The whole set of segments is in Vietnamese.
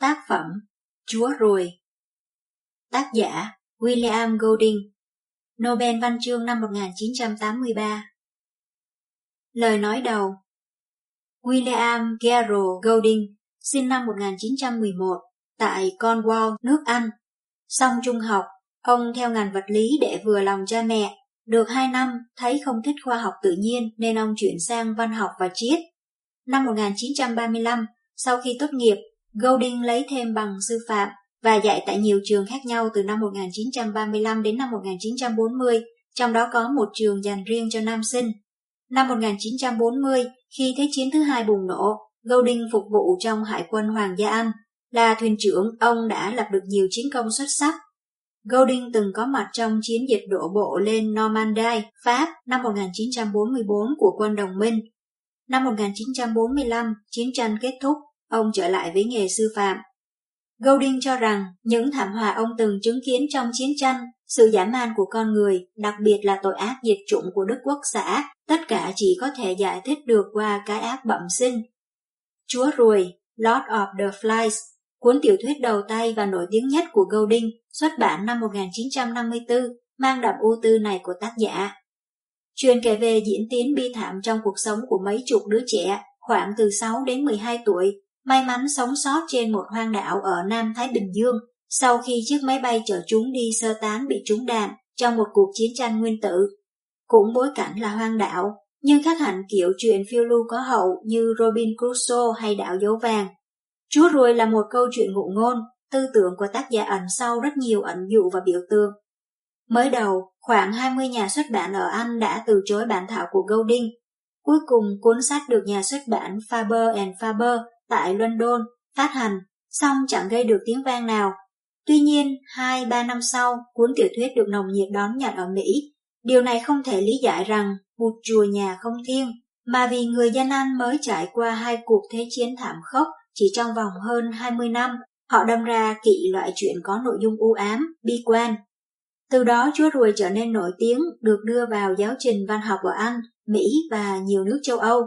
Tác phẩm Chúa Ruồi Tác giả William Golding Nobel Văn chương năm 1983 Lời nói đầu William Gerald Golding sinh năm 1911 tại Cornwall, nước Anh. Xong trung học, ông theo ngành vật lý để vừa lòng cha mẹ. Được 2 năm, thấy không thích khoa học tự nhiên nên ông chuyển sang văn học và triết. Năm 1935, sau khi tốt nghiệp, Golding lấy thêm bằng sư phạm và dạy tại nhiều trường khác nhau từ năm 1935 đến năm 1940, trong đó có một trường dành riêng cho nam sinh. Năm 1940, khi Thế chiến thứ hai bùng nổ, Golding phục vụ trong Hải quân Hoàng gia Anh. Là thuyền trưởng, ông đã lập được nhiều chiến công xuất sắc. Golding từng có mặt trong chiến dịch đổ bộ lên Normandy, Pháp năm 1944 của quân đồng minh. Năm 1945, chiến tranh kết thúc, ông trở lại với nghề sư phạm. Golding cho rằng những thảm họa ông từng chứng kiến trong chiến tranh, sự giả man của con người, đặc biệt là tội ác diệt chủng của Đức Quốc xã, tất cả chỉ có thể giải thích được qua cái ác bẩm sinh. Chúa Ruồi, Lord of the Flies, cuốn tiểu thuyết đầu tay và nổi tiếng nhất của Golding, xuất bản năm 1954, mang đậm ưu tư này của tác giả. Truyền kể về diễn tiến bi thảm trong cuộc sống của mấy chục đứa trẻ, khoảng từ 6 đến 12 tuổi, may mắn sống sót trên một hoang đảo ở Nam Thái Bình Dương sau khi chiếc máy bay chở chúng đi sơ tán bị trúng đạn trong một cuộc chiến tranh nguyên tử. Cũng bối cảnh là hoang đảo, nhưng khác hẳn kiểu chuyện phiêu lưu có hậu như Robin Crusoe hay đảo dấu vàng. Chúa ruồi là một câu chuyện ngụ ngôn, tư tưởng của tác giả ẩn sau rất nhiều ẩn dụ và biểu tượng. Mới đầu, khoảng 20 nhà xuất bản ở Anh đã từ chối bản thảo của Golding. Cuối cùng, cuốn sách được nhà xuất bản Faber and Faber tại London phát hành, song chẳng gây được tiếng vang nào. Tuy nhiên, 2-3 năm sau, cuốn tiểu thuyết được nồng nhiệt đón nhận ở Mỹ. Điều này không thể lý giải rằng một chùa nhà không thiêng, mà vì người dân Anh mới trải qua hai cuộc thế chiến thảm khốc chỉ trong vòng hơn 20 năm, họ đâm ra kỵ loại chuyện có nội dung u ám, bi quan. Từ đó Chúa Ruồi trở nên nổi tiếng, được đưa vào giáo trình văn học ở Anh, Mỹ và nhiều nước châu Âu.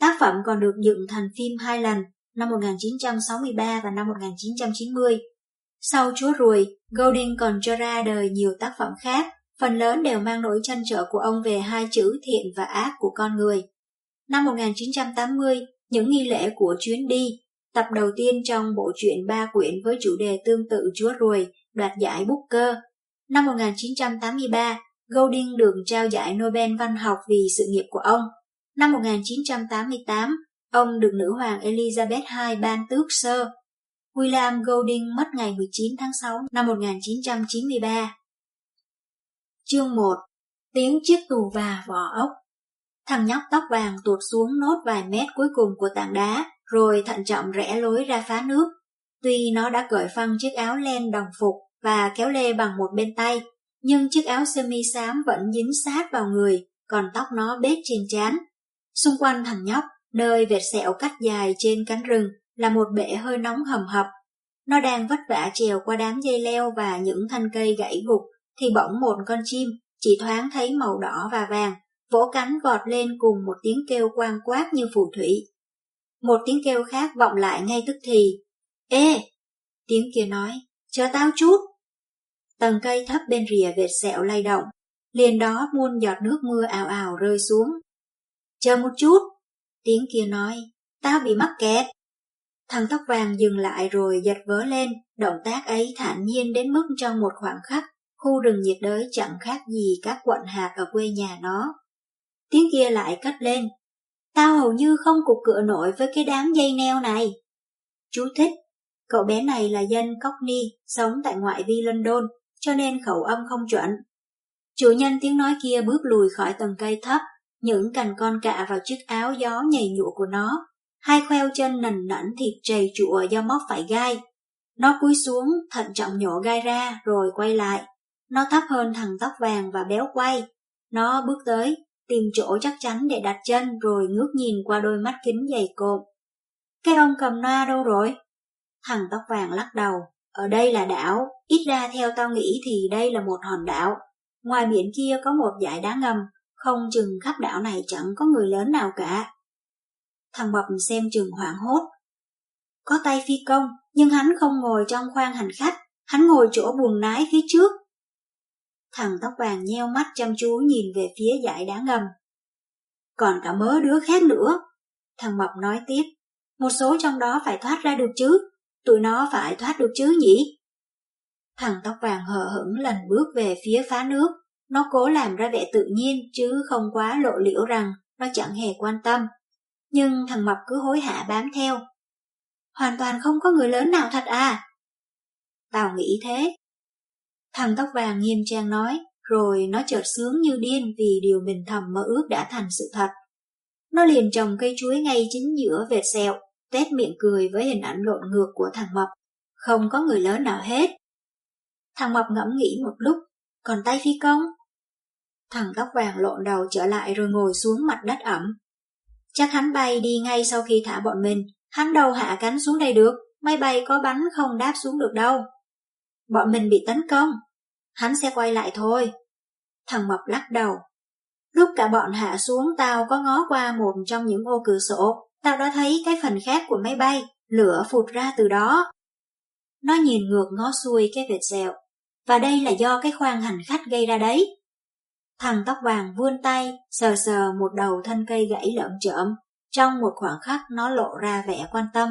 Tác phẩm còn được dựng thành phim hai lần, năm 1963 và năm 1990. Sau Chúa Ruồi, Golding còn cho ra đời nhiều tác phẩm khác, phần lớn đều mang nỗi tranh trở của ông về hai chữ thiện và ác của con người. Năm 1980, những nghi lễ của chuyến đi, tập đầu tiên trong bộ truyện ba quyển với chủ đề tương tự Chúa Ruồi, đoạt giải Booker. Năm 1983, Golding được trao giải Nobel văn học vì sự nghiệp của ông. Năm 1988, Ông được nữ hoàng Elizabeth II ban tước sơ. William Golding mất ngày 19 tháng 6 năm 1993. Chương 1 Tiếng chiếc tù và vỏ ốc Thằng nhóc tóc vàng tuột xuống nốt vài mét cuối cùng của tảng đá, rồi thận trọng rẽ lối ra phá nước. Tuy nó đã cởi phăng chiếc áo len đồng phục và kéo lê bằng một bên tay, nhưng chiếc áo sơ mi xám vẫn dính sát vào người, còn tóc nó bết trên trán. Xung quanh thằng nhóc Nơi vệt sẹo cắt dài trên cánh rừng là một bể hơi nóng hầm hập. Nó đang vất vả trèo qua đám dây leo và những thân cây gãy gục, thì bỗng một con chim, chỉ thoáng thấy màu đỏ và vàng, vỗ cánh vọt lên cùng một tiếng kêu quang quát như phù thủy. Một tiếng kêu khác vọng lại ngay tức thì. Ê! Tiếng kia nói, chờ tao chút. Tầng cây thấp bên rìa vệt sẹo lay động, liền đó muôn giọt nước mưa ào ào rơi xuống. Chờ một chút! Tiếng kia nói, tao bị mắc kẹt. Thằng tóc vàng dừng lại rồi giật vớ lên, động tác ấy thản nhiên đến mức trong một khoảng khắc, khu rừng nhiệt đới chẳng khác gì các quận hạt ở quê nhà nó. Tiếng kia lại cất lên, tao hầu như không cục cựa nổi với cái đám dây neo này. Chú thích, cậu bé này là dân Cockney, sống tại ngoại vi London, cho nên khẩu âm không chuẩn. Chủ nhân tiếng nói kia bước lùi khỏi tầng cây thấp, những cành con cạ vào chiếc áo gió nhầy nhụa của nó, hai khoeo chân nần nẫn thịt trầy trụa do móc phải gai. Nó cúi xuống, thận trọng nhổ gai ra, rồi quay lại. Nó thấp hơn thằng tóc vàng và béo quay. Nó bước tới, tìm chỗ chắc chắn để đặt chân rồi ngước nhìn qua đôi mắt kính dày cộm. Cái ông cầm noa đâu rồi? Thằng tóc vàng lắc đầu, ở đây là đảo, ít ra theo tao nghĩ thì đây là một hòn đảo. Ngoài biển kia có một dải đá ngầm, không chừng khắp đảo này chẳng có người lớn nào cả. Thằng Bập xem chừng hoảng hốt. Có tay phi công, nhưng hắn không ngồi trong khoang hành khách, hắn ngồi chỗ buồng lái phía trước. Thằng tóc vàng nheo mắt chăm chú nhìn về phía dải đá ngầm. Còn cả mớ đứa khác nữa. Thằng Mập nói tiếp, một số trong đó phải thoát ra được chứ, tụi nó phải thoát được chứ nhỉ? Thằng tóc vàng hờ hững lần bước về phía phá nước, nó cố làm ra vẻ tự nhiên chứ không quá lộ liễu rằng nó chẳng hề quan tâm. Nhưng thằng Mập cứ hối hả bám theo. Hoàn toàn không có người lớn nào thật à? Tao nghĩ thế. Thằng tóc vàng nghiêm trang nói, rồi nó chợt sướng như điên vì điều mình thầm mơ ước đã thành sự thật. Nó liền trồng cây chuối ngay chính giữa vệt sẹo, tét miệng cười với hình ảnh lộn ngược của thằng Mập. Không có người lớn nào hết. Thằng Mập ngẫm nghĩ một lúc, còn tay phi công? Thằng tóc vàng lộn đầu trở lại rồi ngồi xuống mặt đất ẩm. Chắc hắn bay đi ngay sau khi thả bọn mình, hắn đâu hạ cánh xuống đây được, máy bay có bắn không đáp xuống được đâu. Bọn mình bị tấn công, hắn sẽ quay lại thôi. Thằng Mập lắc đầu. Lúc cả bọn hạ xuống tao có ngó qua một trong những ô cửa sổ, tao đã thấy cái phần khác của máy bay, lửa phụt ra từ đó. Nó nhìn ngược ngó xuôi cái vệt dẹo, và đây là do cái khoang hành khách gây ra đấy. Thằng tóc vàng vươn tay, sờ sờ một đầu thân cây gãy lợm chởm, trong một khoảng khắc nó lộ ra vẻ quan tâm.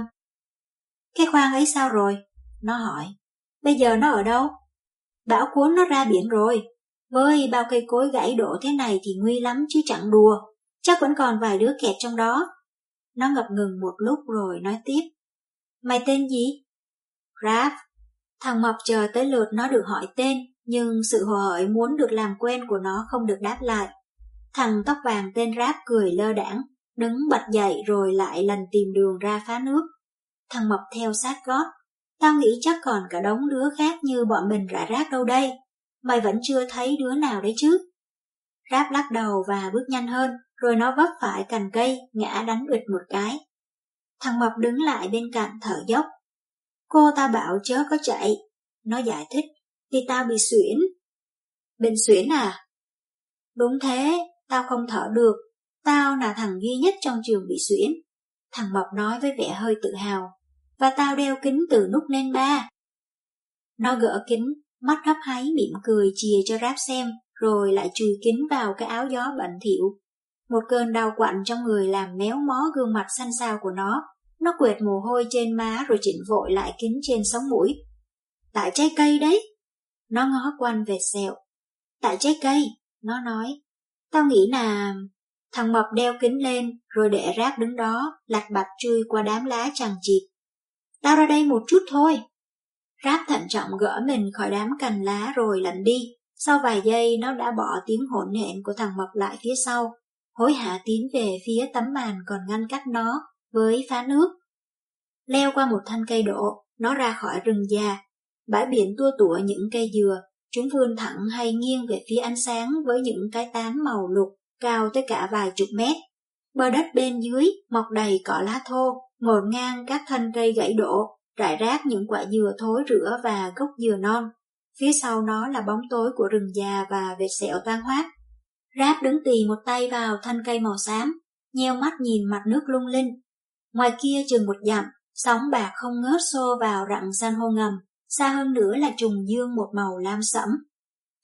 Cái khoang ấy sao rồi? Nó hỏi. Bây giờ nó ở đâu? Bão cuốn nó ra biển rồi. Với bao cây cối gãy đổ thế này thì nguy lắm chứ chẳng đùa. Chắc vẫn còn vài đứa kẹt trong đó. Nó ngập ngừng một lúc rồi nói tiếp. Mày tên gì? Raph. Thằng Mập chờ tới lượt nó được hỏi tên, nhưng sự hồ hởi muốn được làm quen của nó không được đáp lại. Thằng tóc vàng tên ráp cười lơ đãng, đứng bật dậy rồi lại lần tìm đường ra phá nước. Thằng Mập theo sát gót. Tao nghĩ chắc còn cả đống đứa khác như bọn mình rải rác đâu đây. Mày vẫn chưa thấy đứa nào đấy chứ? Ráp lắc đầu và bước nhanh hơn, rồi nó vấp phải cành cây, ngã đánh ụt một cái. Thằng Mập đứng lại bên cạnh thở dốc, Cô ta bảo chớ có chạy. Nó giải thích, thì tao bị suyễn. Bệnh suyễn à? Đúng thế, tao không thở được. Tao là thằng duy nhất trong trường bị suyễn. Thằng Mộc nói với vẻ hơi tự hào. Và tao đeo kính từ nút lên ba. Nó gỡ kính, mắt hấp háy mỉm cười chìa cho ráp xem, rồi lại chùi kính vào cái áo gió bẩn thỉu. Một cơn đau quặn trong người làm méo mó gương mặt xanh xao của nó, nó quệt mồ hôi trên má rồi chỉnh vội lại kính trên sống mũi. Tại trái cây đấy. Nó ngó quanh về sẹo. Tại trái cây, nó nói. Tao nghĩ là... Thằng Mập đeo kính lên, rồi để rác đứng đó, lạch bạch chui qua đám lá chằng chịt. Tao ra đây một chút thôi. Ráp thận trọng gỡ mình khỏi đám cành lá rồi lạnh đi. Sau vài giây nó đã bỏ tiếng hỗn hẹn của thằng Mập lại phía sau, hối hả tiến về phía tấm màn còn ngăn cách nó với phá nước. Leo qua một thanh cây đổ, nó ra khỏi rừng già. Bãi biển tua tủa những cây dừa, chúng vươn thẳng hay nghiêng về phía ánh sáng với những cái tán màu lục cao tới cả vài chục mét. Bờ đất bên dưới mọc đầy cỏ lá thô, ngồi ngang các thân cây gãy đổ, rải rác những quả dừa thối rữa và gốc dừa non. Phía sau nó là bóng tối của rừng già và vệt sẹo tan hoác. Ráp đứng tì một tay vào thân cây màu xám, nheo mắt nhìn mặt nước lung linh, Ngoài kia chừng một dặm, sóng bạc không ngớt xô vào rặng san hô ngầm, xa hơn nữa là trùng dương một màu lam sẫm.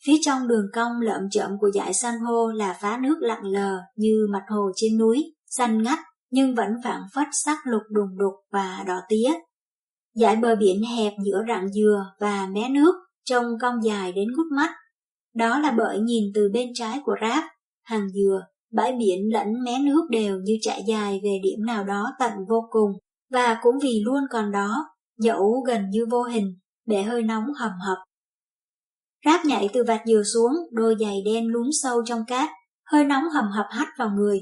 Phía trong đường cong lợm chậm của dải san hô là phá nước lặng lờ như mặt hồ trên núi, xanh ngắt nhưng vẫn phản phất sắc lục đùng đục và đỏ tía. Dải bờ biển hẹp giữa rặng dừa và mé nước trông cong dài đến gút mắt. Đó là bởi nhìn từ bên trái của ráp, hàng dừa bãi biển lẫn mé nước đều như chạy dài về điểm nào đó tận vô cùng, và cũng vì luôn còn đó, dẫu gần như vô hình, để hơi nóng hầm hập. Ráp nhảy từ vạt dừa xuống, đôi giày đen lún sâu trong cát, hơi nóng hầm hập hắt vào người.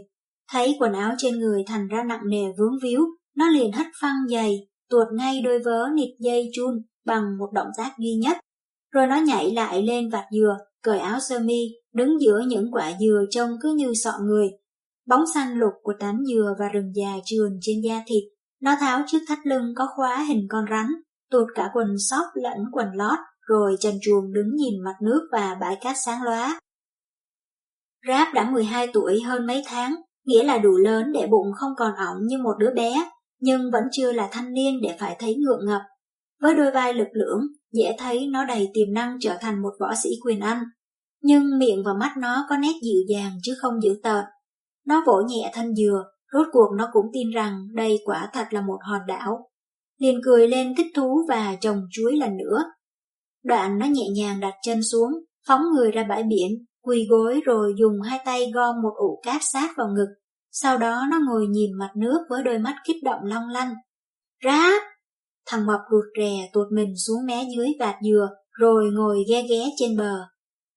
Thấy quần áo trên người thành ra nặng nề vướng víu, nó liền hất phăng giày, tuột ngay đôi vớ nịt dây chun bằng một động tác duy nhất. Rồi nó nhảy lại lên vạt dừa, cởi áo sơ mi, đứng giữa những quả dừa trông cứ như sọ người. Bóng xanh lục của tán dừa và rừng già trườn trên da thịt, nó tháo chiếc thắt lưng có khóa hình con rắn, tuột cả quần sóc lẫn quần lót, rồi trần chuồng đứng nhìn mặt nước và bãi cát sáng lóa. Ráp đã 12 tuổi hơn mấy tháng, nghĩa là đủ lớn để bụng không còn ỏng như một đứa bé, nhưng vẫn chưa là thanh niên để phải thấy ngượng ngập. Với đôi vai lực lưỡng, dễ thấy nó đầy tiềm năng trở thành một võ sĩ quyền Anh. Nhưng miệng và mắt nó có nét dịu dàng chứ không dữ tợn. Nó vỗ nhẹ thân dừa, rốt cuộc nó cũng tin rằng đây quả thật là một hòn đảo. Liền cười lên thích thú và trồng chuối lần nữa. Đoạn nó nhẹ nhàng đặt chân xuống, phóng người ra bãi biển, quỳ gối rồi dùng hai tay gom một ụ cát sát vào ngực. Sau đó nó ngồi nhìn mặt nước với đôi mắt kích động long lanh. Ráp! Thằng mập ruột rè tuột mình xuống mé dưới vạt dừa, rồi ngồi ghe ghé trên bờ.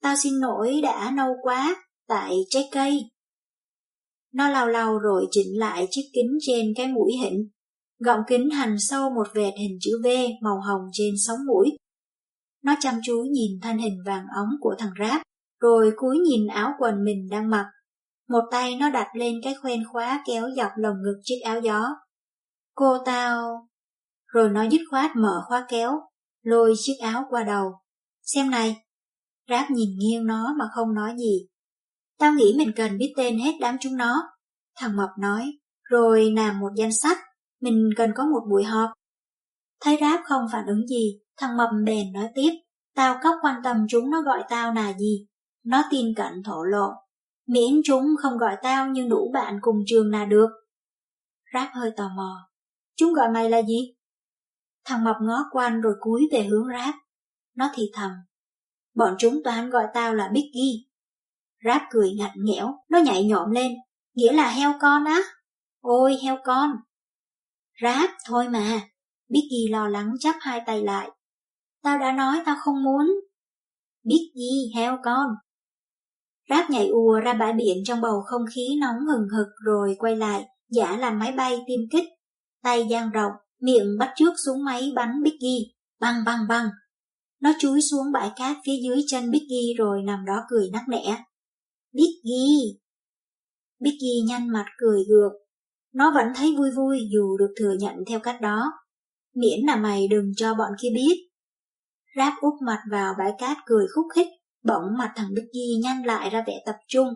Tao xin lỗi đã nâu quá, tại trái cây. Nó lau lau rồi chỉnh lại chiếc kính trên cái mũi hỉnh. Gọng kính hành sâu một vệt hình chữ V màu hồng trên sống mũi. Nó chăm chú nhìn thân hình vàng óng của thằng Ráp, rồi cúi nhìn áo quần mình đang mặc. Một tay nó đặt lên cái khoen khóa kéo dọc lồng ngực chiếc áo gió. Cô tao... Rồi nó dứt khoát mở khóa kéo, lôi chiếc áo qua đầu. Xem này. Ráp nhìn nghiêng nó mà không nói gì. Tao nghĩ mình cần biết tên hết đám chúng nó. Thằng Mập nói, rồi làm một danh sách, mình cần có một buổi họp. Thấy Ráp không phản ứng gì, thằng Mập bèn nói tiếp, tao cóc quan tâm chúng nó gọi tao là gì. Nó tin cận thổ lộ, miễn chúng không gọi tao nhưng đủ bạn cùng trường là được. Ráp hơi tò mò, chúng gọi mày là gì? Thằng Mập ngó quanh rồi cúi về hướng Ráp. Nó thì thầm, bọn chúng toàn gọi tao là Biggie. Ráp cười ngặt nghẽo, nó nhảy nhộm lên, nghĩa là heo con á. Ôi heo con. Ráp, thôi mà. Biggie lo lắng chắp hai tay lại. Tao đã nói tao không muốn. Biggie, heo con. Ráp nhảy ùa ra bãi biển trong bầu không khí nóng hừng hực rồi quay lại, giả làm máy bay tiêm kích. Tay dang rộng, miệng bắt trước xuống máy bắn Biggie, băng băng băng. Nó chúi xuống bãi cát phía dưới chân Biggie rồi nằm đó cười nắc nẻ. Biggie! Biggie nhăn mặt cười gượng. Nó vẫn thấy vui vui dù được thừa nhận theo cách đó. Miễn là mày đừng cho bọn kia biết. Ráp úp mặt vào bãi cát cười khúc khích, bỗng mặt thằng Biggie nhăn lại ra vẻ tập trung.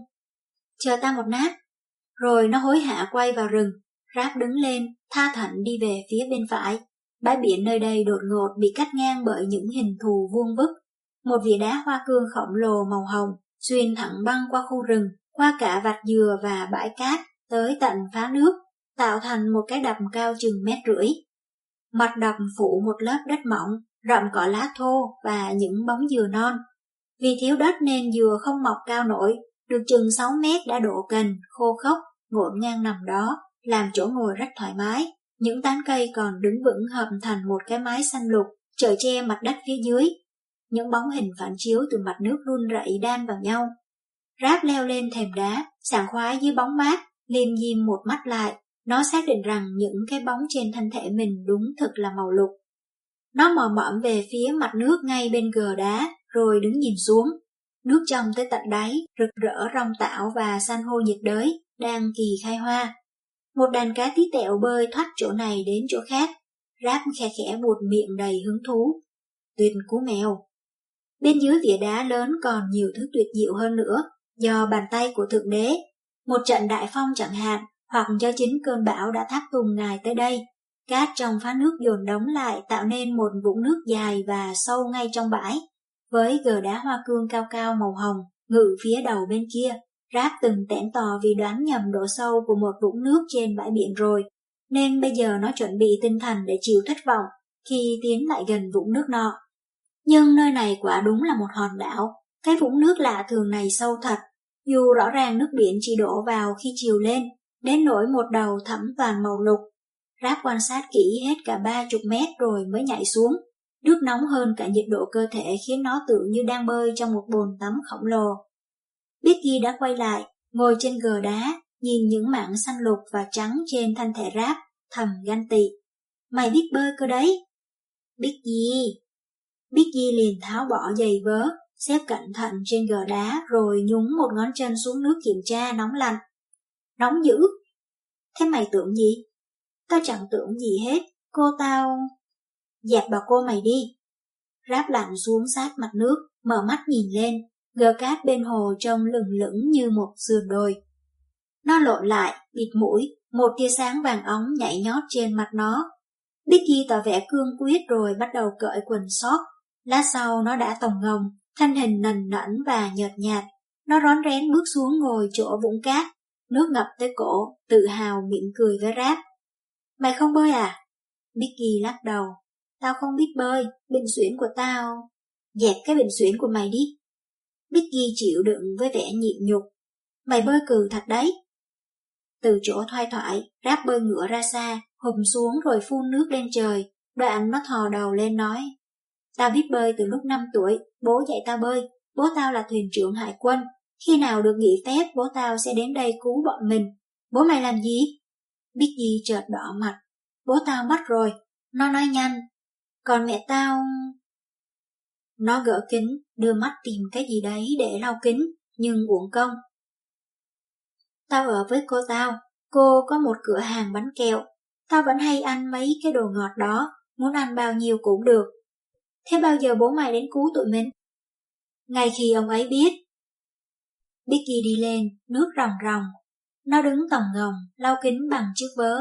Chờ ta một nát. Rồi nó hối hả quay vào rừng, Ráp đứng lên, tha thảnh đi về phía bên phải. Bãi biển nơi đây đột ngột bị cắt ngang bởi những hình thù vuông vức. Một vỉa đá hoa cương khổng lồ màu hồng xuyên thẳng băng qua khu rừng, qua cả vạt dừa và bãi cát, tới tận phá nước, tạo thành một cái đầm cao chừng mét rưỡi. Mặt đầm phủ một lớp đất mỏng, rậm cỏ lá thô và những bóng dừa non. Vì thiếu đất nên dừa không mọc cao nổi, được chừng 6 mét đã đổ cành, khô khốc, ngổn ngang nằm đó, làm chỗ ngồi rất thoải mái. Những tán cây còn đứng vững hợp thành một cái mái xanh lục, trở che mặt đất phía dưới. Những bóng hình phản chiếu từ mặt nước run rẩy đan vào nhau. Ráp leo lên thềm đá, sảng khoái dưới bóng mát, liêm diêm một mắt lại. Nó xác định rằng những cái bóng trên thân thể mình đúng thực là màu lục. Nó mò mẫm về phía mặt nước ngay bên gờ đá, rồi đứng nhìn xuống. Nước trong tới tận đáy, rực rỡ rong tảo và san hô nhiệt đới, đang kỳ khai hoa. Một đàn cá tí tẹo bơi thoát chỗ này đến chỗ khác, ráp khe khẽ buột miệng đầy hứng thú. Tuyệt cú mèo. Bên dưới vỉa đá lớn còn nhiều thứ tuyệt diệu hơn nữa, do bàn tay của Thượng Đế. Một trận đại phong chẳng hạn, hoặc do chính cơn bão đã tháp tùng ngài tới đây. Cát trong phá nước dồn đóng lại tạo nên một vũng nước dài và sâu ngay trong bãi, với gờ đá hoa cương cao cao màu hồng ngự phía đầu bên kia. Ráp từng tẻn tò vì đoán nhầm độ sâu của một vũng nước trên bãi biển rồi, nên bây giờ nó chuẩn bị tinh thần để chịu thất vọng khi tiến lại gần vũng nước nọ. Nhưng nơi này quả đúng là một hòn đảo, cái vũng nước lạ thường này sâu thật, dù rõ ràng nước biển chỉ đổ vào khi chiều lên, đến nỗi một đầu thẫm toàn màu lục. Ráp quan sát kỹ hết cả ba chục mét rồi mới nhảy xuống. Nước nóng hơn cả nhiệt độ cơ thể khiến nó tự như đang bơi trong một bồn tắm khổng lồ. Vicky đã quay lại, ngồi trên gờ đá, nhìn những mảng xanh lục và trắng trên thân thể ráp, thầm ganh tị. Mày biết bơi cơ đấy. Vicky. Vicky liền tháo bỏ giày vớ, xếp cẩn thận trên gờ đá rồi nhúng một ngón chân xuống nước kiểm tra nóng lạnh. Nóng dữ. Thế mày tưởng gì? Tao chẳng tưởng gì hết, cô tao... Dẹp bà cô mày đi. Ráp lạnh xuống sát mặt nước, mở mắt nhìn lên, gờ cát bên hồ trông lừng lững như một sườn đồi. Nó lộn lại, bịt mũi, một tia sáng vàng óng nhảy nhót trên mặt nó. Becky tỏ vẻ cương quyết rồi bắt đầu cởi quần sót. Lát sau nó đã tòng ngồng, thân hình nần nẫn và nhợt nhạt. Nó rón rén bước xuống ngồi chỗ vũng cát, nước ngập tới cổ, tự hào miệng cười với Rap. Mày không bơi à? Mickey lắc đầu. Tao không biết bơi, bình xuyển của tao... Dẹp cái bình xuyển của mày đi. Mickey chịu đựng với vẻ nhịn nhục. Mày bơi cừ thật đấy. Từ chỗ thoai thoại, ráp bơi ngựa ra xa, hùm xuống rồi phun nước lên trời. Đoạn nó thò đầu lên nói. Tao biết bơi từ lúc 5 tuổi, bố dạy tao bơi. Bố tao là thuyền trưởng hải quân. Khi nào được nghỉ phép, bố tao sẽ đến đây cứu bọn mình. Bố mày làm gì? Becky chợt đỏ mặt. Bố tao mất rồi. Nó nói nhanh. Còn mẹ tao... Nó gỡ kính, đưa mắt tìm cái gì đấy để lau kính, nhưng uổng công. Tao ở với cô tao, cô có một cửa hàng bánh kẹo. Tao vẫn hay ăn mấy cái đồ ngọt đó, muốn ăn bao nhiêu cũng được. Thế bao giờ bố mày đến cứu tụi mình? Ngay khi ông ấy biết. Becky đi lên, nước ròng ròng. Nó đứng tòng ngồng, lau kính bằng chiếc vớ.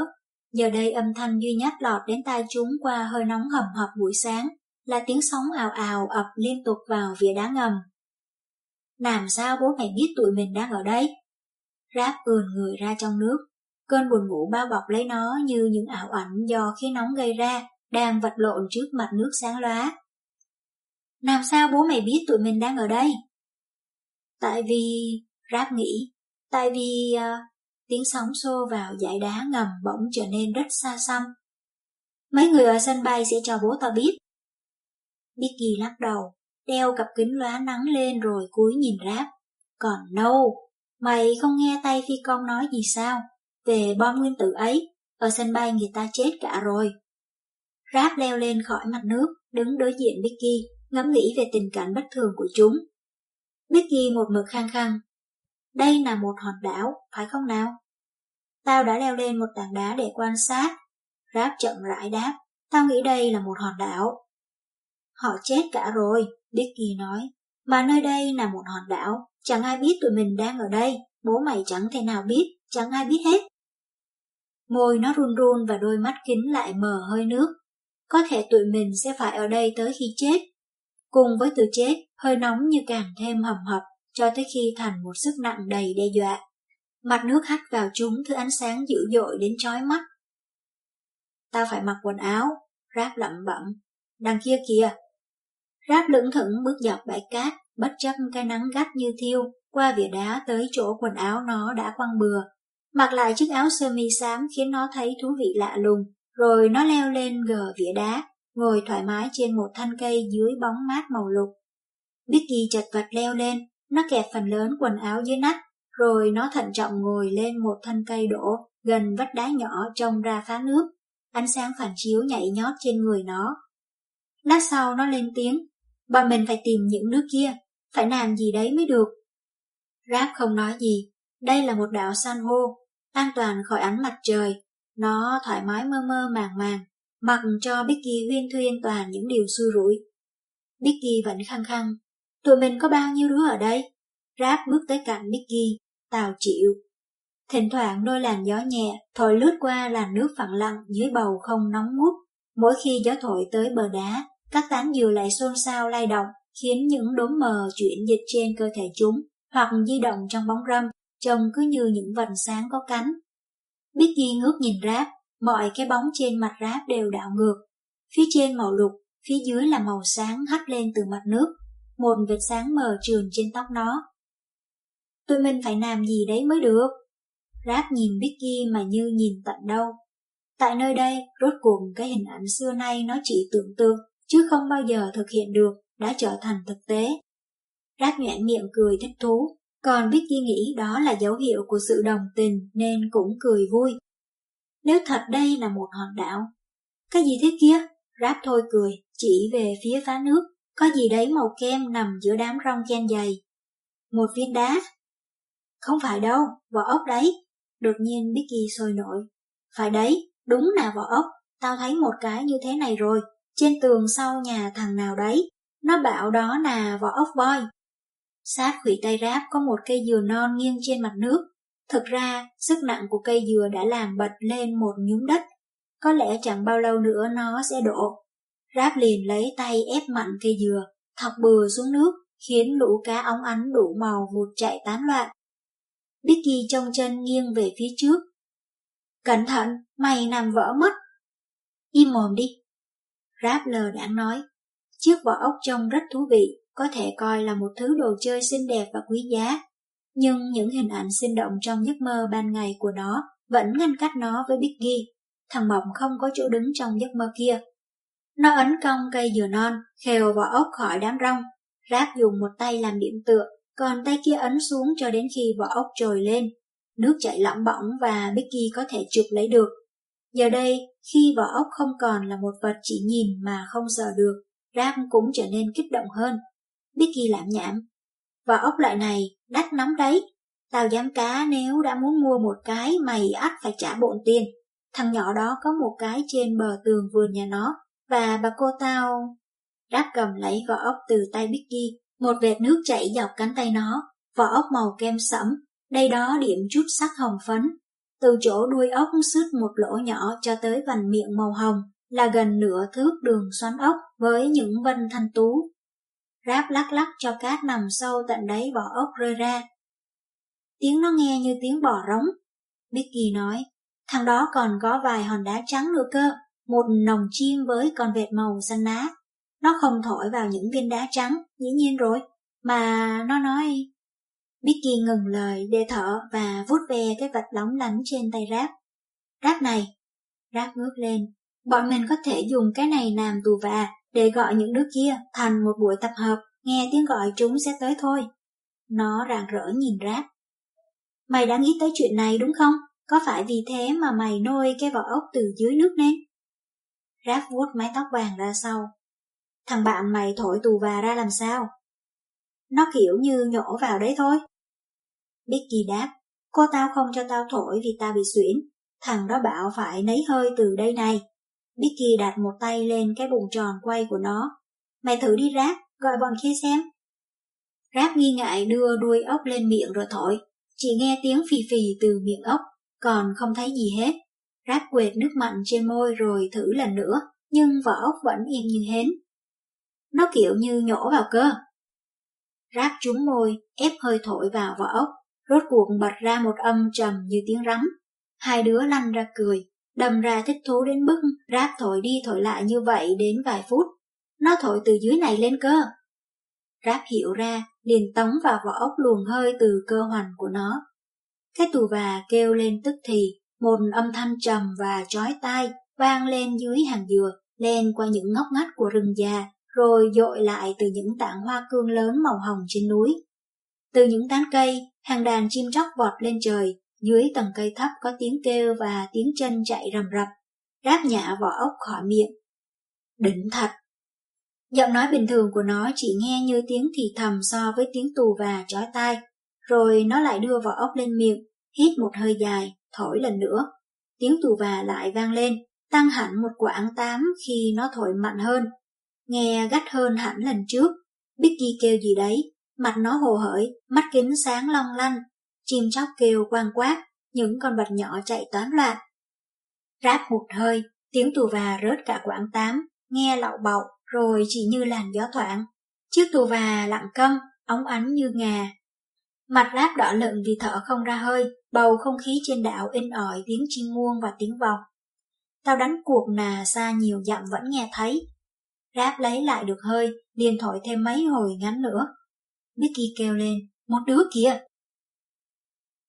Giờ đây âm thanh duy nhất lọt đến tai chúng qua hơi nóng hầm hập buổi sáng là tiếng sóng ào ào ập liên tục vào vỉa đá ngầm. Làm sao bố mày biết tụi mình đang ở đây? Ráp ườn người ra trong nước, cơn buồn ngủ bao bọc lấy nó như những ảo ảnh do khí nóng gây ra, đang vật lộn trước mặt nước sáng lóa. Làm sao bố mày biết tụi mình đang ở đây? Tại vì... Ráp nghĩ, tại vì... Uh, tiếng sóng xô vào dải đá ngầm bỗng trở nên rất xa xăm. Mấy người ở sân bay sẽ cho bố tao biết. Becky lắc đầu, đeo cặp kính lóa nắng lên rồi cúi nhìn ráp. Còn đâu, mày không nghe tay phi công nói gì sao? Về bom nguyên tử ấy, ở sân bay người ta chết cả rồi. Ráp leo lên khỏi mặt nước, đứng đối diện Becky, ngẫm nghĩ về tình cảnh bất thường của chúng. Becky một mực khăng khăng. Đây là một hòn đảo, phải không nào? Tao đã leo lên một tảng đá để quan sát. Ráp chậm rãi đáp, tao nghĩ đây là một hòn đảo. Họ chết cả rồi, Becky nói. Mà nơi đây là một hòn đảo, chẳng ai biết tụi mình đang ở đây, bố mày chẳng thể nào biết, chẳng ai biết hết. Môi nó run run và đôi mắt kính lại mờ hơi nước. Có thể tụi mình sẽ phải ở đây tới khi chết. Cùng với từ chết, hơi nóng như càng thêm hầm hập, cho tới khi thành một sức nặng đầy đe dọa. Mặt nước hắt vào chúng thứ ánh sáng dữ dội đến chói mắt. Tao phải mặc quần áo, ráp lẩm bẩm. Đằng kia kìa, Ráp lững thững bước dọc bãi cát, bất chấp cái nắng gắt như thiêu, qua vỉa đá tới chỗ quần áo nó đã quăng bừa. Mặc lại chiếc áo sơ mi xám khiến nó thấy thú vị lạ lùng, rồi nó leo lên gờ vỉa đá, ngồi thoải mái trên một thân cây dưới bóng mát màu lục. Vicky chật vật leo lên, nó kẹp phần lớn quần áo dưới nách, rồi nó thận trọng ngồi lên một thân cây đổ gần vách đá nhỏ trông ra phá nước. Ánh sáng phản chiếu nhảy nhót trên người nó. Lát sau nó lên tiếng, Bọn mình phải tìm những nước kia, phải làm gì đấy mới được. Ráp không nói gì, đây là một đảo san hô, an toàn khỏi ánh mặt trời. Nó thoải mái mơ mơ màng màng, mặc cho Bicky huyên thuyên toàn những điều xui rủi. Bicky vẫn khăng khăng, tụi mình có bao nhiêu đứa ở đây? Rap bước tới cạnh Becky, tào chịu. Thỉnh thoảng đôi làn gió nhẹ thổi lướt qua làn nước phẳng lặng dưới bầu không nóng ngút. Mỗi khi gió thổi tới bờ đá, các tán dừa lại xôn xao lay động, khiến những đốm mờ chuyển dịch trên cơ thể chúng, hoặc di động trong bóng râm, trông cứ như những vần sáng có cánh. Becky ngước nhìn ráp, mọi cái bóng trên mặt ráp đều đảo ngược. Phía trên màu lục, phía dưới là màu sáng hắt lên từ mặt nước, một vệt sáng mờ trường trên tóc nó. Tụi mình phải làm gì đấy mới được? Ráp nhìn Vicky mà như nhìn tận đâu. Tại nơi đây, rốt cuộc cái hình ảnh xưa nay nó chỉ tưởng tượng, chứ không bao giờ thực hiện được, đã trở thành thực tế. Rác nhoẻn miệng cười thích thú, còn Vicky nghĩ đó là dấu hiệu của sự đồng tình nên cũng cười vui. Nếu thật đây là một hòn đảo, cái gì thế kia? Ráp thôi cười, chỉ về phía phá nước, có gì đấy màu kem nằm giữa đám rong ken dày. Một viên đá. Không phải đâu, vỏ ốc đấy. Đột nhiên Vicky sôi nổi. Phải đấy, đúng là vỏ ốc, tao thấy một cái như thế này rồi, trên tường sau nhà thằng nào đấy, nó bảo đó là vỏ ốc voi. Sát khủy tay ráp có một cây dừa non nghiêng trên mặt nước. Thực ra, sức nặng của cây dừa đã làm bật lên một nhúm đất. có lẽ chẳng bao lâu nữa nó sẽ đổ. Ráp liền lấy tay ép mạnh cây dừa, thọc bừa xuống nước, khiến lũ cá óng ánh đủ màu vụt chạy tán loạn. Bicky trông chân nghiêng về phía trước. Cẩn thận, mày nằm vỡ mất. Im mồm đi. Ráp lờ đãng nói. Chiếc vỏ ốc trông rất thú vị, có thể coi là một thứ đồ chơi xinh đẹp và quý giá. Nhưng những hình ảnh sinh động trong giấc mơ ban ngày của nó vẫn ngăn cách nó với Biggie. Thằng Mộng không có chỗ đứng trong giấc mơ kia. Nó ấn cong cây dừa non, khều vỏ ốc khỏi đám rong. Ráp dùng một tay làm điểm tựa, còn tay kia ấn xuống cho đến khi vỏ ốc trồi lên. Nước chảy lỏng bỏng và Becky có thể chụp lấy được. Giờ đây, khi vỏ ốc không còn là một vật chỉ nhìn mà không sờ được, Ráp cũng trở nên kích động hơn. Becky lãm nhảm. Vỏ ốc loại này, đắt lắm đấy. Tao dám cá nếu đã muốn mua một cái mày ắt phải trả bộn tiền. Thằng nhỏ đó có một cái trên bờ tường vườn nhà nó, và bà cô tao... Ráp cầm lấy vỏ ốc từ tay Becky, một vệt nước chảy dọc cánh tay nó, vỏ ốc màu kem sẫm, đây đó điểm chút sắc hồng phấn. Từ chỗ đuôi ốc xước một lỗ nhỏ cho tới vành miệng màu hồng là gần nửa thước đường xoắn ốc với những vân thanh tú. Ráp lắc lắc cho cát nằm sâu tận đáy vỏ ốc rơi ra. Tiếng nó nghe như tiếng bò rống. Becky nói, thằng đó còn có vài hòn đá trắng nữa cơ, một nòng chim với con vẹt màu xanh lá. Nó không thổi vào những viên đá trắng, dĩ nhiên rồi, mà nó nói... bicky ngừng lời để thở và vuốt ve cái vật lóng lánh trên tay Ráp. Ráp này, Ráp ngước lên, bọn mình có thể dùng cái này làm tù và để gọi những đứa kia thành một buổi tập hợp, nghe tiếng gọi chúng sẽ tới thôi. Nó rạng rỡ nhìn Ráp. Mày đã nghĩ tới chuyện này đúng không? Có phải vì thế mà mày nôi cái vỏ ốc từ dưới nước lên? Ráp vuốt mái tóc vàng ra sau. Thằng bạn mày thổi tù và ra làm sao? Nó kiểu như nhổ vào đấy thôi. Becky đáp, cô tao không cho tao thổi vì tao bị xuyển. Thằng đó bảo phải nấy hơi từ đây này. Becky đặt một tay lên cái bụng tròn quay của nó. Mày thử đi ráp, gọi bọn kia xem. Ráp nghi ngại đưa đuôi ốc lên miệng rồi thổi. Chỉ nghe tiếng phì phì từ miệng ốc, còn không thấy gì hết. Ráp quệt nước mạnh trên môi rồi thử lần nữa, nhưng vỏ ốc vẫn im như hến. Nó kiểu như nhổ vào cơ. Ráp trúng môi, ép hơi thổi vào vỏ ốc, rốt cuộc bật ra một âm trầm như tiếng rắn. Hai đứa lăn ra cười, đầm ra thích thú đến bức, ráp thổi đi thổi lại như vậy đến vài phút. Nó thổi từ dưới này lên cơ. Ráp hiểu ra, liền tống vào vỏ ốc luồng hơi từ cơ hoành của nó. Cái tù và kêu lên tức thì, một âm thanh trầm và chói tai vang lên dưới hàng dừa, lên qua những ngóc ngách của rừng già, rồi dội lại từ những tảng hoa cương lớn màu hồng trên núi. Từ những tán cây, hàng đàn chim chóc vọt lên trời, dưới tầng cây thấp có tiếng kêu và tiếng chân chạy rầm rập, ráp nhả vỏ ốc khỏi miệng. Đỉnh thật! Giọng nói bình thường của nó chỉ nghe như tiếng thì thầm so với tiếng tù và chói tai, rồi nó lại đưa vỏ ốc lên miệng, hít một hơi dài, thổi lần nữa. Tiếng tù và lại vang lên, tăng hẳn một quãng tám khi nó thổi mạnh hơn. Nghe gắt hơn hẳn lần trước, Bicky kêu gì đấy, mặt nó hồ hởi, mắt kính sáng long lanh, chim chóc kêu quang quát, những con vật nhỏ chạy toán loạn. Ráp một hơi, tiếng tù và rớt cả quãng tám, nghe lạo bạo, rồi chỉ như làn gió thoảng. Chiếc tù và lặng câm, óng ánh như ngà. Mặt ráp đỏ lựng vì thở không ra hơi, bầu không khí trên đảo in ỏi tiếng chim muông và tiếng vọng. Tao đánh cuộc nà xa nhiều dặm vẫn nghe thấy. Ráp lấy lại được hơi, liền thổi thêm mấy hồi ngắn nữa. Becky kêu lên, một đứa kia.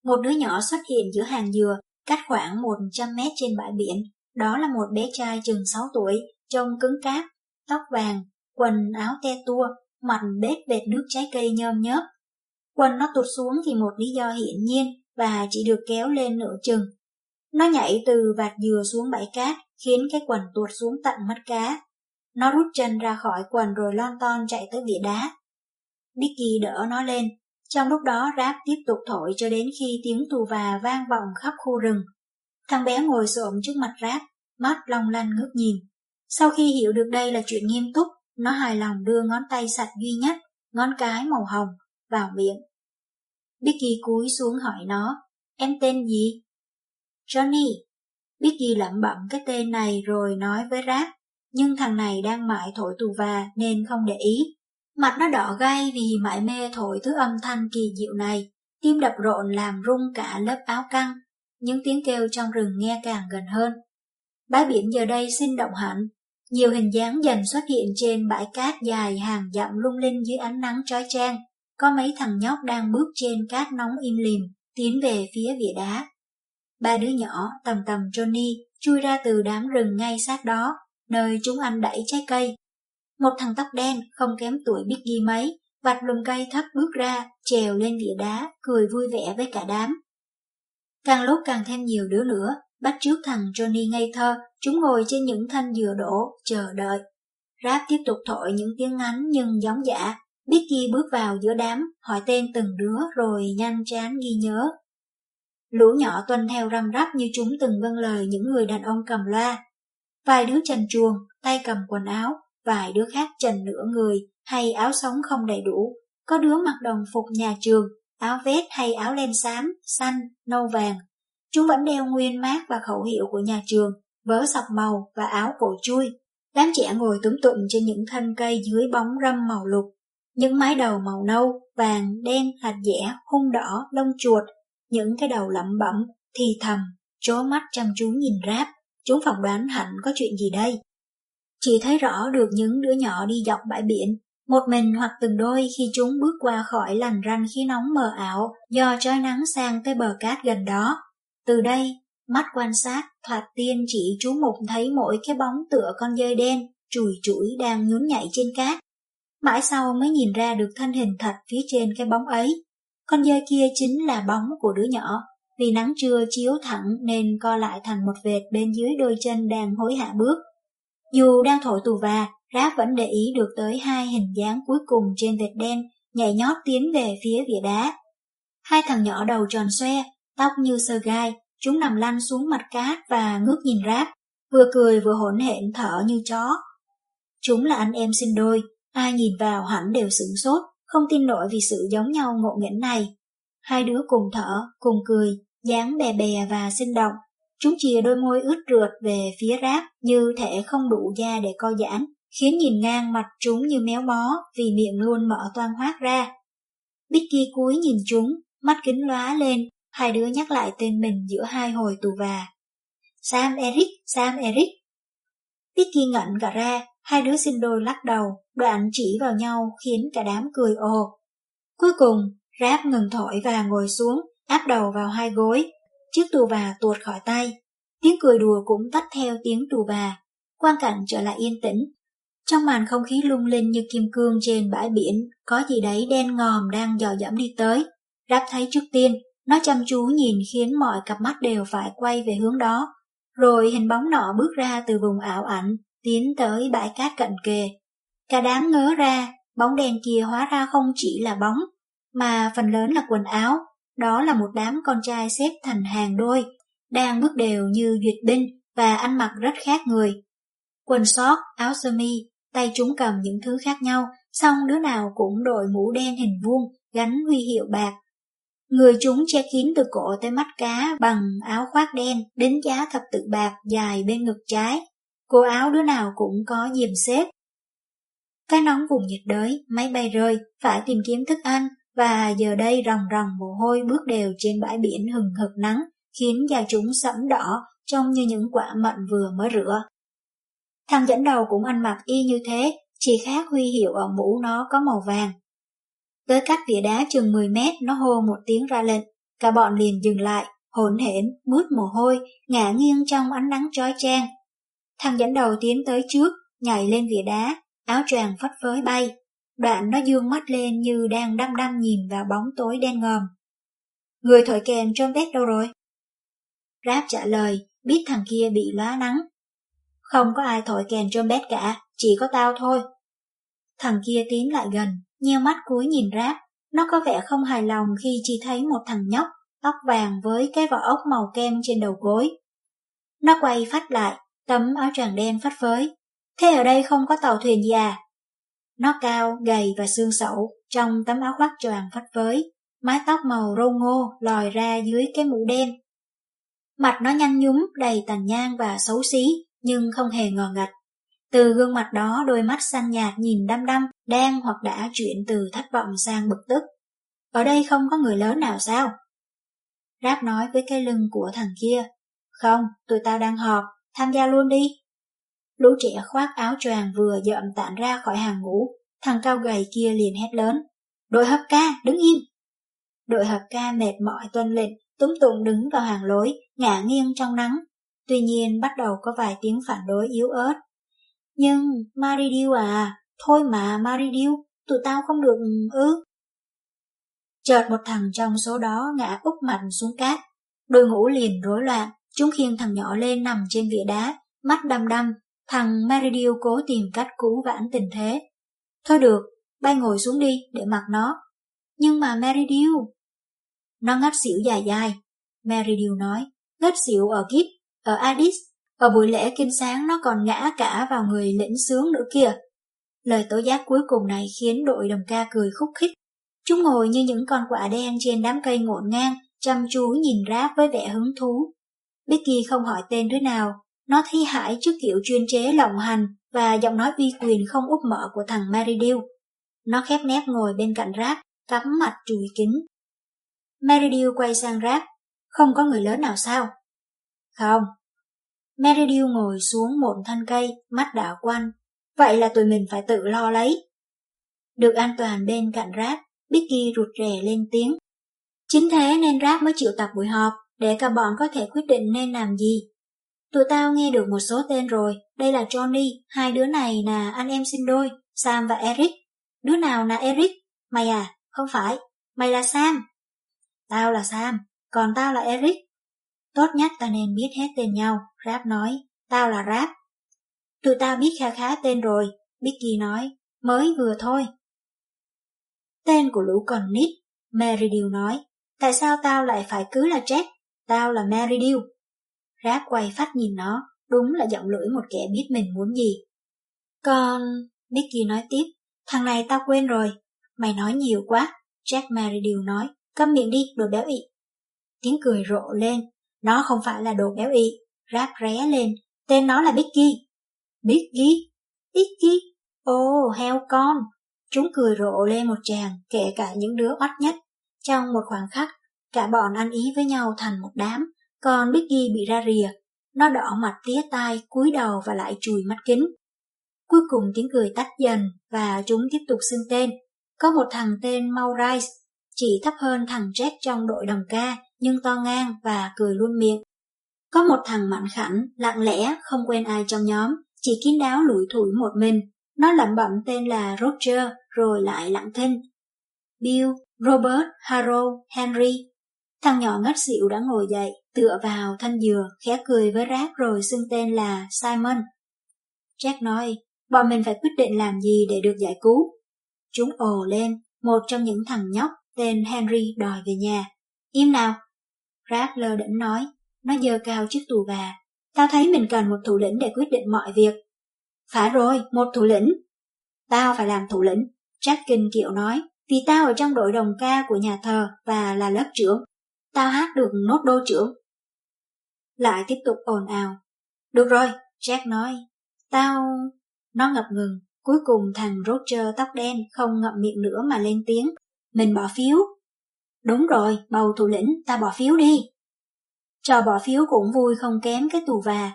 Một đứa nhỏ xuất hiện giữa hàng dừa, cách khoảng 100 mét trên bãi biển. Đó là một bé trai chừng 6 tuổi, trông cứng cáp, tóc vàng, quần áo te tua, mặt bết bệt nước trái cây nhơm nhớp. Quần nó tụt xuống vì một lý do hiển nhiên và chỉ được kéo lên nửa chừng. Nó nhảy từ vạt dừa xuống bãi cát, khiến cái quần tuột xuống tận mắt cá. Nó rút chân ra khỏi quần rồi lon ton chạy tới vỉa đá. Nicky đỡ nó lên, trong lúc đó ráp tiếp tục thổi cho đến khi tiếng tù và vang vọng khắp khu rừng. Thằng bé ngồi xổm trước mặt ráp, mắt long lanh ngước nhìn. Sau khi hiểu được đây là chuyện nghiêm túc, nó hài lòng đưa ngón tay sạch duy nhất, ngón cái màu hồng, vào miệng. Becky cúi xuống hỏi nó, em tên gì? Johnny. Bicky lẩm bẩm cái tên này rồi nói với Rap, nhưng thằng này đang mãi thổi tù và nên không để ý. Mặt nó đỏ gay vì mãi mê thổi thứ âm thanh kỳ diệu này, tim đập rộn làm rung cả lớp áo căng, những tiếng kêu trong rừng nghe càng gần hơn. Bãi biển giờ đây sinh động hẳn, nhiều hình dáng dần xuất hiện trên bãi cát dài hàng dặm lung linh dưới ánh nắng trói trang. Có mấy thằng nhóc đang bước trên cát nóng im lìm, tiến về phía vỉa đá. Ba đứa nhỏ, tầm tầm Johnny, chui ra từ đám rừng ngay sát đó, nơi chúng ăn đẩy trái cây. Một thằng tóc đen, không kém tuổi Biggie mấy, vạch lùm cây thấp bước ra, trèo lên vỉa đá, cười vui vẻ với cả đám. Càng lúc càng thêm nhiều đứa nữa, bắt trước thằng Johnny ngây thơ, chúng ngồi trên những thanh dừa đổ, chờ đợi. Rap tiếp tục thổi những tiếng ngắn nhưng giống dã. Bicky bước vào giữa đám, hỏi tên từng đứa rồi nhanh chán ghi nhớ. Lũ nhỏ tuân theo răm rắp như chúng từng vâng lời những người đàn ông cầm loa. Vài đứa trần chuồng, tay cầm quần áo, vài đứa khác trần nửa người hay áo sống không đầy đủ. Có đứa mặc đồng phục nhà trường, áo vest hay áo len xám, xanh, nâu vàng. Chúng vẫn đeo nguyên mát và khẩu hiệu của nhà trường, vớ sọc màu và áo cổ chui. Đám trẻ ngồi túm tụm trên những thân cây dưới bóng râm màu lục. Những mái đầu màu nâu, vàng, đen, hạt dẻ, hung đỏ, lông chuột, những cái đầu lẩm bẩm, thì thầm, chố mắt chăm chú nhìn ráp. Chúng phỏng đoán hẳn có chuyện gì đây. Chỉ thấy rõ được những đứa nhỏ đi dọc bãi biển, một mình hoặc từng đôi khi chúng bước qua khỏi làn ranh khí nóng mờ ảo do trói nắng sang tới bờ cát gần đó. Từ đây, mắt quan sát, thoạt tiên chỉ chú mục thấy mỗi cái bóng tựa con dơi đen, chùi chuỗi đang nhún nhảy trên cát. Mãi sau mới nhìn ra được thân hình thật phía trên cái bóng ấy. Con dơi kia chính là bóng của đứa nhỏ, vì nắng trưa chiếu thẳng nên co lại thành một vệt bên dưới đôi chân đang hối hạ bước. Dù đang thổi tù và, Ráp vẫn để ý được tới hai hình dáng cuối cùng trên vệt đen nhảy nhót tiến về phía vỉa đá. Hai thằng nhỏ đầu tròn xoe, tóc như sơ gai, chúng nằm lăn xuống mặt cát và ngước nhìn Ráp, vừa cười vừa hỗn hển thở như chó. Chúng là anh em sinh đôi, ai nhìn vào hẳn đều sửng sốt, không tin nổi vì sự giống nhau ngộ nghĩnh này. Hai đứa cùng thở, cùng cười, dáng bè bè và sinh động. Chúng chìa đôi môi ướt rượt về phía ráp như thể không đủ da để co giãn, khiến nhìn ngang mặt chúng như méo mó vì miệng luôn mở toan hoác ra. Bicky cúi nhìn chúng, mắt kính lóa lên, hai đứa nhắc lại tên mình giữa hai hồi tù và. Sam Eric, Sam Eric. Bicky ngẩn cả ra, hai đứa xin đôi lắc đầu, đoạn chỉ vào nhau khiến cả đám cười ồ. Cuối cùng, Ráp ngừng thổi và ngồi xuống, áp đầu vào hai gối. Chiếc tù bà tuột khỏi tay. Tiếng cười đùa cũng tắt theo tiếng tù bà. Quang cảnh trở lại yên tĩnh. Trong màn không khí lung linh như kim cương trên bãi biển, có gì đấy đen ngòm đang dò dẫm đi tới. Ráp thấy trước tiên, nó chăm chú nhìn khiến mọi cặp mắt đều phải quay về hướng đó. Rồi hình bóng nọ bước ra từ vùng ảo ảnh, tiến tới bãi cát cận kề. Cả đám ngớ ra, bóng đèn kia hóa ra không chỉ là bóng, mà phần lớn là quần áo. Đó là một đám con trai xếp thành hàng đôi, đang bước đều như duyệt binh và ăn mặc rất khác người. Quần sót, áo sơ mi, tay chúng cầm những thứ khác nhau, xong đứa nào cũng đội mũ đen hình vuông, gắn huy hiệu bạc. Người chúng che kín từ cổ tới mắt cá bằng áo khoác đen, đính giá thập tự bạc dài bên ngực trái. Cô áo đứa nào cũng có diềm xếp. Cái nóng vùng nhiệt đới, máy bay rơi, phải tìm kiếm thức ăn, và giờ đây ròng ròng mồ hôi bước đều trên bãi biển hừng hực nắng, khiến da chúng sẫm đỏ, trông như những quả mận vừa mới rửa. Thằng dẫn đầu cũng ăn mặc y như thế, chỉ khác huy hiệu ở mũ nó có màu vàng. Tới cách vỉa đá chừng 10 mét nó hô một tiếng ra lệnh, cả bọn liền dừng lại, hỗn hển, mướt mồ hôi, ngả nghiêng trong ánh nắng chói chang. Thằng dẫn đầu tiến tới trước, nhảy lên vỉa đá, áo choàng phất phới bay. Đoạn nó dương mắt lên như đang đăm đăm nhìn vào bóng tối đen ngòm. Người thổi kèn trumpet đâu rồi? Ráp trả lời, biết thằng kia bị lóa nắng. Không có ai thổi kèn trumpet cả, chỉ có tao thôi. Thằng kia tiến lại gần, nheo mắt cúi nhìn Ráp. Nó có vẻ không hài lòng khi chỉ thấy một thằng nhóc, tóc vàng với cái vỏ ốc màu kem trên đầu gối. Nó quay phát lại, tấm áo choàng đen phất phới. Thế ở đây không có tàu thuyền già? Nó cao, gầy và xương sẩu, trong tấm áo khoác choàng phất với mái tóc màu râu ngô lòi ra dưới cái mũ đen. Mặt nó nhăn nhúm, đầy tàn nhang và xấu xí, nhưng không hề ngờ ngạch. Từ gương mặt đó đôi mắt xanh nhạt nhìn đăm đăm, đang hoặc đã chuyển từ thất vọng sang bực tức. Ở đây không có người lớn nào sao? Ráp nói với cái lưng của thằng kia. Không, tụi tao đang họp, tham gia luôn đi. Lũ trẻ khoác áo choàng vừa dợm tản ra khỏi hàng ngũ, thằng cao gầy kia liền hét lớn. Đội hợp ca, đứng im! Đội hợp ca mệt mỏi tuân lệnh, túm tụng đứng vào hàng lối, ngả nghiêng trong nắng. Tuy nhiên bắt đầu có vài tiếng phản đối yếu ớt. Nhưng, Maridiu à, thôi mà Maridiu, tụi tao không được ư. Chợt một thằng trong số đó ngã úp mặt xuống cát. đội ngũ liền rối loạn, chúng khiêng thằng nhỏ lên nằm trên vỉa đá, mắt đăm đăm. Thằng Maridiu cố tìm cách cứu vãn tình thế. Thôi được, bay ngồi xuống đi để mặc nó. Nhưng mà Maridiu... Nó ngất xỉu dài dài. Maridiu nói, ngất xỉu ở Kip, ở Addis. Ở buổi lễ kinh sáng nó còn ngã cả vào người lĩnh sướng nữa kìa. Lời tố giác cuối cùng này khiến đội đồng ca cười khúc khích. Chúng ngồi như những con quạ đen trên đám cây ngổn ngang, chăm chú nhìn ráp với vẻ hứng thú. Becky không hỏi tên đứa nào, nó thi hải trước kiểu chuyên chế lộng hành và giọng nói uy quyền không úp mở của thằng Meridil. Nó khép nép ngồi bên cạnh ráp, cắm mặt trùi kính. Meridil quay sang ráp, không có người lớn nào sao? Không. Meridil ngồi xuống một thân cây, mắt đảo quanh. Vậy là tụi mình phải tự lo lấy. Được an toàn bên cạnh ráp, Bicky rụt rè lên tiếng. Chính thế nên Rap mới chịu tập buổi họp, để cả bọn có thể quyết định nên làm gì. Tụi tao nghe được một số tên rồi, đây là Johnny, hai đứa này là anh em sinh đôi, Sam và Eric. Đứa nào là Eric? Mày à? Không phải, mày là Sam. Tao là Sam, còn tao là Eric. Tốt nhất ta nên biết hết tên nhau, Rap nói, tao là Rap. Tụi tao biết khá khá tên rồi, Bicky nói, mới vừa thôi. Tên của lũ còn nít, meridew nói. Tại sao tao lại phải cứ là Jack? Tao là meridew Rác quay phát nhìn nó, đúng là giọng lưỡi một kẻ biết mình muốn gì. con. Nicky nói tiếp, thằng này tao quên rồi. Mày nói nhiều quá. Jack Meridiu nói, câm miệng đi, đồ béo ị. Tiếng cười rộ lên, nó không phải là đồ béo ị. rác ré lên, tên nó là Bicky. Bicky? Bicky? Ồ, oh, heo con, Chúng cười rộ lên một tràng, kể cả những đứa oắt nhất. Trong một khoảng khắc, cả bọn ăn ý với nhau thành một đám, còn Biggie bị ra rìa. Nó đỏ mặt tía tai, cúi đầu và lại chùi mắt kính. Cuối cùng tiếng cười tắt dần và chúng tiếp tục xưng tên. Có một thằng tên Maurice, chỉ thấp hơn thằng Jack trong đội đồng ca, nhưng to ngang và cười luôn miệng. Có một thằng mạnh khảnh, lặng lẽ, không quen ai trong nhóm, chỉ kín đáo lủi thủi một mình, nó lẩm bẩm tên là Roger, rồi lại lặng thinh. Bill, Robert, Harold, Henry. Thằng nhỏ ngất xỉu đã ngồi dậy, tựa vào thân dừa, khẽ cười với rác rồi xưng tên là Simon. Jack nói, bọn mình phải quyết định làm gì để được giải cứu. Chúng ồ lên, một trong những thằng nhóc tên Henry đòi về nhà. Im nào. Rác lơ đỉnh nói, nó dơ cao chiếc tù bà. Tao thấy mình cần một thủ lĩnh để quyết định mọi việc. Phải rồi, một thủ lĩnh. Tao phải làm thủ lĩnh, Jack kinh kiệu nói, vì tao ở trong đội đồng ca của nhà thờ và là lớp trưởng. Tao hát được nốt đô trưởng. Lại tiếp tục ồn ào. Được rồi, Jack nói. Tao... Nó ngập ngừng. Cuối cùng thằng Roger tóc đen không ngậm miệng nữa mà lên tiếng. Mình bỏ phiếu. Đúng rồi, bầu thủ lĩnh, ta bỏ phiếu đi. Trò bỏ phiếu cũng vui không kém cái tù và,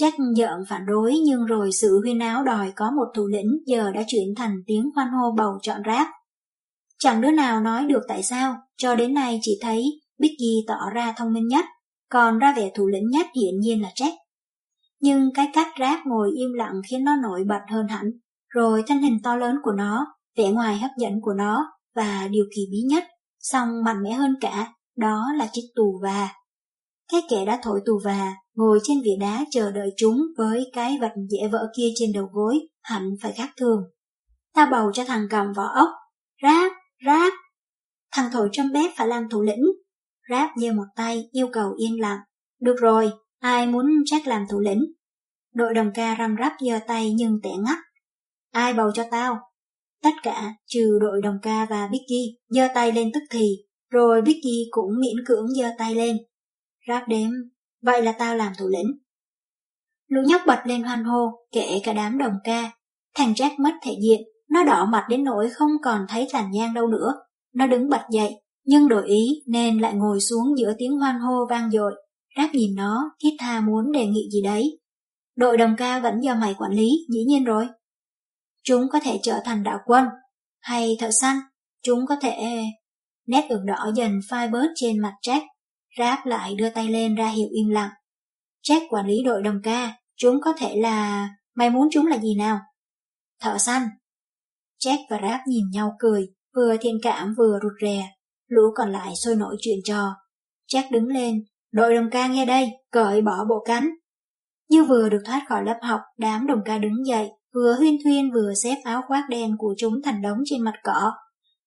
Jack giận phản đối nhưng rồi sự huyên áo đòi có một thủ lĩnh giờ đã chuyển thành tiếng hoan hô bầu chọn rác. Chẳng đứa nào nói được tại sao, cho đến nay chỉ thấy Biggie tỏ ra thông minh nhất, còn ra vẻ thủ lĩnh nhất hiển nhiên là Jack. Nhưng cái cách rác ngồi im lặng khiến nó nổi bật hơn hẳn, rồi thân hình to lớn của nó, vẻ ngoài hấp dẫn của nó, và điều kỳ bí nhất, song mạnh mẽ hơn cả, đó là chiếc tù và. Cái kẻ đã thổi tù và ngồi trên vỉa đá chờ đợi chúng với cái vật dễ vỡ kia trên đầu gối, hẳn phải khác thường. Ta bầu cho thằng cầm vỏ ốc, rác ráp. Thằng thổi trăm bếp phải làm thủ lĩnh. Ráp giơ một tay, yêu cầu yên lặng. Được rồi, ai muốn chắc làm thủ lĩnh? Đội đồng ca răm rắp giơ tay nhưng tẻ ngắt. Ai bầu cho tao? Tất cả, trừ đội đồng ca và Vicky, giơ tay lên tức thì, rồi Vicky cũng miễn cưỡng giơ tay lên. Ráp đếm, vậy là tao làm thủ lĩnh. Lũ nhóc bật lên hoan hô, kể cả đám đồng ca. Thằng Jack mất thể diện, nó đỏ mặt đến nỗi không còn thấy tàn nhang đâu nữa. Nó đứng bật dậy, nhưng đổi ý nên lại ngồi xuống giữa tiếng hoan hô vang dội. Rác nhìn nó, thiết tha muốn đề nghị gì đấy. Đội đồng ca vẫn do mày quản lý, dĩ nhiên rồi. Chúng có thể trở thành đạo quân, hay thợ săn, chúng có thể... Nét ửng đỏ dần phai bớt trên mặt Jack, Ráp lại đưa tay lên ra hiệu im lặng. Jack quản lý đội đồng ca, chúng có thể là... Mày muốn chúng là gì nào? Thợ săn. Jack và Ráp nhìn nhau cười, vừa thiện cảm vừa rụt rè. Lũ còn lại sôi nổi chuyện trò. Jack đứng lên, đội đồng ca nghe đây, cởi bỏ bộ cánh. Như vừa được thoát khỏi lớp học, đám đồng ca đứng dậy, vừa huyên thuyên vừa xếp áo khoác đen của chúng thành đống trên mặt cỏ.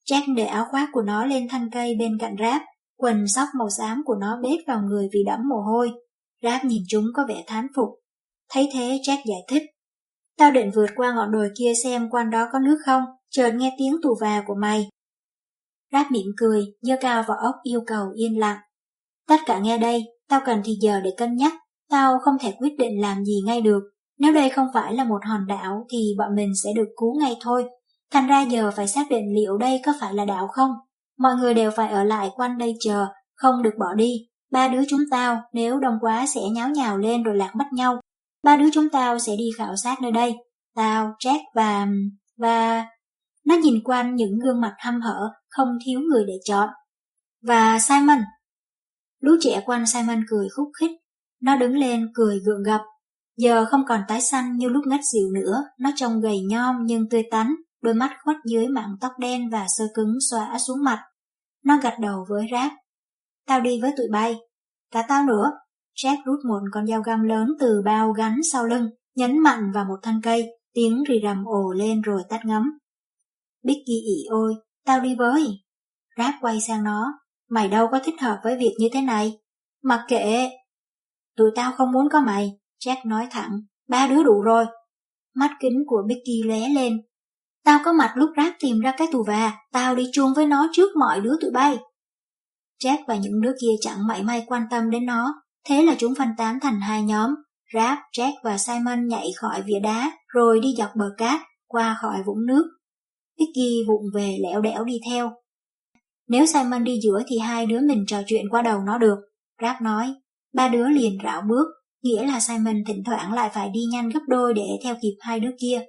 Jack để áo khoác của nó lên thanh cây bên cạnh Ráp, quần sóc màu xám của nó bết vào người vì đẫm mồ hôi. Ráp nhìn chúng có vẻ thán phục. Thấy thế Jack giải thích. Tao định vượt qua ngọn đồi kia xem quanh đó có nước không, chợt nghe tiếng tù và của mày. Ráp miệng cười, giơ cao vào ốc yêu cầu yên lặng. Tất cả nghe đây, tao cần thì giờ để cân nhắc, tao không thể quyết định làm gì ngay được. Nếu đây không phải là một hòn đảo thì bọn mình sẽ được cứu ngay thôi. Thành ra giờ phải xác định liệu đây có phải là đảo không. Mọi người đều phải ở lại quanh đây chờ, không được bỏ đi. Ba đứa chúng tao, nếu đông quá sẽ nháo nhào lên rồi lạc mất nhau. Ba đứa chúng tao sẽ đi khảo sát nơi đây. Tao, Jack và... và... Nó nhìn quanh những gương mặt hăm hở, không thiếu người để chọn. Và Simon. Lũ trẻ quanh Simon cười khúc khích. Nó đứng lên cười gượng gập. Giờ không còn tái xanh như lúc ngất dịu nữa, nó trông gầy nhom nhưng tươi tắn, đôi mắt khuất dưới mảng tóc đen và sơ cứng xóa xuống mặt. Nó gật đầu với Rác. Tao đi với tụi bay. Cả tao nữa. Jack rút một con dao găm lớn từ bao gắn sau lưng, nhấn mạnh vào một thân cây, tiếng rì rầm ồ lên rồi tắt ngấm. Bicky ỉ ôi, tao đi với. Rác quay sang nó, mày đâu có thích hợp với việc như thế này. Mặc kệ. Tụi tao không muốn có mày, Jack nói thẳng, ba đứa đủ rồi. Mắt kính của Bicky lé lên, Tao có mặt lúc rác tìm ra cái tù và, tao đi chuông với nó trước mọi đứa tụi bay. Jack và những đứa kia chẳng mảy may quan tâm đến nó, thế là chúng phân tán thành hai nhóm. Rap, Jack và Simon nhảy khỏi vỉa đá, rồi đi dọc bờ cát, qua khỏi vũng nước. Vicky vụng về lẻo đẻo đi theo. Nếu Simon đi giữa thì hai đứa mình trò chuyện qua đầu nó được, Rap nói. Ba đứa liền rảo bước, nghĩa là Simon thỉnh thoảng lại phải đi nhanh gấp đôi để theo kịp hai đứa kia.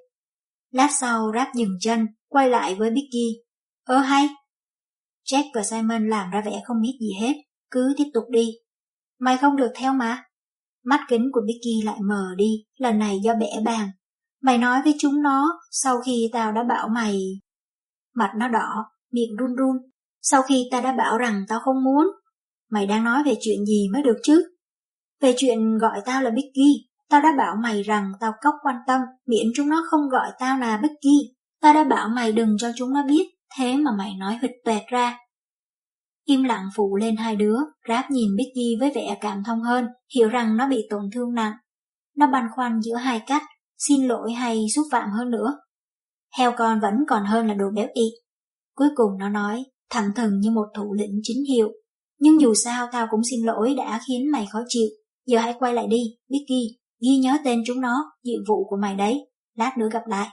Lát sau Rap dừng chân, quay lại với Bicky. Ơ hay! Jack và Simon làm ra vẻ không biết gì hết, cứ tiếp tục đi. Mày không được theo mà. Mắt kính của Bicky lại mờ đi, lần này do bẻ bàn. Mày nói với chúng nó, sau khi tao đã bảo mày... Mặt nó đỏ, miệng run run. Sau khi ta đã bảo rằng tao không muốn. Mày đang nói về chuyện gì mới được chứ? Về chuyện gọi tao là Bicky. Tao đã bảo mày rằng tao cốc quan tâm, miễn chúng nó không gọi tao là Becky. Tao đã bảo mày đừng cho chúng nó biết, thế mà mày nói hịch tuệt ra. Im lặng phụ lên hai đứa, Ráp nhìn Becky với vẻ cảm thông hơn, hiểu rằng nó bị tổn thương nặng. Nó băn khoăn giữa hai cách, xin lỗi hay xúc phạm hơn nữa. Heo con vẫn còn hơn là đồ béo ị. Cuối cùng nó nói, thẳng thừng như một thủ lĩnh chính hiệu. Nhưng dù sao tao cũng xin lỗi đã khiến mày khó chịu. Giờ hãy quay lại đi, Becky. Ghi nhớ tên chúng nó, nhiệm vụ của mày đấy, lát nữa gặp lại.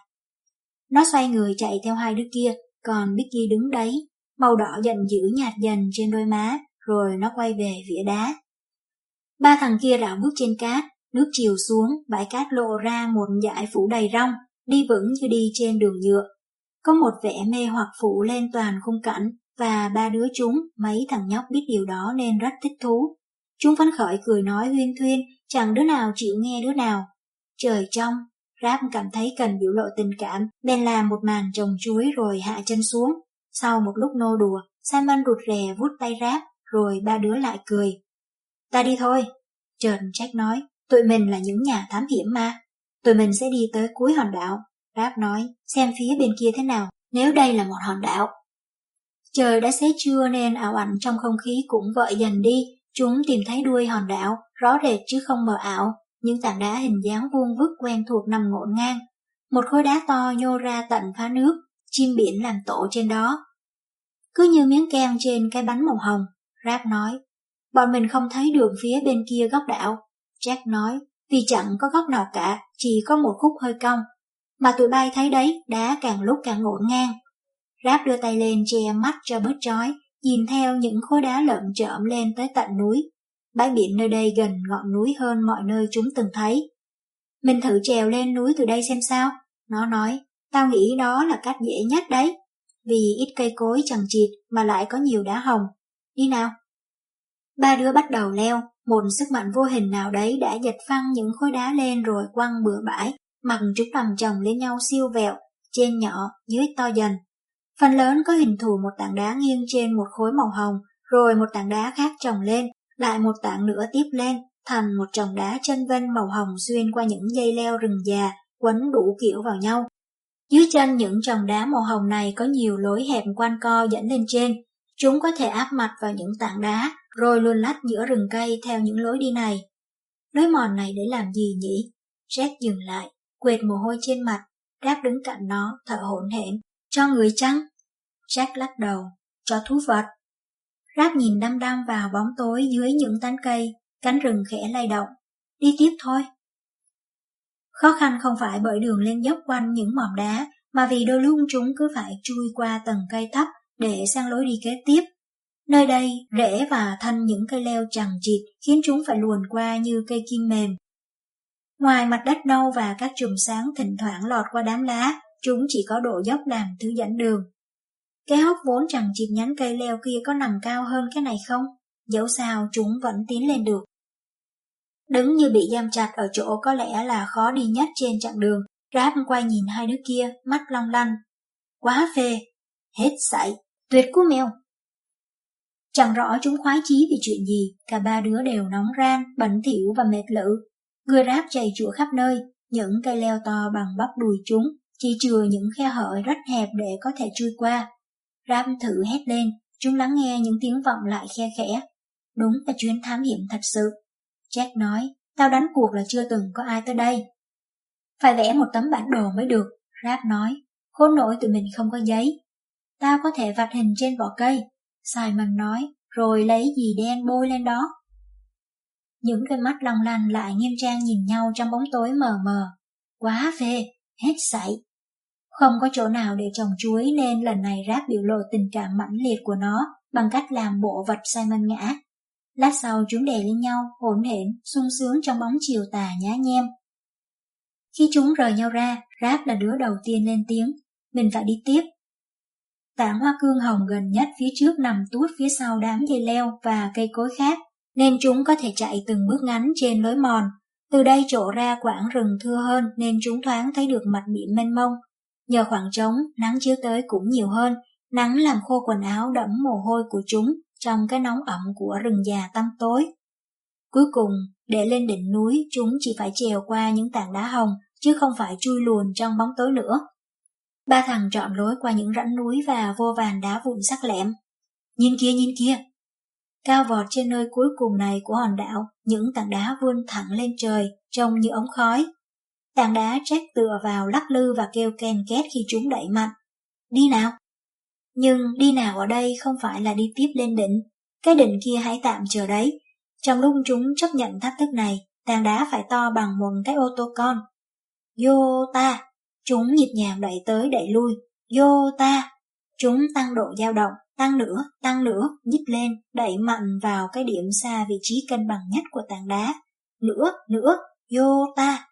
Nó xoay người chạy theo hai đứa kia, còn Bicky đứng đấy, màu đỏ dần dữ nhạt dần trên đôi má, rồi nó quay về vỉa đá. Ba thằng kia rảo bước trên cát, nước chiều xuống, bãi cát lộ ra một dải phủ đầy rong, đi vững như đi trên đường nhựa. Có một vẻ mê hoặc phủ lên toàn khung cảnh, và ba đứa chúng, mấy thằng nhóc biết điều đó nên rất thích thú. Chúng phấn khởi cười nói huyên thuyên, chẳng đứa nào chịu nghe đứa nào. Trời trong, Ráp cảm thấy cần biểu lộ tình cảm, bèn làm một màn trồng chuối rồi hạ chân xuống. Sau một lúc nô đùa, Simon rụt rè vút tay Ráp, rồi ba đứa lại cười. Ta đi thôi. Trần trách nói, tụi mình là những nhà thám hiểm mà. Tụi mình sẽ đi tới cuối hòn đảo. Ráp nói, xem phía bên kia thế nào, nếu đây là một hòn đảo. Trời đã xế trưa nên ảo ảnh trong không khí cũng vợi dần đi, Chúng tìm thấy đuôi hòn đảo, rõ rệt chứ không mờ ảo, những tảng đá hình dáng vuông vức quen thuộc nằm ngổn ngang. Một khối đá to nhô ra tận phá nước, chim biển làm tổ trên đó. Cứ như miếng kem trên cái bánh màu hồng, Rap nói. bọn mình không thấy đường phía bên kia góc đảo. Jack nói, vì chẳng có góc nào cả, chỉ có một khúc hơi cong. Mà tụi bay thấy đấy, đá càng lúc càng ngổn ngang. Ráp đưa tay lên che mắt cho bớt trói, nhìn theo những khối đá lợm trợm lên tới tận núi. Bãi biển nơi đây gần ngọn núi hơn mọi nơi chúng từng thấy. Mình thử trèo lên núi từ đây xem sao. Nó nói, tao nghĩ đó là cách dễ nhất đấy. Vì ít cây cối chẳng chịt mà lại có nhiều đá hồng. Đi nào. Ba đứa bắt đầu leo, một sức mạnh vô hình nào đấy đã giật phăng những khối đá lên rồi quăng bừa bãi, mặc chúng nằm chồng lên nhau siêu vẹo, trên nhỏ, dưới to dần. Phần lớn có hình thù một tảng đá nghiêng trên một khối màu hồng, rồi một tảng đá khác chồng lên, lại một tảng nữa tiếp lên, thành một chồng đá chân vân màu hồng xuyên qua những dây leo rừng già, quấn đủ kiểu vào nhau. Dưới chân những chồng đá màu hồng này có nhiều lối hẹp quanh co dẫn lên trên. Chúng có thể áp mặt vào những tảng đá, rồi luồn lách giữa rừng cây theo những lối đi này. Lối mòn này để làm gì nhỉ? Jack dừng lại, quệt mồ hôi trên mặt, Rác đứng cạnh nó, thở hổn hển. Cho người chăng? Jack lắc đầu, cho thú vật. Rác nhìn đăm đăm vào bóng tối dưới những tán cây, cánh rừng khẽ lay động. Đi tiếp thôi. Khó khăn không phải bởi đường lên dốc quanh những mỏm đá, mà vì đôi lúc chúng cứ phải chui qua tầng cây thấp để sang lối đi kế tiếp. Nơi đây, rễ và thân những cây leo chằng chịt khiến chúng phải luồn qua như cây kim mềm. Ngoài mặt đất nâu và các chùm sáng thỉnh thoảng lọt qua đám lá, chúng chỉ có độ dốc làm thứ dẫn đường. Cái hốc vốn chẳng chịt nhánh cây leo kia có nằm cao hơn cái này không? Dẫu sao chúng vẫn tiến lên được. Đứng như bị giam chặt ở chỗ có lẽ là khó đi nhất trên chặng đường, Ráp quay nhìn hai đứa kia, mắt long lanh. Quá phê, hết sảy, tuyệt cú mèo. Chẳng rõ chúng khoái chí vì chuyện gì, cả ba đứa đều nóng ran, bẩn thỉu và mệt lử. Người ráp chày chụa khắp nơi, những cây leo to bằng bắp đùi chúng, chỉ chừa những khe hở rất hẹp để có thể chui qua. Ráp thử hét lên, chúng lắng nghe những tiếng vọng lại khe khẽ. Đúng là chuyến thám hiểm thật sự. Jack nói, tao đánh cuộc là chưa từng có ai tới đây. Phải vẽ một tấm bản đồ mới được, Rap nói, khốn nổi tụi mình không có giấy. Tao có thể vạch hình trên vỏ cây, Simon nói, rồi lấy gì đen bôi lên đó. Những đôi mắt long lanh lại nghiêm trang nhìn nhau trong bóng tối mờ mờ. Quá phê, hết sảy. Không có chỗ nào để trồng chuối nên lần này Rap biểu lộ tình cảm mãnh liệt của nó bằng cách làm bộ vật Simon ngã. Lát sau chúng đè lên nhau, hỗn hển, sung sướng trong bóng chiều tà nhá nhem. Khi chúng rời nhau ra, Rap là đứa đầu tiên lên tiếng, mình phải đi tiếp. Tảng hoa cương hồng gần nhất phía trước nằm tuốt phía sau đám dây leo và cây cối khác, nên chúng có thể chạy từng bước ngắn trên lối mòn. Từ đây trổ ra quãng rừng thưa hơn nên chúng thoáng thấy được mặt biển mênh mông. Nhờ khoảng trống, nắng chiếu tới cũng nhiều hơn, nắng làm khô quần áo đẫm mồ hôi của chúng trong cái nóng ẩm của rừng già tăm tối. Cuối cùng, để lên đỉnh núi, chúng chỉ phải trèo qua những tảng đá hồng, chứ không phải chui luồn trong bóng tối nữa. Ba thằng chọn lối qua những rãnh núi và vô vàn đá vụn sắc lẹm. Nhìn kia, nhìn kia! Cao vọt trên nơi cuối cùng này của hòn đảo, những tảng đá vươn thẳng lên trời, trông như ống khói. Tảng đá trách tựa vào lắc lư và kêu ken két khi chúng đẩy mạnh. Đi nào! Nhưng đi nào ở đây không phải là đi tiếp lên đỉnh, cái đỉnh kia hãy tạm chờ đấy. Trong lúc chúng chấp nhận thách thức này, tảng đá phải to bằng một cái ô tô con. Vô ta! Chúng nhịp nhàng đẩy tới đẩy lui. Vô ta! Chúng tăng độ dao động, tăng nữa, tăng nữa, nhích lên, đẩy mạnh vào cái điểm xa vị trí cân bằng nhất của tảng đá. Nữa, nữa, vô ta!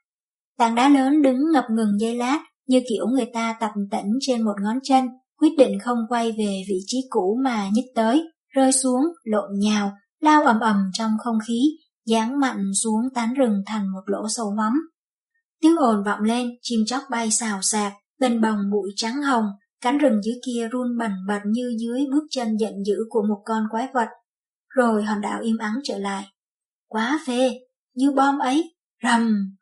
Tảng đá lớn đứng ngập ngừng dây lát, như kiểu người ta tập tĩnh trên một ngón chân, quyết định không quay về vị trí cũ mà nhích tới, rơi xuống, lộn nhào, lao ầm ầm trong không khí, giáng mạnh xuống tán rừng thành một lỗ sâu lắm. Tiếng ồn vọng lên, chim chóc bay xào xạc, bên bồng bụi trắng hồng, cánh rừng dưới kia run bần bật như dưới bước chân giận dữ của một con quái vật. Rồi hòn đảo im ắng trở lại. Quá phê, như bom ấy, rầm.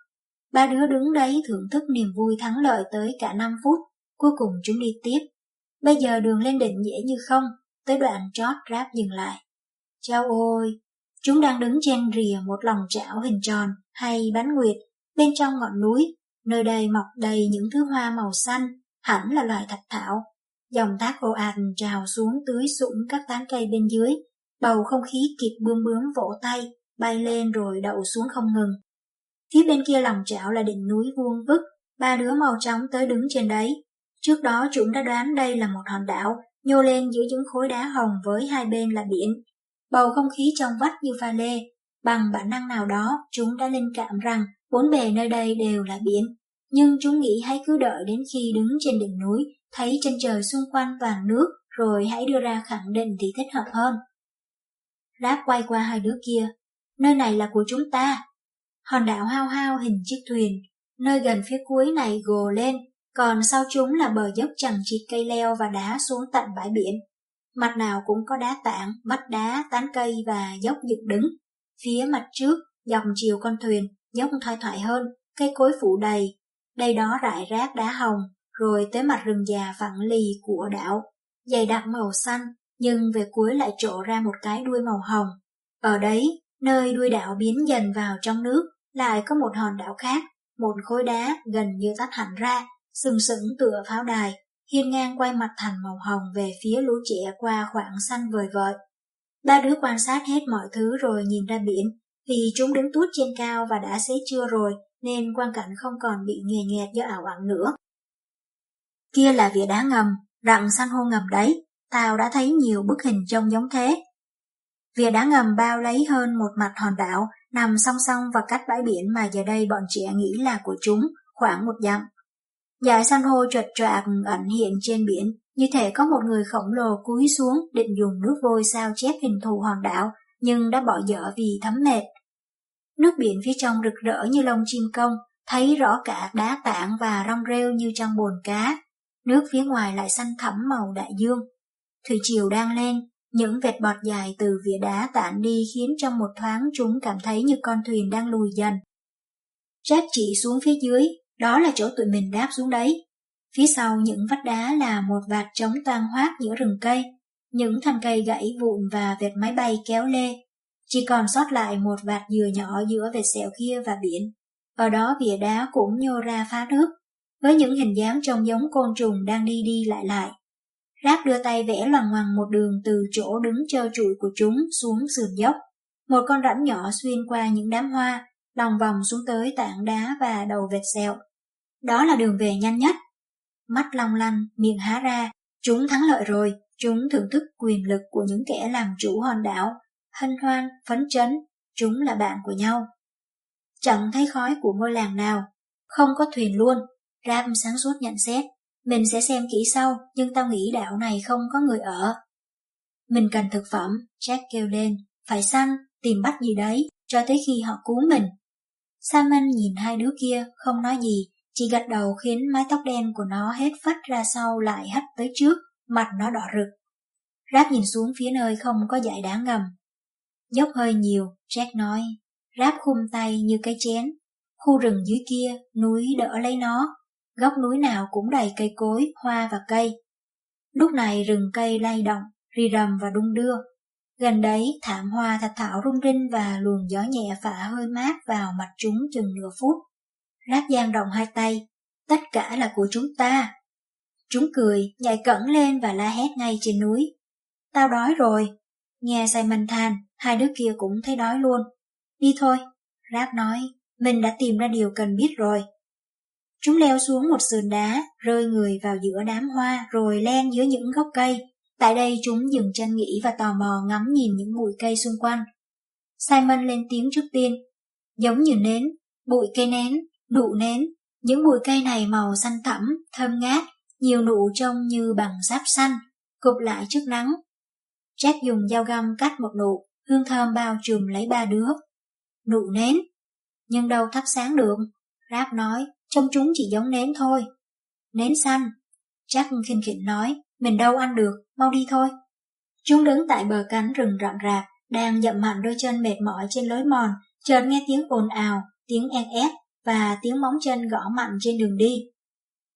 Ba đứa đứng đấy thưởng thức niềm vui thắng lợi tới cả 5 phút, cuối cùng chúng đi tiếp. Bây giờ đường lên đỉnh dễ như không, tới đoạn trót ráp dừng lại. Chao ôi! Chúng đang đứng trên rìa một lòng chảo hình tròn hay bánh nguyệt bên trong ngọn núi, nơi đây mọc đầy những thứ hoa màu xanh, hẳn là loài thạch thảo. Dòng thác ồ ạt trào xuống tưới sũng các tán cây bên dưới, bầu không khí kịp bướm bướm vỗ tay, bay lên rồi đậu xuống không ngừng. Phía bên kia lòng chảo là đỉnh núi vuông vức, ba đứa màu trắng tới đứng trên đấy. Trước đó chúng đã đoán đây là một hòn đảo, nhô lên giữa những khối đá hồng với hai bên là biển. Bầu không khí trong vắt như pha lê, bằng bản năng nào đó chúng đã linh cảm rằng bốn bề nơi đây đều là biển. Nhưng chúng nghĩ hãy cứ đợi đến khi đứng trên đỉnh núi, thấy chân trời xung quanh toàn nước, rồi hãy đưa ra khẳng định thì thích hợp hơn. Ráp quay qua hai đứa kia, nơi này là của chúng ta. Hòn đảo hao hao hình chiếc thuyền, nơi gần phía cuối này gồ lên, còn sau chúng là bờ dốc chẳng chịt cây leo và đá xuống tận bãi biển. Mặt nào cũng có đá tảng, vách đá, tán cây và dốc dựng đứng. Phía mặt trước, dòng chiều con thuyền, dốc thoai thoải hơn, cây cối phủ đầy. Đây đó rải rác đá hồng, rồi tới mặt rừng già phẳng lì của đảo, dày đặc màu xanh, nhưng về cuối lại trộ ra một cái đuôi màu hồng. Ở đấy, nơi đuôi đảo biến dần vào trong nước, lại có một hòn đảo khác, một khối đá gần như tách hẳn ra, sừng sững tựa pháo đài, hiên ngang quay mặt thành màu hồng về phía lũ trẻ qua khoảng xanh vời vợi. Ba đứa quan sát hết mọi thứ rồi nhìn ra biển, vì chúng đứng tuốt trên cao và đã xế trưa rồi, nên quang cảnh không còn bị nghề nghẹt do ảo ảnh nữa. Kia là vỉa đá ngầm, rặng san hô ngầm đấy, tao đã thấy nhiều bức hình trông giống thế. Vỉa đá ngầm bao lấy hơn một mặt hòn đảo, nằm song song và cách bãi biển mà giờ đây bọn trẻ nghĩ là của chúng, khoảng một dặm. Dải san hô chuột choạc ẩn hiện trên biển, như thể có một người khổng lồ cúi xuống định dùng nước vôi sao chép hình thù hòn đảo, nhưng đã bỏ dở vì thấm mệt. Nước biển phía trong rực rỡ như lông chim công, thấy rõ cả đá tảng và rong rêu như trong bồn cá. Nước phía ngoài lại xanh thẳm màu đại dương. Thủy triều đang lên, những vệt bọt dài từ vỉa đá tản đi khiến trong một thoáng chúng cảm thấy như con thuyền đang lùi dần. Jack chỉ xuống phía dưới, đó là chỗ tụi mình đáp xuống đấy. Phía sau những vách đá là một vạt trống toan hoác giữa rừng cây, những thân cây gãy vụn và vệt máy bay kéo lê. Chỉ còn sót lại một vạt dừa nhỏ giữa vệt sẹo kia và biển. Ở đó vỉa đá cũng nhô ra phá nước, với những hình dáng trông giống côn trùng đang đi đi lại lại. Rác đưa tay vẽ loằng ngoằng một đường từ chỗ đứng trơ trụi của chúng xuống sườn dốc. Một con rãnh nhỏ xuyên qua những đám hoa, lòng vòng xuống tới tảng đá và đầu vệt sẹo. Đó là đường về nhanh nhất. Mắt long lanh, miệng há ra, chúng thắng lợi rồi, chúng thưởng thức quyền lực của những kẻ làm chủ hòn đảo, hân hoan, phấn chấn, chúng là bạn của nhau. Chẳng thấy khói của ngôi làng nào, không có thuyền luôn, Ram sáng suốt nhận xét, mình sẽ xem kỹ sau, nhưng tao nghĩ đảo này không có người ở. Mình cần thực phẩm, Jack kêu lên, phải săn, tìm bắt gì đấy, cho tới khi họ cứu mình. Simon nhìn hai đứa kia, không nói gì, chỉ gật đầu khiến mái tóc đen của nó hết phất ra sau lại hất tới trước, mặt nó đỏ rực. Ráp nhìn xuống phía nơi không có dải đá ngầm. Dốc hơi nhiều, Jack nói. Ráp khum tay như cái chén. Khu rừng dưới kia, núi đỡ lấy nó. Góc núi nào cũng đầy cây cối, hoa và cây. Lúc này rừng cây lay động, rì rầm và đung đưa. Gần đấy thảm hoa thạch thảo rung rinh và luồng gió nhẹ phả hơi mát vào mặt chúng chừng nửa phút. rác giang rộng hai tay, tất cả là của chúng ta. Chúng cười, nhảy cẩn lên và la hét ngay trên núi. Tao đói rồi. Nghe Simon than, hai đứa kia cũng thấy đói luôn. Đi thôi, rác nói, mình đã tìm ra điều cần biết rồi. Chúng leo xuống một sườn đá, rơi người vào giữa đám hoa rồi len dưới những gốc cây. Tại đây chúng dừng chân nghỉ và tò mò ngắm nhìn những bụi cây xung quanh. Simon lên tiếng trước tiên. Giống như nến, bụi cây nén, nụ nén. Những bụi cây này màu xanh thẳm, thơm ngát, nhiều nụ trông như bằng sáp xanh, cụp lại trước nắng. Jack dùng dao găm cắt một nụ, hương thơm bao trùm lấy ba đứa. Nụ nén. Nhưng đâu thắp sáng được, Ráp nói, trông chúng chỉ giống nến thôi. Nến xanh. Jack khinh khỉnh nói, mình đâu ăn được, mau đi thôi. Chúng đứng tại bờ cánh rừng rậm rạp, đang dậm mạnh đôi chân mệt mỏi trên lối mòn, chợt nghe tiếng ồn ào, tiếng en ép và tiếng móng chân gõ mạnh trên đường đi.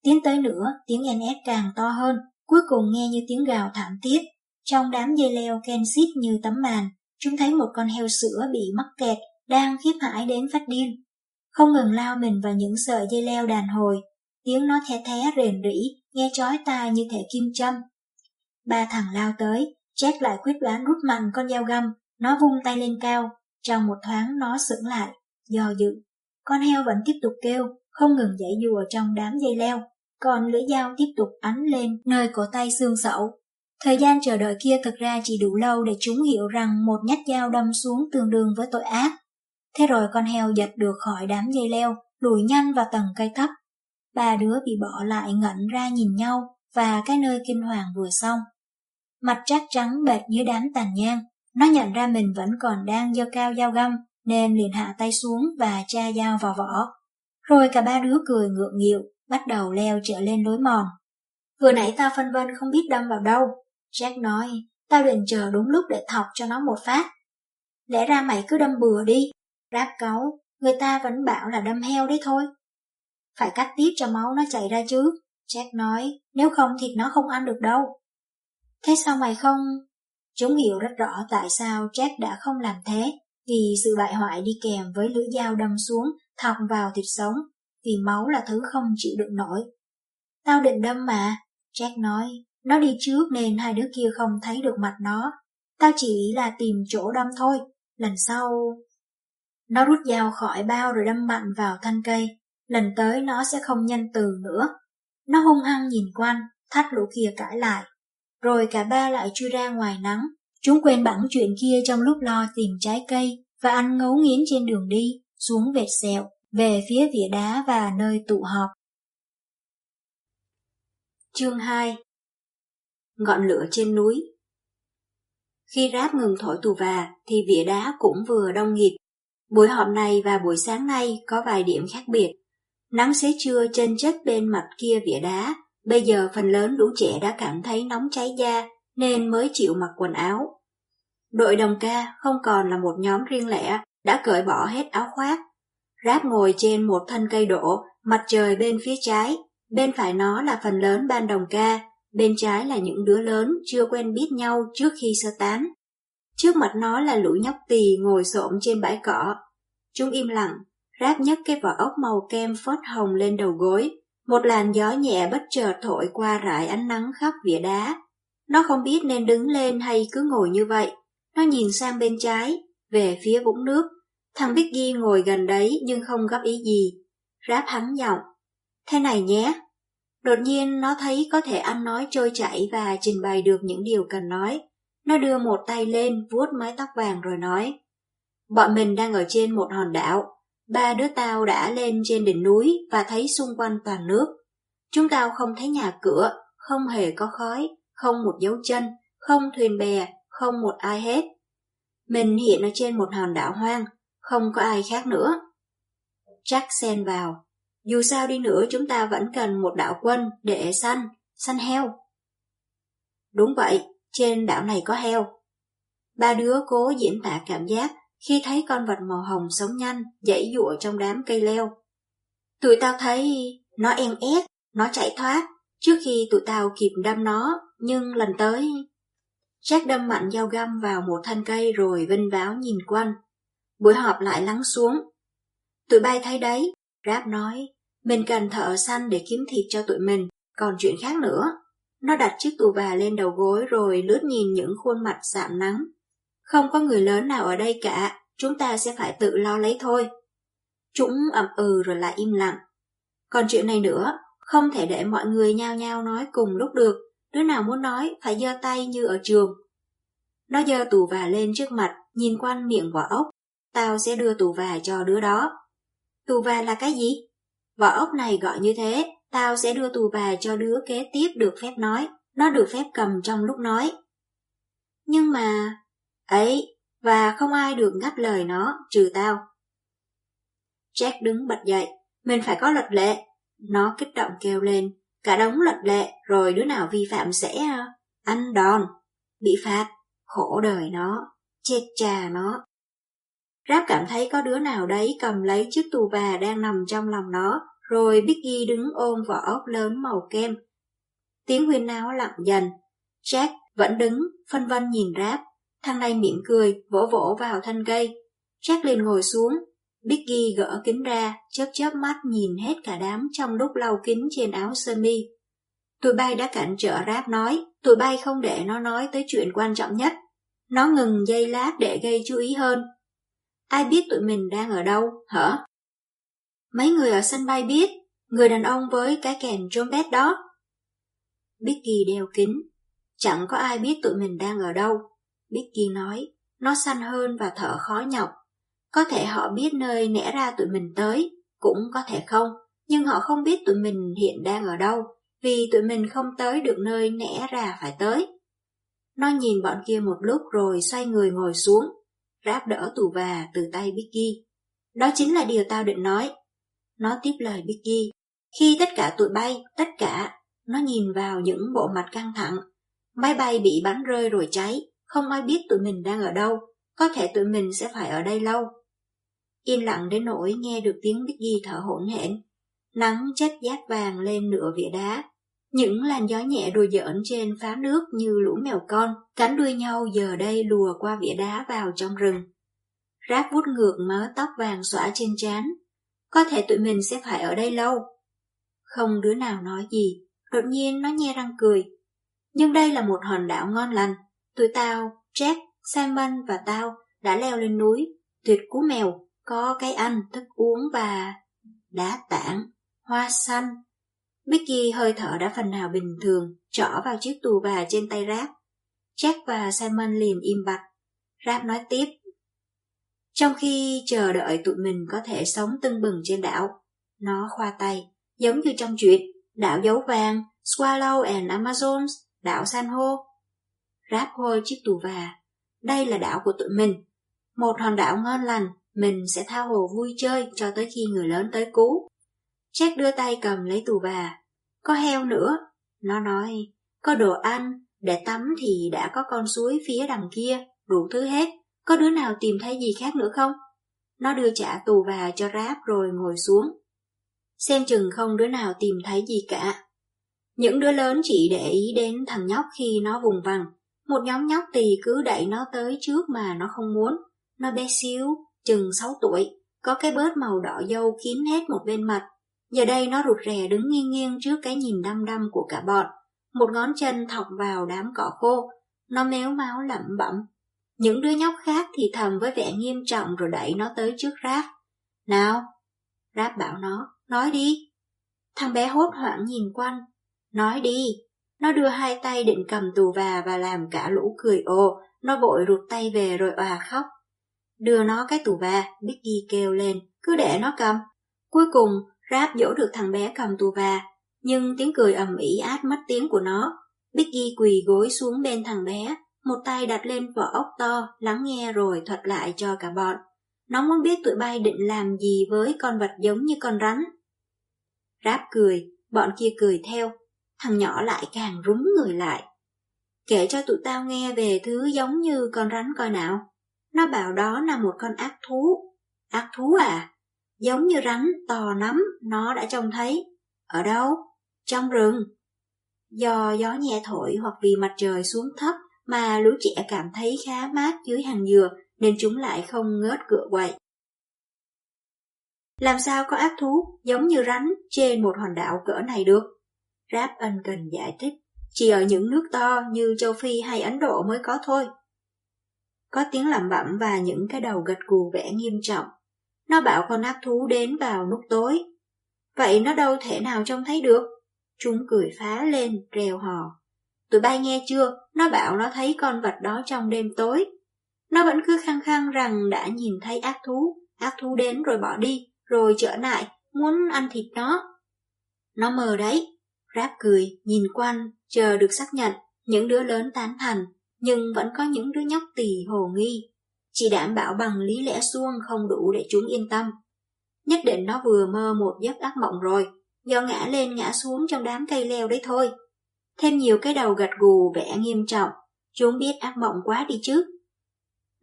Tiến tới nữa, tiếng en ép càng to hơn, cuối cùng nghe như tiếng gào thảm thiết. Trong đám dây leo ken xít như tấm màn, chúng thấy một con heo sữa bị mắc kẹt, đang khiếp hãi đến phát điên. Không ngừng lao mình vào những sợi dây leo đàn hồi, tiếng nó the thé rền rỉ, nghe chói tai như thể kim châm. Ba thằng lao tới, Jack lại quyết đoán rút mạnh con dao găm, nó vung tay lên cao, trong một thoáng nó sững lại, do dự. Con heo vẫn tiếp tục kêu, không ngừng dãy dùa trong đám dây leo, còn lưỡi dao tiếp tục ánh lên nơi cổ tay xương sẩu. Thời gian chờ đợi kia thực ra chỉ đủ lâu để chúng hiểu rằng một nhát dao đâm xuống tương đương với tội ác. Thế rồi con heo giật được khỏi đám dây leo, lùi nhanh vào tầng cây thấp. Ba đứa bị bỏ lại ngẩn ra nhìn nhau và cái nơi kinh hoàng vừa xong. Mặt trác trắng bệt dưới đám tàn nhang, nó nhận ra mình vẫn còn đang giơ cao dao găm, nên liền hạ tay xuống và tra dao vào vỏ. Rồi cả ba đứa cười ngượng nghịu, bắt đầu leo trở lên lối mòn. Vừa nãy tao phân vân không biết đâm vào đâu. Jack nói, tao định chờ đúng lúc để thọc cho nó một phát. Lẽ ra mày cứ đâm bừa đi. Ráp cáu, người ta vẫn bảo là đâm heo đấy thôi. Phải cắt tiếp cho máu nó chảy ra chứ. Jack nói, nếu không thịt nó không ăn được đâu. Thế sao mày không... Chúng hiểu rất rõ tại sao Jack đã không làm thế, vì sự bại hoại đi kèm với lưỡi dao đâm xuống, thọc vào thịt sống, vì máu là thứ không chịu đựng nổi. Tao định đâm mà, Jack nói, nó đi trước nên hai đứa kia không thấy được mặt nó. Tao chỉ là tìm chỗ đâm thôi, lần sau... Nó rút dao khỏi bao rồi đâm mạnh vào thân cây, lần tới nó sẽ không nhân từ nữa. Nó hung hăng nhìn quanh, thách lũ kia cãi lại. Rồi cả ba lại chui ra ngoài nắng. Chúng quên bẵng chuyện kia trong lúc lo tìm trái cây và ăn ngấu nghiến trên đường đi, xuống vệt sẹo, về phía vỉa đá và nơi tụ họp. Chương 2 Ngọn lửa trên núi Khi ráp ngừng thổi tù và thì vỉa đá cũng vừa đông nghịt. Buổi họp này và buổi sáng nay có vài điểm khác biệt. Nắng xế trưa trên chất bên mặt kia vỉa đá, bây giờ phần lớn lũ trẻ đã cảm thấy nóng cháy da nên mới chịu mặc quần áo. Đội đồng ca không còn là một nhóm riêng lẻ, đã cởi bỏ hết áo khoác. Ráp ngồi trên một thân cây đổ, mặt trời bên phía trái, bên phải nó là phần lớn ban đồng ca, bên trái là những đứa lớn chưa quen biết nhau trước khi sơ tán. Trước mặt nó là lũ nhóc tỳ ngồi xổm trên bãi cỏ. Chúng im lặng, ráp nhấc cái vỏ ốc màu kem phớt hồng lên đầu gối. Một làn gió nhẹ bất chợt thổi qua rải ánh nắng khắp vỉa đá. Nó không biết nên đứng lên hay cứ ngồi như vậy. Nó nhìn sang bên trái, về phía vũng nước. Thằng Biggie ngồi gần đấy nhưng không góp ý gì. Ráp hắn giọng. Thế này nhé. Đột nhiên nó thấy có thể ăn nói trôi chảy và trình bày được những điều cần nói. Nó đưa một tay lên vuốt mái tóc vàng rồi nói. Bọn mình đang ở trên một hòn đảo. Ba đứa tao đã lên trên đỉnh núi và thấy xung quanh toàn nước. Chúng tao không thấy nhà cửa, không hề có khói, không một dấu chân, không thuyền bè, không một ai hết. Mình hiện ở trên một hòn đảo hoang, không có ai khác nữa. Jack xen vào. Dù sao đi nữa chúng ta vẫn cần một đạo quân để săn, săn heo. Đúng vậy, trên đảo này có heo. Ba đứa cố diễn tả cảm giác khi thấy con vật màu hồng sống nhanh, dãy dụa trong đám cây leo. Tụi tao thấy nó em ép, nó chạy thoát, trước khi tụi tao kịp đâm nó, nhưng lần tới... Jack đâm mạnh dao găm vào một thân cây rồi vinh váo nhìn quanh. Buổi họp lại lắng xuống. Tụi bay thấy đấy, Ráp nói, mình cần thợ săn để kiếm thịt cho tụi mình, còn chuyện khác nữa. Nó đặt chiếc tù bà lên đầu gối rồi lướt nhìn những khuôn mặt sạm nắng. Không có người lớn nào ở đây cả, chúng ta sẽ phải tự lo lấy thôi. Chúng ậm ừ rồi lại im lặng. Còn chuyện này nữa, không thể để mọi người nhao nhao nói cùng lúc được, đứa nào muốn nói phải giơ tay như ở trường. Nó giơ tù và lên trước mặt, nhìn quanh miệng vỏ ốc, tao sẽ đưa tù và cho đứa đó. Tù và là cái gì? Vỏ ốc này gọi như thế, tao sẽ đưa tù và cho đứa kế tiếp được phép nói, nó được phép cầm trong lúc nói. Nhưng mà... Ấy, và không ai được ngắt lời nó, trừ tao. Jack đứng bật dậy, mình phải có luật lệ. Nó kích động kêu lên, cả đống luật lệ, rồi đứa nào vi phạm sẽ à, ăn đòn, bị phạt, khổ đời nó, chết cha nó. Ráp cảm thấy có đứa nào đấy cầm lấy chiếc tù và đang nằm trong lòng nó, rồi Biggie đứng ôm vỏ ốc lớn màu kem. Tiếng huyên náo lặng dần. Jack vẫn đứng, phân vân nhìn Ráp. Thằng này miệng cười, vỗ vỗ vào thân cây. Jack liền ngồi xuống. Biggie gỡ kính ra, chớp chớp mắt nhìn hết cả đám trong lúc lau kính trên áo sơ mi. Tụi bay đã cản trở Rap nói, tụi bay không để nó nói tới chuyện quan trọng nhất. Nó ngừng giây lát để gây chú ý hơn. Ai biết tụi mình đang ở đâu, hả? Mấy người ở sân bay biết, người đàn ông với cái kèn trompet đó. Bicky đeo kính. Chẳng có ai biết tụi mình đang ở đâu. Bicky nói, nó xanh hơn và thở khó nhọc. Có thể họ biết nơi nẻ ra tụi mình tới, cũng có thể không, nhưng họ không biết tụi mình hiện đang ở đâu, vì tụi mình không tới được nơi nẻ ra phải tới. Nó nhìn bọn kia một lúc rồi xoay người ngồi xuống, ráp đỡ tù và từ tay Bicky. Đó chính là điều tao định nói. Nó tiếp lời Bicky. Khi tất cả tụi bay, tất cả, nó nhìn vào những bộ mặt căng thẳng. Máy bay bị bắn rơi rồi cháy, không ai biết tụi mình đang ở đâu, có thể tụi mình sẽ phải ở đây lâu. Yên lặng đến nỗi nghe được tiếng Biggie thở hổn hển. Nắng chết giác vàng lên nửa vỉa đá. Những làn gió nhẹ đùa giỡn trên phá nước như lũ mèo con, cánh đuôi nhau giờ đây lùa qua vỉa đá vào trong rừng. Rác vút ngược mớ tóc vàng xõa trên trán. Có thể tụi mình sẽ phải ở đây lâu. Không đứa nào nói gì, đột nhiên nó nhe răng cười. Nhưng đây là một hòn đảo ngon lành. Tụi tao, Jack, Simon và tao đã leo lên núi, tuyệt cú mèo, có cái ăn, thức uống và đá tảng, hoa xanh. Mickey hơi thở đã phần nào bình thường, trỏ vào chiếc tù và trên tay Rap. Jack và Simon liền im bặt. Rap nói tiếp. Trong khi chờ đợi tụi mình có thể sống tưng bừng trên đảo, nó khoa tay, giống như trong chuyện đảo dấu vàng, Swallow and Amazons, đảo san hô. Ráp hôi chiếc tù và, đây là đảo của tụi mình. Một hòn đảo ngon lành, mình sẽ tha hồ vui chơi cho tới khi người lớn tới cứu. Jack đưa tay cầm lấy tù và. Có heo nữa. Nó nói, có đồ ăn, để tắm thì đã có con suối phía đằng kia, đủ thứ hết. Có đứa nào tìm thấy gì khác nữa không? Nó đưa trả tù và cho ráp rồi ngồi xuống. Xem chừng không đứa nào tìm thấy gì cả. Những đứa lớn chỉ để ý đến thằng nhóc khi nó vùng vằng. Một nhóm nhóc tỳ cứ đẩy nó tới trước mà nó không muốn. Nó bé xíu, chừng 6 tuổi, có cái bớt màu đỏ dâu kín hết một bên mặt. Giờ đây nó rụt rè đứng nghiêng nghiêng trước cái nhìn đăm đăm của cả bọn. Một ngón chân thọc vào đám cỏ khô, nó méo máu lẩm bẩm. Những đứa nhóc khác thì thầm với vẻ nghiêm trọng rồi đẩy nó tới trước Ráp. Nào! Ráp bảo nó, nói đi. Thằng bé hốt hoảng nhìn quanh. Nói đi. Nó đưa hai tay định cầm tù và và làm cả lũ cười ồ. Nó vội rụt tay về rồi òa khóc. Đưa nó cái tù và, Biggie kêu lên, cứ để nó cầm. Cuối cùng, Rap dỗ được thằng bé cầm tù và, nhưng tiếng cười ầm ĩ át mất tiếng của nó. Biggie quỳ gối xuống bên thằng bé, một tay đặt lên vỏ ốc to, lắng nghe rồi thuật lại cho cả bọn. Nó muốn biết tụi bay định làm gì với con vật giống như con rắn. Ráp cười, bọn kia cười theo, thằng nhỏ lại càng rúng người lại. Kể cho tụi tao nghe về thứ giống như con rắn coi nào. Nó bảo đó là một con ác thú. Ác thú à? Giống như rắn to lắm, nó đã trông thấy. Ở đâu? Trong rừng. Do gió nhẹ thổi hoặc vì mặt trời xuống thấp mà lũ trẻ cảm thấy khá mát dưới hàng dừa nên chúng lại không ngớt cựa quậy. Làm sao có ác thú giống như rắn trên một hòn đảo cỡ này được? Rap ân cần giải thích, chỉ ở những nước to như châu Phi hay Ấn Độ mới có thôi. Có tiếng lẩm bẩm và những cái đầu gật gù vẻ nghiêm trọng. Nó bảo con ác thú đến vào lúc tối. Vậy nó đâu thể nào trông thấy được? Chúng cười phá lên, rèo hò. Tụi bay nghe chưa? Nó bảo nó thấy con vật đó trong đêm tối. Nó vẫn cứ khăng khăng rằng đã nhìn thấy ác thú. Ác thú đến rồi bỏ đi, rồi trở lại, muốn ăn thịt nó. Nó mờ đấy. Ráp cười, nhìn quanh, chờ được xác nhận. Những đứa lớn tán thành, nhưng vẫn có những đứa nhóc tỳ hồ nghi. Chỉ đảm bảo bằng lý lẽ suông không đủ để chúng yên tâm. Nhất định nó vừa mơ một giấc ác mộng rồi, do ngã lên ngã xuống trong đám cây leo đấy thôi. Thêm nhiều cái đầu gật gù vẻ nghiêm trọng, chúng biết ác mộng quá đi chứ.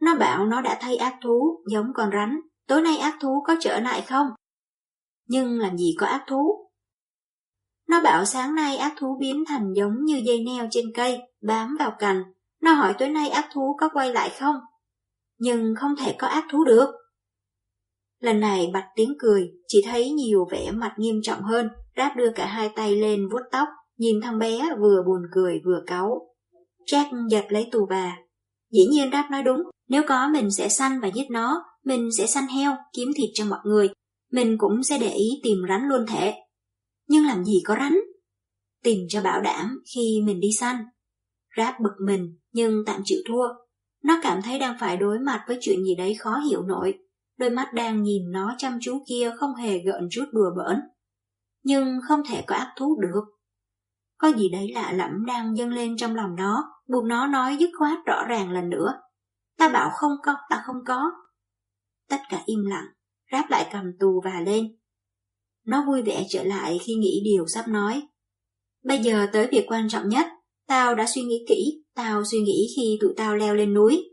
Nó bảo nó đã thấy ác thú giống con rắn, tối nay ác thú có trở lại không? Nhưng làm gì có ác thú? Nó bảo sáng nay ác thú biến thành giống như dây neo trên cây, bám vào cành. Nó hỏi tối nay ác thú có quay lại không? Nhưng không thể có ác thú được. Lần này bạch tiếng cười, chỉ thấy nhiều vẻ mặt nghiêm trọng hơn, ráp đưa cả hai tay lên vuốt tóc, nhìn thằng bé vừa buồn cười vừa cáu. Jack giật lấy tù bà. Dĩ nhiên Rap nói đúng, nếu có mình sẽ săn và giết nó, mình sẽ săn heo, kiếm thịt cho mọi người, mình cũng sẽ để ý tìm rắn luôn thể. Nhưng làm gì có rắn? Tìm cho bảo đảm khi mình đi săn. Rap bực mình nhưng tạm chịu thua. Nó cảm thấy đang phải đối mặt với chuyện gì đấy khó hiểu nổi. Đôi mắt đang nhìn nó chăm chú kia không hề gợn chút đùa bỡn. Nhưng không thể có ác thú được. Có gì đấy lạ lẫm đang dâng lên trong lòng nó, buộc nó nói dứt khoát rõ ràng lần nữa. Ta bảo không có, ta không có. Tất cả im lặng, ráp lại cầm tù và lên. Nó vui vẻ trở lại khi nghĩ điều sắp nói. Bây giờ tới việc quan trọng nhất, tao đã suy nghĩ kỹ, tao suy nghĩ khi tụi tao leo lên núi.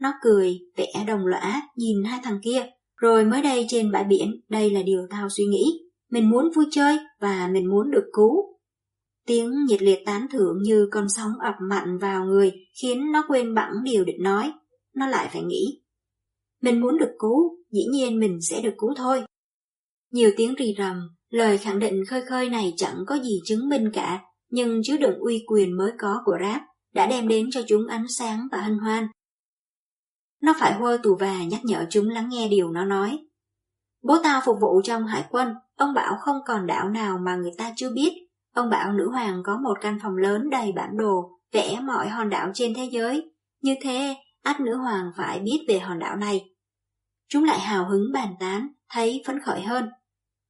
Nó cười, vẽ đồng lõa, nhìn hai thằng kia, rồi mới đây trên bãi biển, đây là điều tao suy nghĩ. Mình muốn vui chơi và mình muốn được cứu. Tiếng nhiệt liệt tán thưởng như con sóng ập mạnh vào người khiến nó quên bẵng điều định nói. Nó lại phải nghĩ. Mình muốn được cứu, dĩ nhiên mình sẽ được cứu thôi. Nhiều tiếng rì rầm, lời khẳng định khơi khơi này chẳng có gì chứng minh cả, nhưng chứa đựng uy quyền mới có của rap đã đem đến cho chúng ánh sáng và hân hoan. Nó phải hơ tù và nhắc nhở chúng lắng nghe điều nó nói. Bố tao phục vụ trong hải quân, ông bảo không còn đảo nào mà người ta chưa biết. Ông bảo nữ hoàng có một căn phòng lớn đầy bản đồ, vẽ mọi hòn đảo trên thế giới. Như thế, ắt nữ hoàng phải biết về hòn đảo này. Chúng lại hào hứng bàn tán, thấy phấn khởi hơn.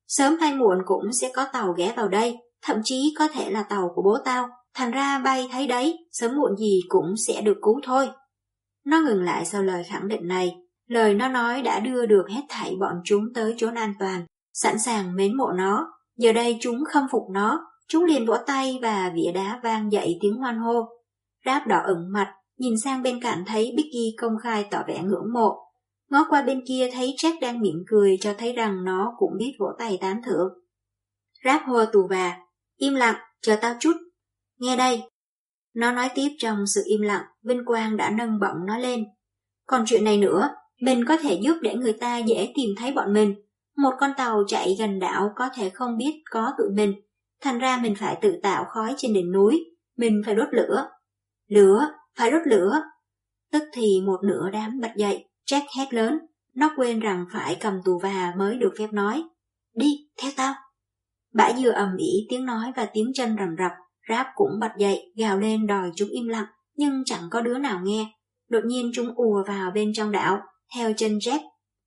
Sớm hay muộn cũng sẽ có tàu ghé vào đây, thậm chí có thể là tàu của bố tao, thành ra bay thấy đấy, sớm muộn gì cũng sẽ được cứu thôi. Nó ngừng lại sau lời khẳng định này, lời nó nói đã đưa được hết thảy bọn chúng tới chốn an toàn, sẵn sàng mến mộ nó. Giờ đây chúng khâm phục nó, chúng liền vỗ tay và vỉa đá vang dậy tiếng hoan hô. Ráp đỏ ửng mặt, nhìn sang bên cạnh thấy bicky công khai tỏ vẻ ngưỡng mộ, Ngó qua bên kia thấy Jack đang mỉm cười cho thấy rằng nó cũng biết vỗ tay tán thưởng. Ráp hô tù bà, im lặng, chờ tao chút. Nghe đây. Nó nói tiếp trong sự im lặng, Vinh Quang đã nâng bọng nó lên. Còn chuyện này nữa, mình có thể giúp để người ta dễ tìm thấy bọn mình. Một con tàu chạy gần đảo có thể không biết có tụi mình. Thành ra mình phải tự tạo khói trên đỉnh núi. Mình phải đốt lửa. Lửa, phải đốt lửa. Tức thì một nửa đám bật dậy, Jack hét lớn, nó quên rằng phải cầm tù và mới được phép nói. Đi, theo tao. Bãi dừa ầm ĩ tiếng nói và tiếng chân rầm rập, Ráp cũng bật dậy, gào lên đòi chúng im lặng, nhưng chẳng có đứa nào nghe. Đột nhiên chúng ùa vào bên trong đảo, theo chân Jack.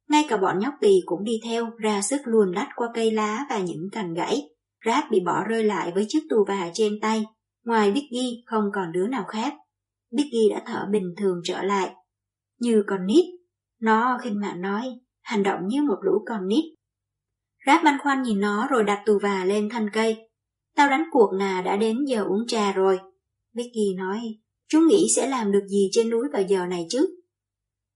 Ngay cả bọn nhóc tỳ cũng đi theo, ra sức luồn lách qua cây lá và những cành gãy. Ráp bị bỏ rơi lại với chiếc tù và trên tay. Ngoài Biggie không còn đứa nào khác. Biggie đã thở bình thường trở lại. Như con nít, nó khinh mạng nói, hành động như một lũ con nít. Ráp băn khoăn nhìn nó rồi đặt tù và lên thân cây. Tao đánh cuộc là đã đến giờ uống trà rồi. Vicky nói, chú nghĩ sẽ làm được gì trên núi vào giờ này chứ?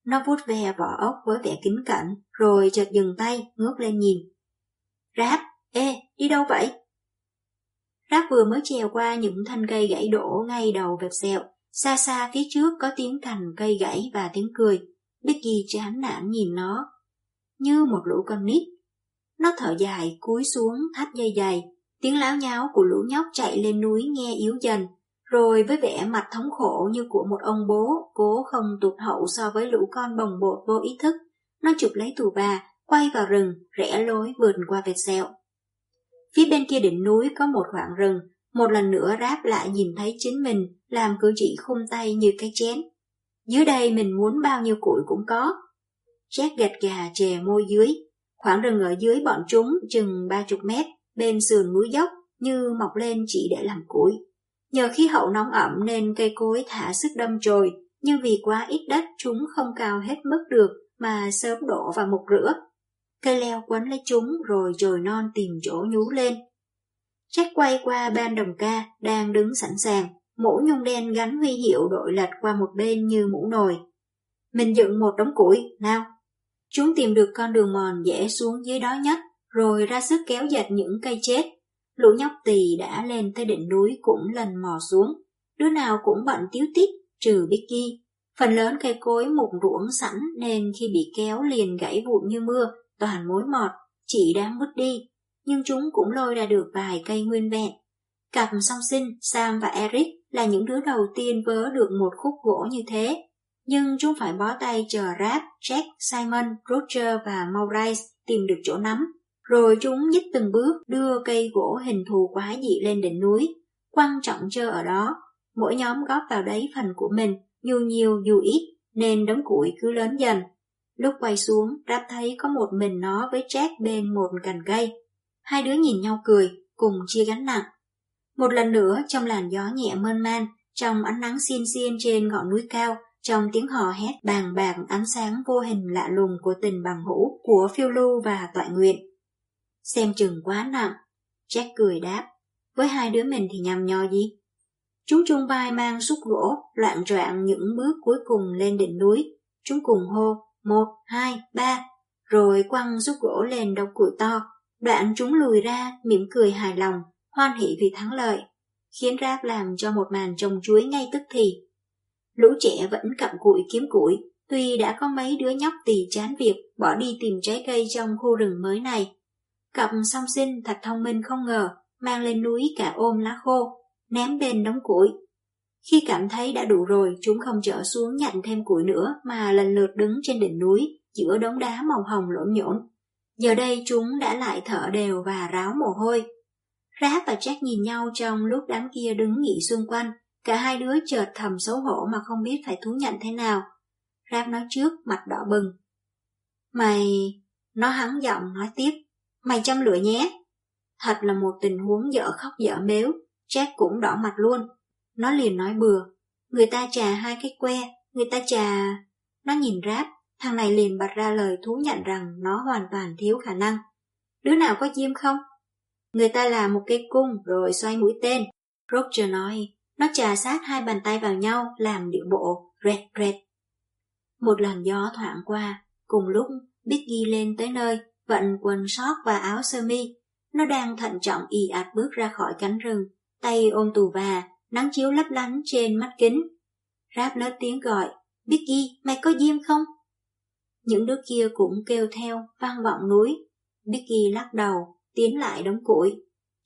Nó vuốt ve vỏ ốc với vẻ kính cẩn, rồi chợt dừng tay, ngước lên nhìn. Ráp, ê, đi đâu vậy? Ráp vừa mới trèo qua những thân cây gãy đổ ngay đầu vẹp sẹo. Xa xa phía trước có tiếng cành cây gãy và tiếng cười. Becky chán nản nhìn nó, như một lũ con nít. Nó thở dài, cúi xuống, thắt dây dày. Tiếng láo nháo của lũ nhóc chạy lên núi nghe yếu dần, rồi với vẻ mặt thống khổ như của một ông bố, cố không tụt hậu so với lũ con bồng bột vô ý thức. Nó chụp lấy tù bà, quay vào rừng, rẽ lối vườn qua vệt sẹo. Phía bên kia đỉnh núi có một khoảng rừng, một lần nữa ráp lại nhìn thấy chính mình làm cử chỉ khung tay như cái chén. Dưới đây mình muốn bao nhiêu củi cũng có. Jack gạch gà chè môi dưới. Khoảng rừng ở dưới bọn chúng chừng ba chục mét, bên sườn núi dốc, như mọc lên chỉ để làm củi. Nhờ khí hậu nóng ẩm nên cây cối thả sức đâm chồi, nhưng vì quá ít đất chúng không cao hết mức được mà sớm đổ vào mục rửa. Cây leo quấn lấy chúng rồi chồi non tìm chỗ nhú lên. Jack quay qua ban đồng ca đang đứng sẵn sàng, mũ nhung đen gắn huy hiệu đội lật qua một bên như mũ nồi. Mình dựng một đống củi, nào. Chúng tìm được con đường mòn dễ xuống dưới đó nhất, rồi ra sức kéo dệt những cây chết. Lũ nhóc tỳ đã lên tới đỉnh núi cũng lần mò xuống. Đứa nào cũng bận tiếu tít, trừ Vicky. Phần lớn cây cối mục ruộng sẵn nên khi bị kéo liền gãy vụn như mưa, toàn mối mọt, chỉ đáng vứt đi. Nhưng chúng cũng lôi ra được vài cây nguyên vẹn. Cặp song sinh Sam và Eric là những đứa đầu tiên vớ được một khúc gỗ như thế. Nhưng chúng phải bó tay chờ Rap, Jack, Simon, Roger và Maurice tìm được chỗ nắm. Rồi chúng nhích từng bước đưa cây gỗ hình thù quái dị lên đỉnh núi, Quan trọng chơ ở đó. Mỗi nhóm góp vào đấy phần của mình, dù nhiều dù ít, nên đống củi cứ lớn dần. Lúc quay xuống, Rap thấy có một mình nó với Jack bên một cành cây. Hai đứa nhìn nhau cười, cùng chia gánh nặng. Một lần nữa trong làn gió nhẹ mơn man, trong ánh nắng xiên xiên trên ngọn núi cao, trong tiếng hò hét bàng bạc ánh sáng vô hình lạ lùng của tình bằng hữu của phiêu lưu và toại nguyện. Xem chừng quá nặng, Jack cười đáp, với hai đứa mình thì nhằm nho gì? Chúng chung vai mang xúc gỗ, loạn troạn những bước cuối cùng lên đỉnh núi. Chúng cùng hô, một, hai, ba, rồi quăng xúc gỗ lên đầu củi to. Đoạn chúng lùi ra, mỉm cười hài lòng, hoan hỷ vì thắng lợi, khiến Rap làm cho một màn trồng chuối ngay tức thì. Lũ trẻ vẫn cặm cụi kiếm củi, tuy đã có mấy đứa nhóc tỳ chán việc bỏ đi tìm trái cây trong khu rừng mới này. Cặp song sinh thật thông minh không ngờ, mang lên núi cả ôm lá khô, ném bên đống củi. Khi cảm thấy đã đủ rồi, chúng không trở xuống nhặt thêm củi nữa mà lần lượt đứng trên đỉnh núi, giữa đống đá màu hồng lộn nhổn. Giờ đây chúng đã lại thở đều và ráo mồ hôi, Ráp và Jack nhìn nhau trong lúc đám kia đứng nghỉ xung quanh. Cả hai đứa chợt thầm xấu hổ mà không biết phải thú nhận thế nào. Ráp nói trước, mặt đỏ bừng. Mày... Nó hắn giọng nói tiếp. Mày châm lửa nhé. Thật là một tình huống dở khóc dở mếu. Jack cũng đỏ mặt luôn. Nó liền nói bừa. Người ta trà hai cái que, người ta trà... Nó nhìn Ráp, thằng này liền bật ra lời thú nhận rằng nó hoàn toàn thiếu khả năng. Đứa nào có diêm không? Người ta làm một cây cung rồi xoay mũi tên. Roger nói, nó trà sát hai bàn tay vào nhau làm điệu bộ rẹt rẹt. Một làn gió thoảng qua, cùng lúc Biggie lên tới nơi, vận quần sót và áo sơ mi. Nó đang thận trọng y ạt bước ra khỏi cánh rừng, tay ôm tù và, nắng chiếu lấp lánh trên mắt kính. Rap lớn tiếng gọi, Biggie, mày có diêm không? Những đứa kia cũng kêu theo, vang vọng núi. Biggie lắc đầu, tiến lại đống củi.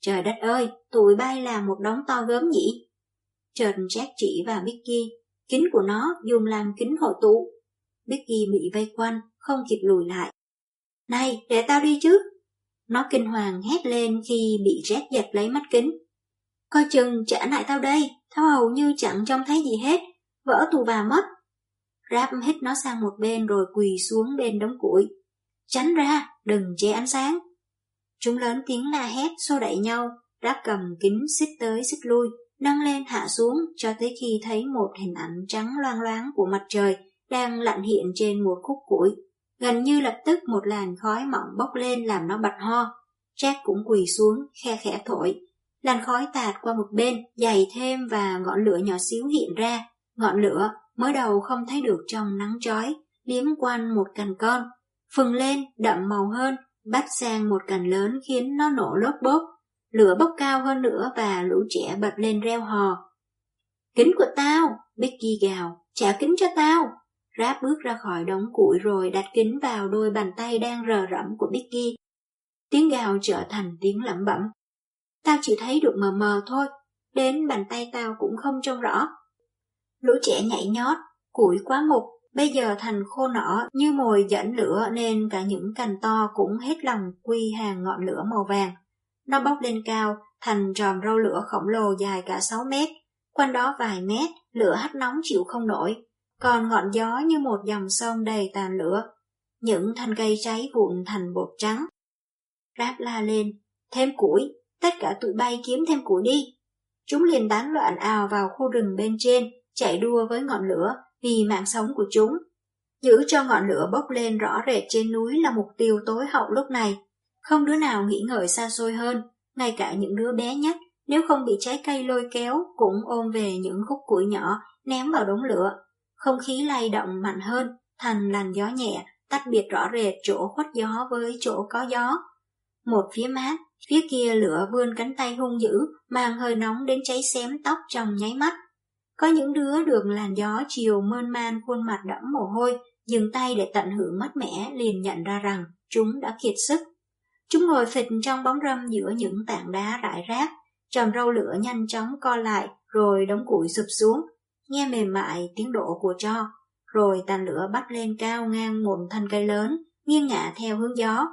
Trời đất ơi, tụi bay là một đống to gớm nhỉ? trần Jack chỉ vào Mickey, kính của nó dùng làm kính hội tụ. Mickey bị vây quanh, không kịp lùi lại. Này, để tao đi chứ! Nó kinh hoàng hét lên khi bị Jack giật lấy mắt kính. Coi chừng trả lại tao đây, tao hầu như chẳng trông thấy gì hết, vỡ tù bà mất. Rap hít nó sang một bên rồi quỳ xuống bên đống củi. Tránh ra, đừng che ánh sáng. Chúng lớn tiếng la hét xô đẩy nhau, đã cầm kính xích tới xích lui, nâng lên hạ xuống cho tới khi thấy một hình ảnh trắng loang loáng của mặt trời đang lặn hiện trên một khúc củi. Gần như lập tức một làn khói mỏng bốc lên làm nó bật ho. Jack cũng quỳ xuống, khe khẽ thổi. Làn khói tạt qua một bên, dày thêm và ngọn lửa nhỏ xíu hiện ra. Ngọn lửa mới đầu không thấy được trong nắng chói, liếm quanh một cành con. Phừng lên, đậm màu hơn, bắt sang một cành lớn khiến nó nổ lốp bốp, lửa bốc cao hơn nữa và lũ trẻ bật lên reo hò. Kính của tao, Becky gào, trả kính cho tao. Ráp bước ra khỏi đống củi rồi đặt kính vào đôi bàn tay đang rờ rẫm của Becky. Tiếng gào trở thành tiếng lẩm bẩm. Tao chỉ thấy được mờ mờ thôi, đến bàn tay tao cũng không trông rõ. Lũ trẻ nhảy nhót, củi quá mục, Bây giờ thành khô nỏ như mồi dẫn lửa nên cả những cành to cũng hết lòng quy hàng ngọn lửa màu vàng. Nó bốc lên cao, thành tròn râu lửa khổng lồ dài cả 6 mét. Quanh đó vài mét, lửa hắt nóng chịu không nổi. Còn ngọn gió như một dòng sông đầy tàn lửa. Những thanh cây cháy vụn thành bột trắng. Ráp la lên, thêm củi, tất cả tụi bay kiếm thêm củi đi. Chúng liền tán loạn ào vào khu rừng bên trên, chạy đua với ngọn lửa, vì mạng sống của chúng. Giữ cho ngọn lửa bốc lên rõ rệt trên núi là mục tiêu tối hậu lúc này. Không đứa nào nghĩ ngợi xa xôi hơn, ngay cả những đứa bé nhất, nếu không bị trái cây lôi kéo, cũng ôm về những khúc củi nhỏ, ném vào đống lửa. Không khí lay động mạnh hơn, thành làn gió nhẹ, tách biệt rõ rệt chỗ khuất gió với chỗ có gió. Một phía mát, phía kia lửa vươn cánh tay hung dữ, mang hơi nóng đến cháy xém tóc trong nháy mắt. Có những đứa được làn gió chiều mơn man khuôn mặt đẫm mồ hôi, dừng tay để tận hưởng mát mẻ liền nhận ra rằng chúng đã kiệt sức. Chúng ngồi phịch trong bóng râm giữa những tảng đá rải rác, tròn râu lửa nhanh chóng co lại rồi đống củi sụp xuống, nghe mềm mại tiếng đổ của cho, rồi tàn lửa bắt lên cao ngang một thân cây lớn, nghiêng ngả theo hướng gió.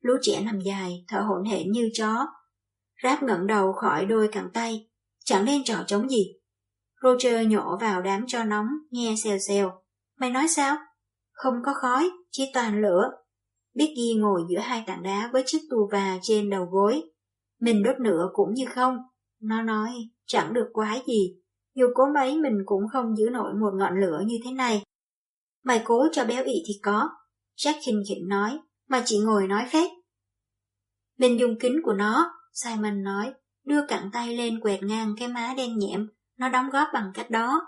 Lũ trẻ nằm dài, thở hổn hển như chó. Ráp ngẩng đầu khỏi đôi cẳng tay, chẳng nên trò chống gì. Roger nhổ vào đám cho nóng, nghe xèo xèo. Mày nói sao? Không có khói, chỉ toàn lửa. Biggie ngồi giữa hai tảng đá với chiếc tù và trên đầu gối. Mình đốt lửa cũng như không. Nó nói, chẳng được quái gì. Dù cố mấy mình cũng không giữ nổi một ngọn lửa như thế này. Mày cố cho béo ị thì có. Jack khinh khỉnh nói, mà chỉ ngồi nói phép. Mình dùng kính của nó, Simon nói, đưa cẳng tay lên quẹt ngang cái má đen nhẹm, nó đóng góp bằng cách đó.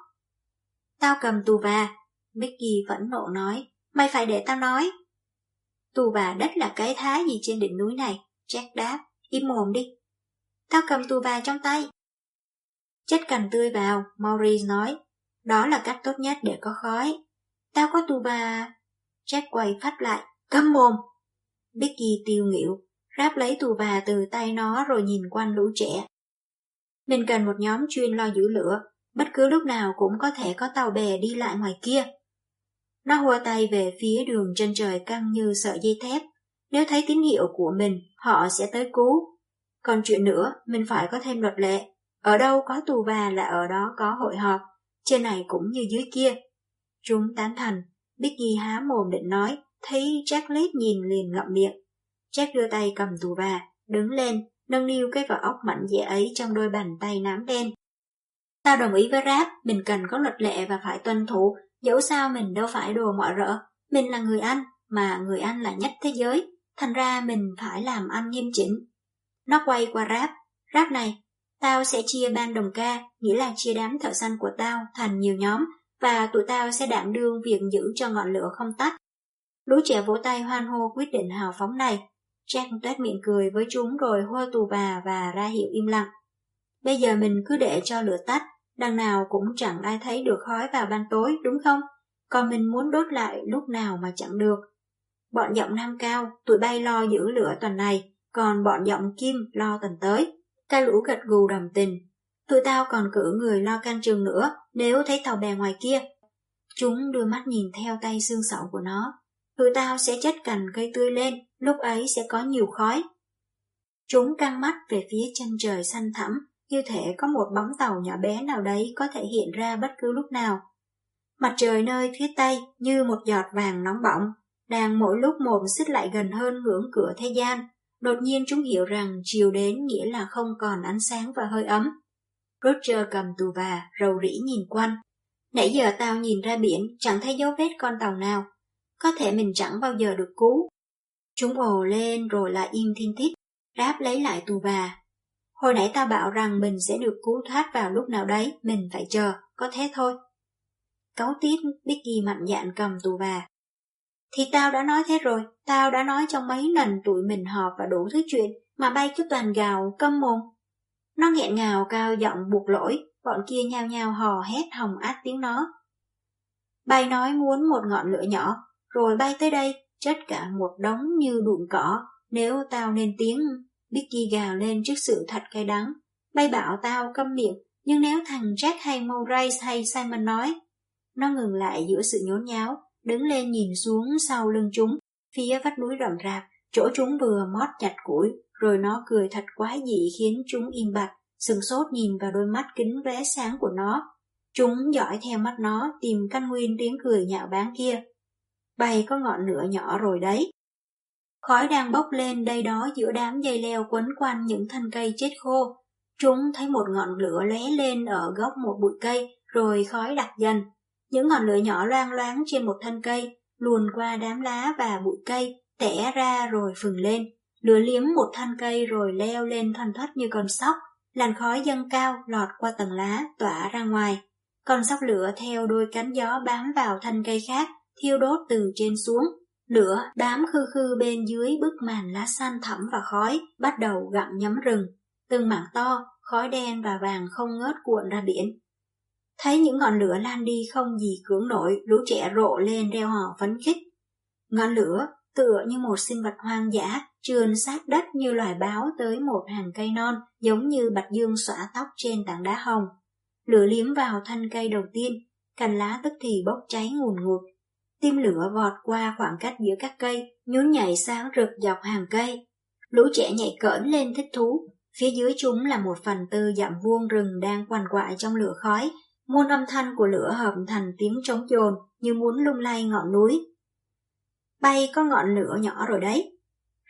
Tao cầm tù và, Mickey vẫn nộ nói, mày phải để tao nói. Tù bà đất là cái thái gì trên đỉnh núi này? Jack đáp, im mồm đi. Tao cầm tù bà trong tay. Chất cành tươi vào, Maurice nói, đó là cách tốt nhất để có khói. Tao có tù bà... Jack quay phát lại, câm mồm. Becky tiêu nghịu, ráp lấy tù bà từ tay nó rồi nhìn quanh lũ trẻ. Mình cần một nhóm chuyên lo giữ lửa, bất cứ lúc nào cũng có thể có tàu bè đi lại ngoài kia. Nó hùa tay về phía đường trên trời căng như sợi dây thép. Nếu thấy tín hiệu của mình, họ sẽ tới cứu. Còn chuyện nữa, mình phải có thêm luật lệ. Ở đâu có tù và là ở đó có hội họp, trên này cũng như dưới kia. Chúng tán thành, Biggie há mồm định nói, thấy Jack lít nhìn liền ngậm miệng. Jack đưa tay cầm tù và, đứng lên, nâng niu cái vỏ ốc mạnh dẻ ấy trong đôi bàn tay nám đen. Tao đồng ý với Rap, mình cần có luật lệ và phải tuân thủ, dẫu sao mình đâu phải đồ mọi rỡ. Mình là người Anh, mà người Anh là nhất thế giới, thành ra mình phải làm ăn nghiêm chỉnh. Nó quay qua Rap, Rap này, tao sẽ chia ban đồng ca, nghĩa là chia đám thợ săn của tao thành nhiều nhóm, và tụi tao sẽ đảm đương việc giữ cho ngọn lửa không tắt. Lũ trẻ vỗ tay hoan hô quyết định hào phóng này. Jack tét miệng cười với chúng rồi hôi tù bà và ra hiệu im lặng. Bây giờ mình cứ để cho lửa tắt, đằng nào cũng chẳng ai thấy được khói vào ban tối, đúng không? Còn mình muốn đốt lại lúc nào mà chẳng được. Bọn giọng nam cao, tụi bay lo giữ lửa tuần này, còn bọn giọng kim lo tuần tới. Ca lũ gật gù đồng tình. Tụi tao còn cử người lo canh trường nữa, nếu thấy tàu bè ngoài kia. Chúng đưa mắt nhìn theo tay xương sậu của nó. Tụi tao sẽ chất cành cây tươi lên, lúc ấy sẽ có nhiều khói. Chúng căng mắt về phía chân trời xanh thẳm, như thể có một bóng tàu nhỏ bé nào đấy có thể hiện ra bất cứ lúc nào. Mặt trời nơi phía tây như một giọt vàng nóng bỏng, đang mỗi lúc một xích lại gần hơn ngưỡng cửa thế gian. Đột nhiên chúng hiểu rằng chiều đến nghĩa là không còn ánh sáng và hơi ấm. Roger cầm tù và, rầu rĩ nhìn quanh. Nãy giờ tao nhìn ra biển, chẳng thấy dấu vết con tàu nào. Có thể mình chẳng bao giờ được cứu. Chúng ồ lên rồi lại im thiên thích, ráp lấy lại tù bà Hồi nãy tao bảo rằng mình sẽ được cứu thoát vào lúc nào đấy, mình phải chờ, có thế thôi. Cấu tiết, Bicky mạnh dạn cầm tù bà Thì tao đã nói thế rồi, tao đã nói trong mấy lần tụi mình họp và đủ thứ chuyện, mà bay cứ toàn gào, câm mồm. Nó nghẹn ngào cao giọng buộc lỗi, bọn kia nhao nhao hò hét hồng át tiếng nó. Bay nói muốn một ngọn lửa nhỏ, rồi bay tới đây, chất cả một đống như đụn cỏ, nếu tao nên tiếng. Bicky gào lên trước sự thật cay đắng. Bay bảo tao câm miệng, nhưng nếu thằng Jack hay Maurice hay Simon nói, nó ngừng lại giữa sự nhốn nháo, đứng lên nhìn xuống sau lưng chúng, phía vách núi rậm rạp, chỗ chúng vừa mót chặt củi, rồi nó cười thật quái dị khiến chúng im bặt, sừng sốt nhìn vào đôi mắt kính vé sáng của nó. Chúng dõi theo mắt nó tìm căn nguyên tiếng cười nhạo báng kia. Bay có ngọn lửa nhỏ rồi đấy. Khói đang bốc lên đây đó giữa đám dây leo quấn quanh những thân cây chết khô. Chúng thấy một ngọn lửa lóe lên ở góc một bụi cây, rồi khói đặc dần. Những ngọn lửa nhỏ loang loáng trên một thân cây, luồn qua đám lá và bụi cây, tẻ ra rồi phừng lên. Lửa liếm một thân cây rồi leo lên thoăn thoắt như con sóc, làn khói dâng cao lọt qua tầng lá tỏa ra ngoài. Con sóc lửa theo đôi cánh gió bám vào thân cây khác, thiêu đốt từ trên xuống. Lửa bám khư khư bên dưới bức màn lá xanh thẳm và khói, bắt đầu gặm nhấm rừng. Từng mảng to, khói đen và vàng không ngớt cuộn ra biển. Thấy những ngọn lửa lan đi không gì cưỡng nổi, lũ trẻ rộ lên reo hò phấn khích. Ngọn lửa, tựa như một sinh vật hoang dã, trườn sát đất như loài báo tới một hàng cây non, giống như bạch dương xõa tóc trên tảng đá hồng. Lửa liếm vào thân cây đầu tiên, cành lá tức thì bốc cháy ngùn ngụt. Tim lửa vọt qua khoảng cách giữa các cây, nhún nhảy sáng rực dọc hàng cây. Lũ trẻ nhảy cỡn lên thích thú, phía dưới chúng là một phần tư dặm vuông rừng đang quằn quại trong lửa khói, muôn âm thanh của lửa hợp thành tiếng trống dồn như muốn lung lay ngọn núi. Bay có ngọn lửa nhỏ rồi đấy.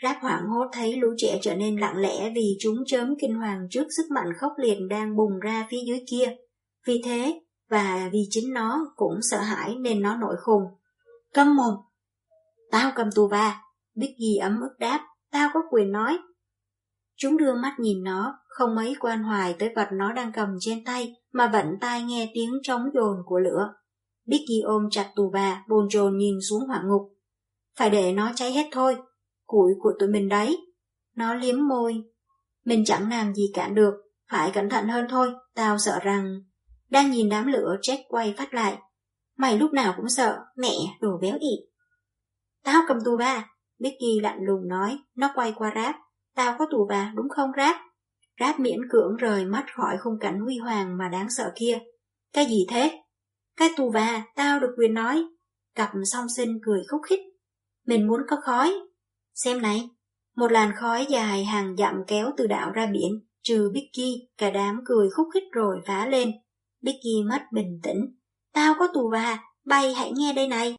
Ráp hoảng hốt thấy lũ trẻ trở nên lặng lẽ vì chúng chớm kinh hoàng trước sức mạnh khốc liệt đang bùng ra phía dưới kia. Vì thế, và vì chính nó cũng sợ hãi nên nó nổi khùng. Câm mồm! Tao cầm tù va, Biggie ấm ức đáp, tao có quyền nói. Chúng đưa mắt nhìn nó, không mấy quan hoài tới vật nó đang cầm trên tay, mà vẫn tai nghe tiếng trống dồn của lửa. Biggie ôm chặt tù bà, bồn chồn nhìn xuống hỏa ngục. Phải để nó cháy hết thôi, củi của tụi mình đấy. Nó liếm môi. Mình chẳng làm gì cản được, phải cẩn thận hơn thôi, tao sợ rằng... Đang nhìn đám lửa, Jack quay phát lại. Mày lúc nào cũng sợ, mẹ, đồ béo ị. Tao cầm tù bà, Becky lạnh lùng nói, nó quay qua ráp. Tao có tù bà, đúng không ráp? Ráp miễn cưỡng rời mắt khỏi khung cảnh huy hoàng mà đáng sợ kia. Cái gì thế? Cái tù bà, tao được quyền nói. Cặp song sinh cười khúc khích. Mình muốn có khói. Xem này, một làn khói dài hàng dặm kéo từ đảo ra biển, trừ Bicky, cả đám cười khúc khích rồi phá lên. Bicky mất bình tĩnh. Tao có tù bà, bay hãy nghe đây này.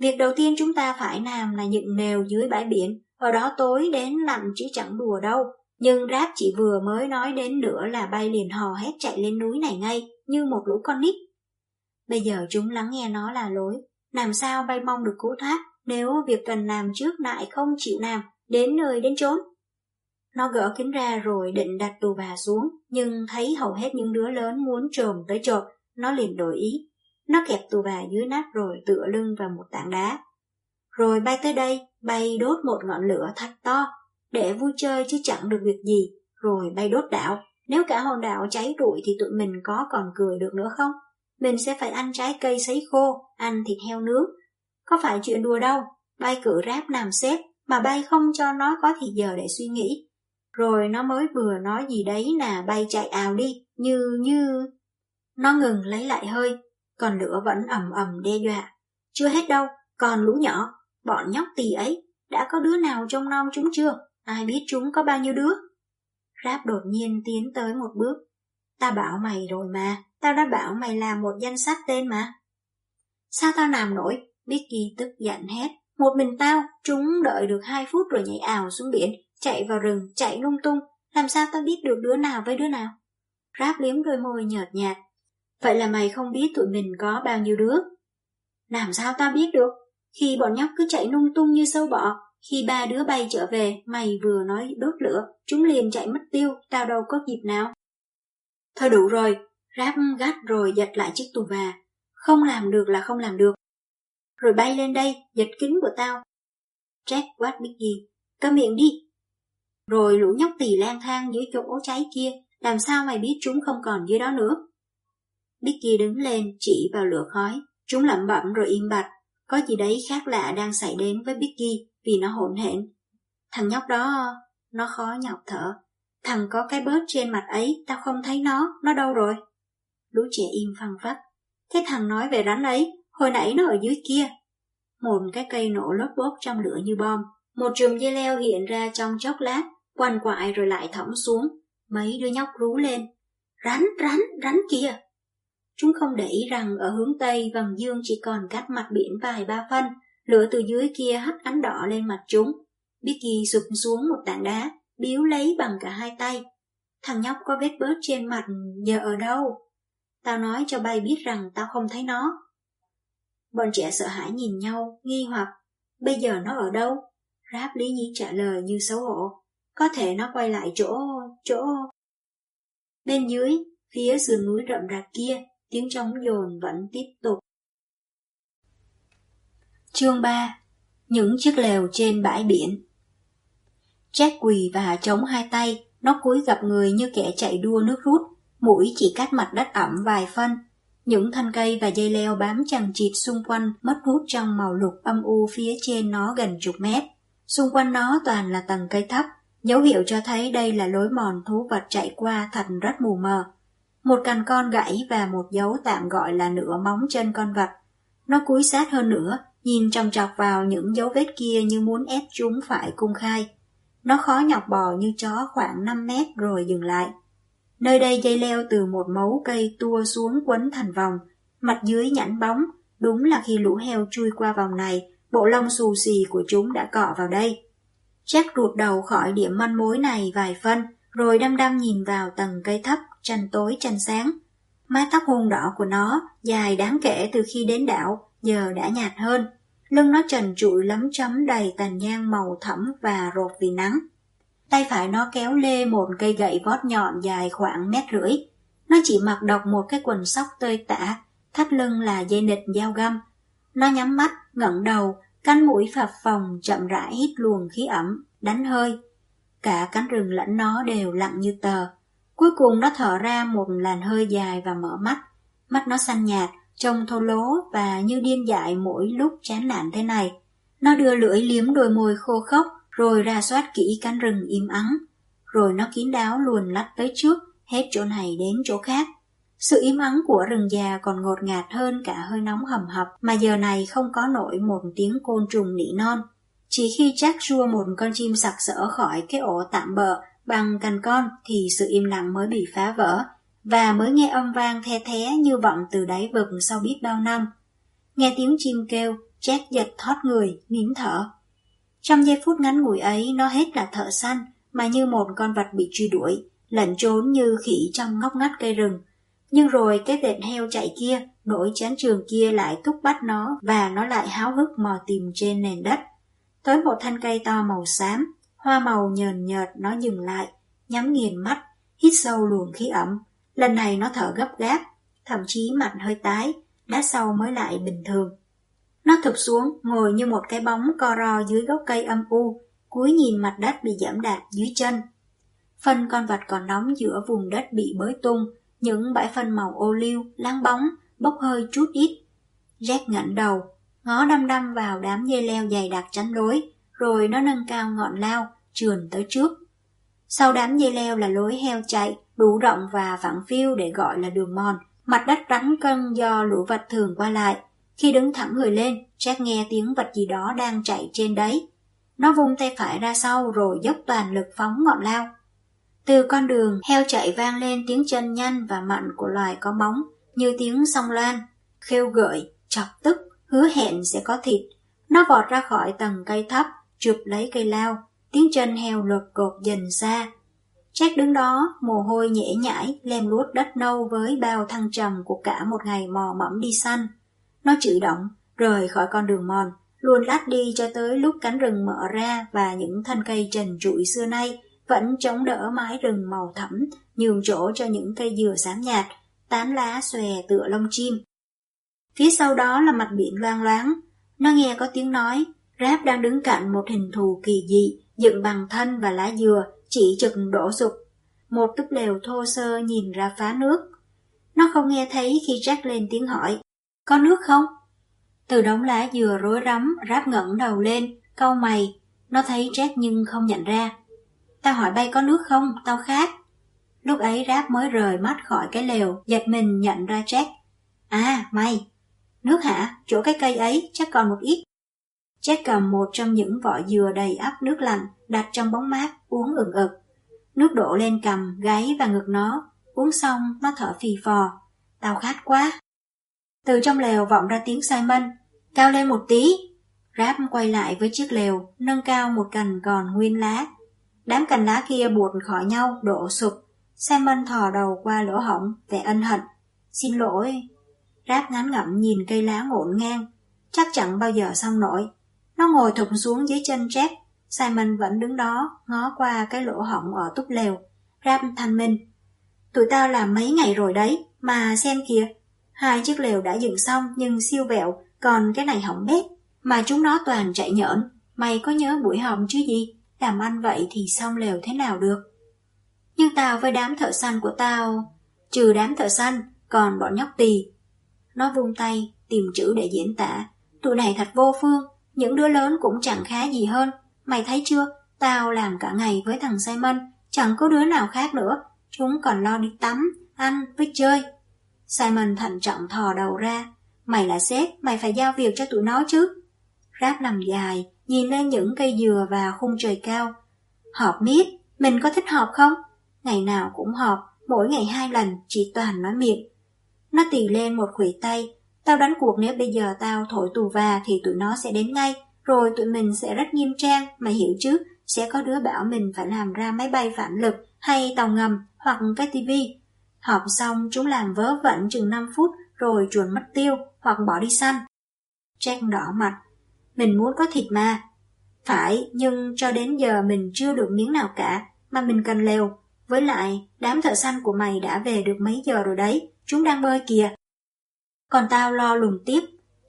Việc đầu tiên chúng ta phải làm là dựng nèo dưới bãi biển, ở đó tối đến lạnh chứ chẳng đùa đâu. Nhưng Ráp chỉ vừa mới nói đến nữa là bay liền hò hét chạy lên núi này ngay, như một lũ con nít. Bây giờ chúng lắng nghe nó là lối, làm sao bay mong được cứu thoát nếu việc cần làm trước lại không chịu làm, đến nơi đến chốn. Nó gỡ kính ra rồi định đặt tù bà xuống, nhưng thấy hầu hết những đứa lớn muốn trồm tới chộp, nó liền đổi ý. Nó kẹp tù bà dưới nát rồi tựa lưng vào một tảng đá. Rồi bay tới đây, bay đốt một ngọn lửa thật to, để vui chơi chứ chẳng được việc gì, rồi bay đốt đảo. Nếu cả hòn đảo cháy rụi thì tụi mình có còn cười được nữa không? Mình sẽ phải ăn trái cây sấy khô, ăn thịt heo nướng. Có phải chuyện đùa đâu, bay cử ráp làm xếp, mà bay không cho nó có thì giờ để suy nghĩ. Rồi nó mới vừa nói gì đấy là bay chạy ào đi, như như... Nó ngừng lấy lại hơi, còn lửa vẫn ầm ầm đe dọa. Chưa hết đâu, còn lũ nhỏ, bọn nhóc tì ấy, đã có đứa nào trông non chúng chưa? Ai biết chúng có bao nhiêu đứa? Ráp đột nhiên tiến tới một bước. Ta bảo mày rồi mà, tao đã bảo mày làm một danh sách tên mà. Sao tao làm nổi? Bicky tức giận hét. Một mình tao, chúng đợi được hai phút rồi nhảy ảo xuống biển, chạy vào rừng, chạy lung tung. Làm sao tao biết được đứa nào với đứa nào? Ráp liếm đôi môi nhợt nhạt. Vậy là mày không biết tụi mình có bao nhiêu đứa? Làm sao tao biết được? Khi bọn nhóc cứ chạy lung tung như sâu bọ, khi ba đứa bay trở về, mày vừa nói đốt lửa, chúng liền chạy mất tiêu, tao đâu có dịp nào. Thôi đủ rồi, ráp gắt rồi giật lại chiếc tù và. Không làm được là không làm được. Rồi bay lên đây, giật kính của tao. Jack quát Biggie, câm miệng đi. Rồi lũ nhóc tỳ lang thang dưới chỗ cháy kia, làm sao mày biết chúng không còn dưới đó nữa? Biggie đứng lên chỉ vào lửa khói, chúng lẩm bẩm rồi im bặt. Có gì đấy khác lạ đang xảy đến với Biggie vì nó hỗn hển. Thằng nhóc đó, nó khó nhọc thở. Thằng có cái bớt trên mặt ấy, tao không thấy nó, nó đâu rồi? Lũ trẻ im phăng phắc. Thế thằng nói về rắn ấy, hồi nãy nó ở dưới kia. Một cái cây nổ lốp bốp trong lửa như bom. Một chùm dây leo hiện ra trong chốc lát, quằn quại rồi lại thõng xuống. Mấy đứa nhóc rú lên. Rắn, rắn, rắn kìa! Chúng không để ý rằng ở hướng Tây vầng dương chỉ còn cách mặt biển vài ba phân, lửa từ dưới kia hắt ánh đỏ lên mặt chúng. Bicky sụp xuống một tảng đá, biếu lấy bằng cả hai tay. Thằng nhóc có vết bớt trên mặt, giờ ở đâu? Tao nói cho bay biết rằng tao không thấy nó. Bọn trẻ sợ hãi nhìn nhau, nghi hoặc, bây giờ nó ở đâu? Ráp Lý Nhi trả lời như xấu hổ. Có thể nó quay lại chỗ, chỗ... Bên dưới, phía sườn núi rậm rạp kia, tiếng trống dồn vẫn tiếp tục. Chương 3 Những chiếc lều trên bãi biển Jack quỳ và chống hai tay, nó cúi gặp người như kẻ chạy đua nước rút, mũi chỉ cắt mặt đất ẩm vài phân. Những thân cây và dây leo bám chằng chịt xung quanh mất hút trong màu lục âm u phía trên nó gần chục mét. Xung quanh nó toàn là tầng cây thấp, dấu hiệu cho thấy đây là lối mòn thú vật chạy qua thành rất mù mờ. Một cành con gãy và một dấu tạm gọi là nửa móng chân con vật. Nó cúi sát hơn nữa, nhìn trầm trọc vào những dấu vết kia như muốn ép chúng phải cung khai. Nó khó nhọc bò như chó khoảng 5 mét rồi dừng lại. Nơi đây dây leo từ một mấu cây tua xuống quấn thành vòng, mặt dưới nhẵn bóng, đúng là khi lũ heo chui qua vòng này, bộ lông xù xì của chúng đã cọ vào đây. Jack ruột đầu khỏi điểm manh mối này vài phân, rồi đăm đăm nhìn vào tầng cây thấp, tranh tối tranh sáng. Mái tóc hôn đỏ của nó, dài đáng kể từ khi đến đảo, giờ đã nhạt hơn. Lưng nó trần trụi lấm chấm đầy tàn nhang màu thẫm và rột vì nắng. Tay phải nó kéo lê một cây gậy vót nhọn dài khoảng mét rưỡi. Nó chỉ mặc độc một cái quần sóc tơi tả, thắt lưng là dây nịt dao găm. Nó nhắm mắt, ngẩng đầu, cánh mũi phập phồng chậm rãi hít luồng khí ẩm, đánh hơi. Cả cánh rừng lẫn nó đều lặng như tờ. Cuối cùng nó thở ra một làn hơi dài và mở mắt. Mắt nó xanh nhạt, trông thô lố và như điên dại mỗi lúc chán nản thế này. Nó đưa lưỡi liếm đôi môi khô khốc, rồi ra soát kỹ cánh rừng im ắng. Rồi nó kín đáo luồn lách tới trước, hết chỗ này đến chỗ khác. Sự im ắng của rừng già còn ngột ngạt hơn cả hơi nóng hầm hập mà giờ này không có nổi một tiếng côn trùng nỉ non. Chỉ khi chắc rua một con chim sặc sỡ khỏi cái ổ tạm bợ bằng cành con thì sự im lặng mới bị phá vỡ và mới nghe âm vang the thé như vọng từ đáy vực sau biết bao năm. Nghe tiếng chim kêu, Jack giật thoát người, nín thở. Trong giây phút ngắn ngủi ấy, nó hết là thợ săn, mà như một con vật bị truy đuổi, lẩn trốn như khỉ trong ngóc ngách cây rừng. Nhưng rồi cái vệt heo chạy kia, nỗi chán trường kia lại thúc bắt nó và nó lại háo hức mò tìm trên nền đất. Tới một thanh cây to màu xám, hoa màu nhờn nhợt nó dừng lại, nhắm nghiền mắt, hít sâu luồng khí ẩm. Lần này nó thở gấp gáp, thậm chí mặt hơi tái, đá sau mới lại bình thường. Nó thụp xuống, ngồi như một cái bóng co ro dưới gốc cây âm u, cúi nhìn mặt đất bị giảm đạp dưới chân. Phân con vật còn nóng giữa vùng đất bị bới tung, những bãi phân màu ô liu, láng bóng, bốc hơi chút ít. Jack ngẩng đầu, ngó đăm đăm vào đám dây leo dày đặc tránh lối, rồi nó nâng cao ngọn lao, trườn tới trước. Sau đám dây leo là lối heo chạy, đủ rộng và phẳng phiu để gọi là đường mòn, mặt đất rắn cân do lũ vật thường qua lại. Khi đứng thẳng người lên, Jack nghe tiếng vật gì đó đang chạy trên đấy. Nó vung tay phải ra sau rồi dốc toàn lực phóng ngọn lao. Từ con đường, heo chạy vang lên tiếng chân nhanh và mạnh của loài có móng, như tiếng song loan, khêu gợi, chọc tức, hứa hẹn sẽ có thịt. Nó vọt ra khỏi tầng cây thấp, chụp lấy cây lao, tiếng chân heo lột cột dần xa. Jack đứng đó, mồ hôi nhễ nhãi, lem luốt đất nâu với bao thăng trầm của cả một ngày mò mẫm đi săn. Nó chữ động, rời khỏi con đường mòn, luôn lát đi cho tới lúc cánh rừng mở ra và những thân cây trần trụi xưa nay vẫn chống đỡ mái rừng màu thẫm, nhường chỗ cho những cây dừa xám nhạt, tán lá xòe tựa lông chim. Phía sau đó là mặt biển loang loáng, nó nghe có tiếng nói, Ráp đang đứng cạnh một hình thù kỳ dị, dựng bằng thân và lá dừa, chỉ trực đổ sụp. Một túp lều thô sơ nhìn ra phá nước. Nó không nghe thấy khi Jack lên tiếng hỏi, có nước không? Từ đống lá dừa rối rắm, Ráp ngẩng đầu lên, câu mày, nó thấy Jack nhưng không nhận ra. Tao hỏi bay có nước không, tao khát. Lúc ấy Ráp mới rời mắt khỏi cái lều, giật mình nhận ra Jack. À, mày, nước hả? Chỗ cái cây ấy chắc còn một ít. Jack cầm một trong những vỏ dừa đầy ắp nước lạnh, đặt trong bóng mát, uống ừng ực. Nước đổ lên cầm, gáy và ngực nó. Uống xong, nó thở phì phò. Tao khát quá. Từ trong lều vọng ra tiếng Simon. Cao lên một tí. Ráp quay lại với chiếc lều, nâng cao một cành còn nguyên lá. Đám cành lá kia buột khỏi nhau, đổ sụp. Simon thò đầu qua lỗ hổng, vẻ ân hận. Xin lỗi. Ráp ngắn ngẩm nhìn cây lá ngổn ngang. Chắc chẳng bao giờ xong nổi. Nó ngồi thụp xuống dưới chân Jack. Simon vẫn đứng đó, ngó qua cái lỗ hỏng ở túp lều. Rap thanh minh. Tụi tao làm mấy ngày rồi đấy, mà xem kìa. Hai chiếc lều đã dựng xong nhưng siêu vẹo, còn cái này hỏng bét. Mà chúng nó toàn chạy nhỡn. Mày có nhớ buổi họp chứ gì? Làm ăn vậy thì xong lều thế nào được? Nhưng tao với đám thợ săn của tao, trừ đám thợ săn, còn bọn nhóc tỳ. Nó vung tay, tìm chữ để diễn tả. Tụi này thật vô phương, những đứa lớn cũng chẳng khá gì hơn. Mày thấy chưa, tao làm cả ngày với thằng Simon, chẳng có đứa nào khác nữa. Chúng còn lo đi tắm, ăn, với chơi. Simon thận trọng thò đầu ra. Mày là sếp, mày phải giao việc cho tụi nó chứ. Ráp nằm dài, nhìn lên những cây dừa và khung trời cao. Họp miết, mình có thích họp không? Ngày nào cũng họp, mỗi ngày hai lần, chỉ toàn nói miệng. Nó tì lên một khuỷu tay, tao đánh cuộc nếu bây giờ tao thổi tù và thì tụi nó sẽ đến ngay, rồi tụi mình sẽ rất nghiêm trang, mày hiểu chứ, sẽ có đứa bảo mình phải làm ra máy bay phản lực hay tàu ngầm hoặc cái tivi. Họp xong chúng làm vớ vẩn chừng 5 phút rồi chuồn mất tiêu hoặc bỏ đi săn. Jack đỏ mặt, mình muốn có thịt mà. Phải, nhưng cho đến giờ mình chưa được miếng nào cả, mà mình cần lều. Với lại, đám thợ săn của mày đã về được mấy giờ rồi đấy, chúng đang bơi kìa. Còn tao lo lùng tiếp.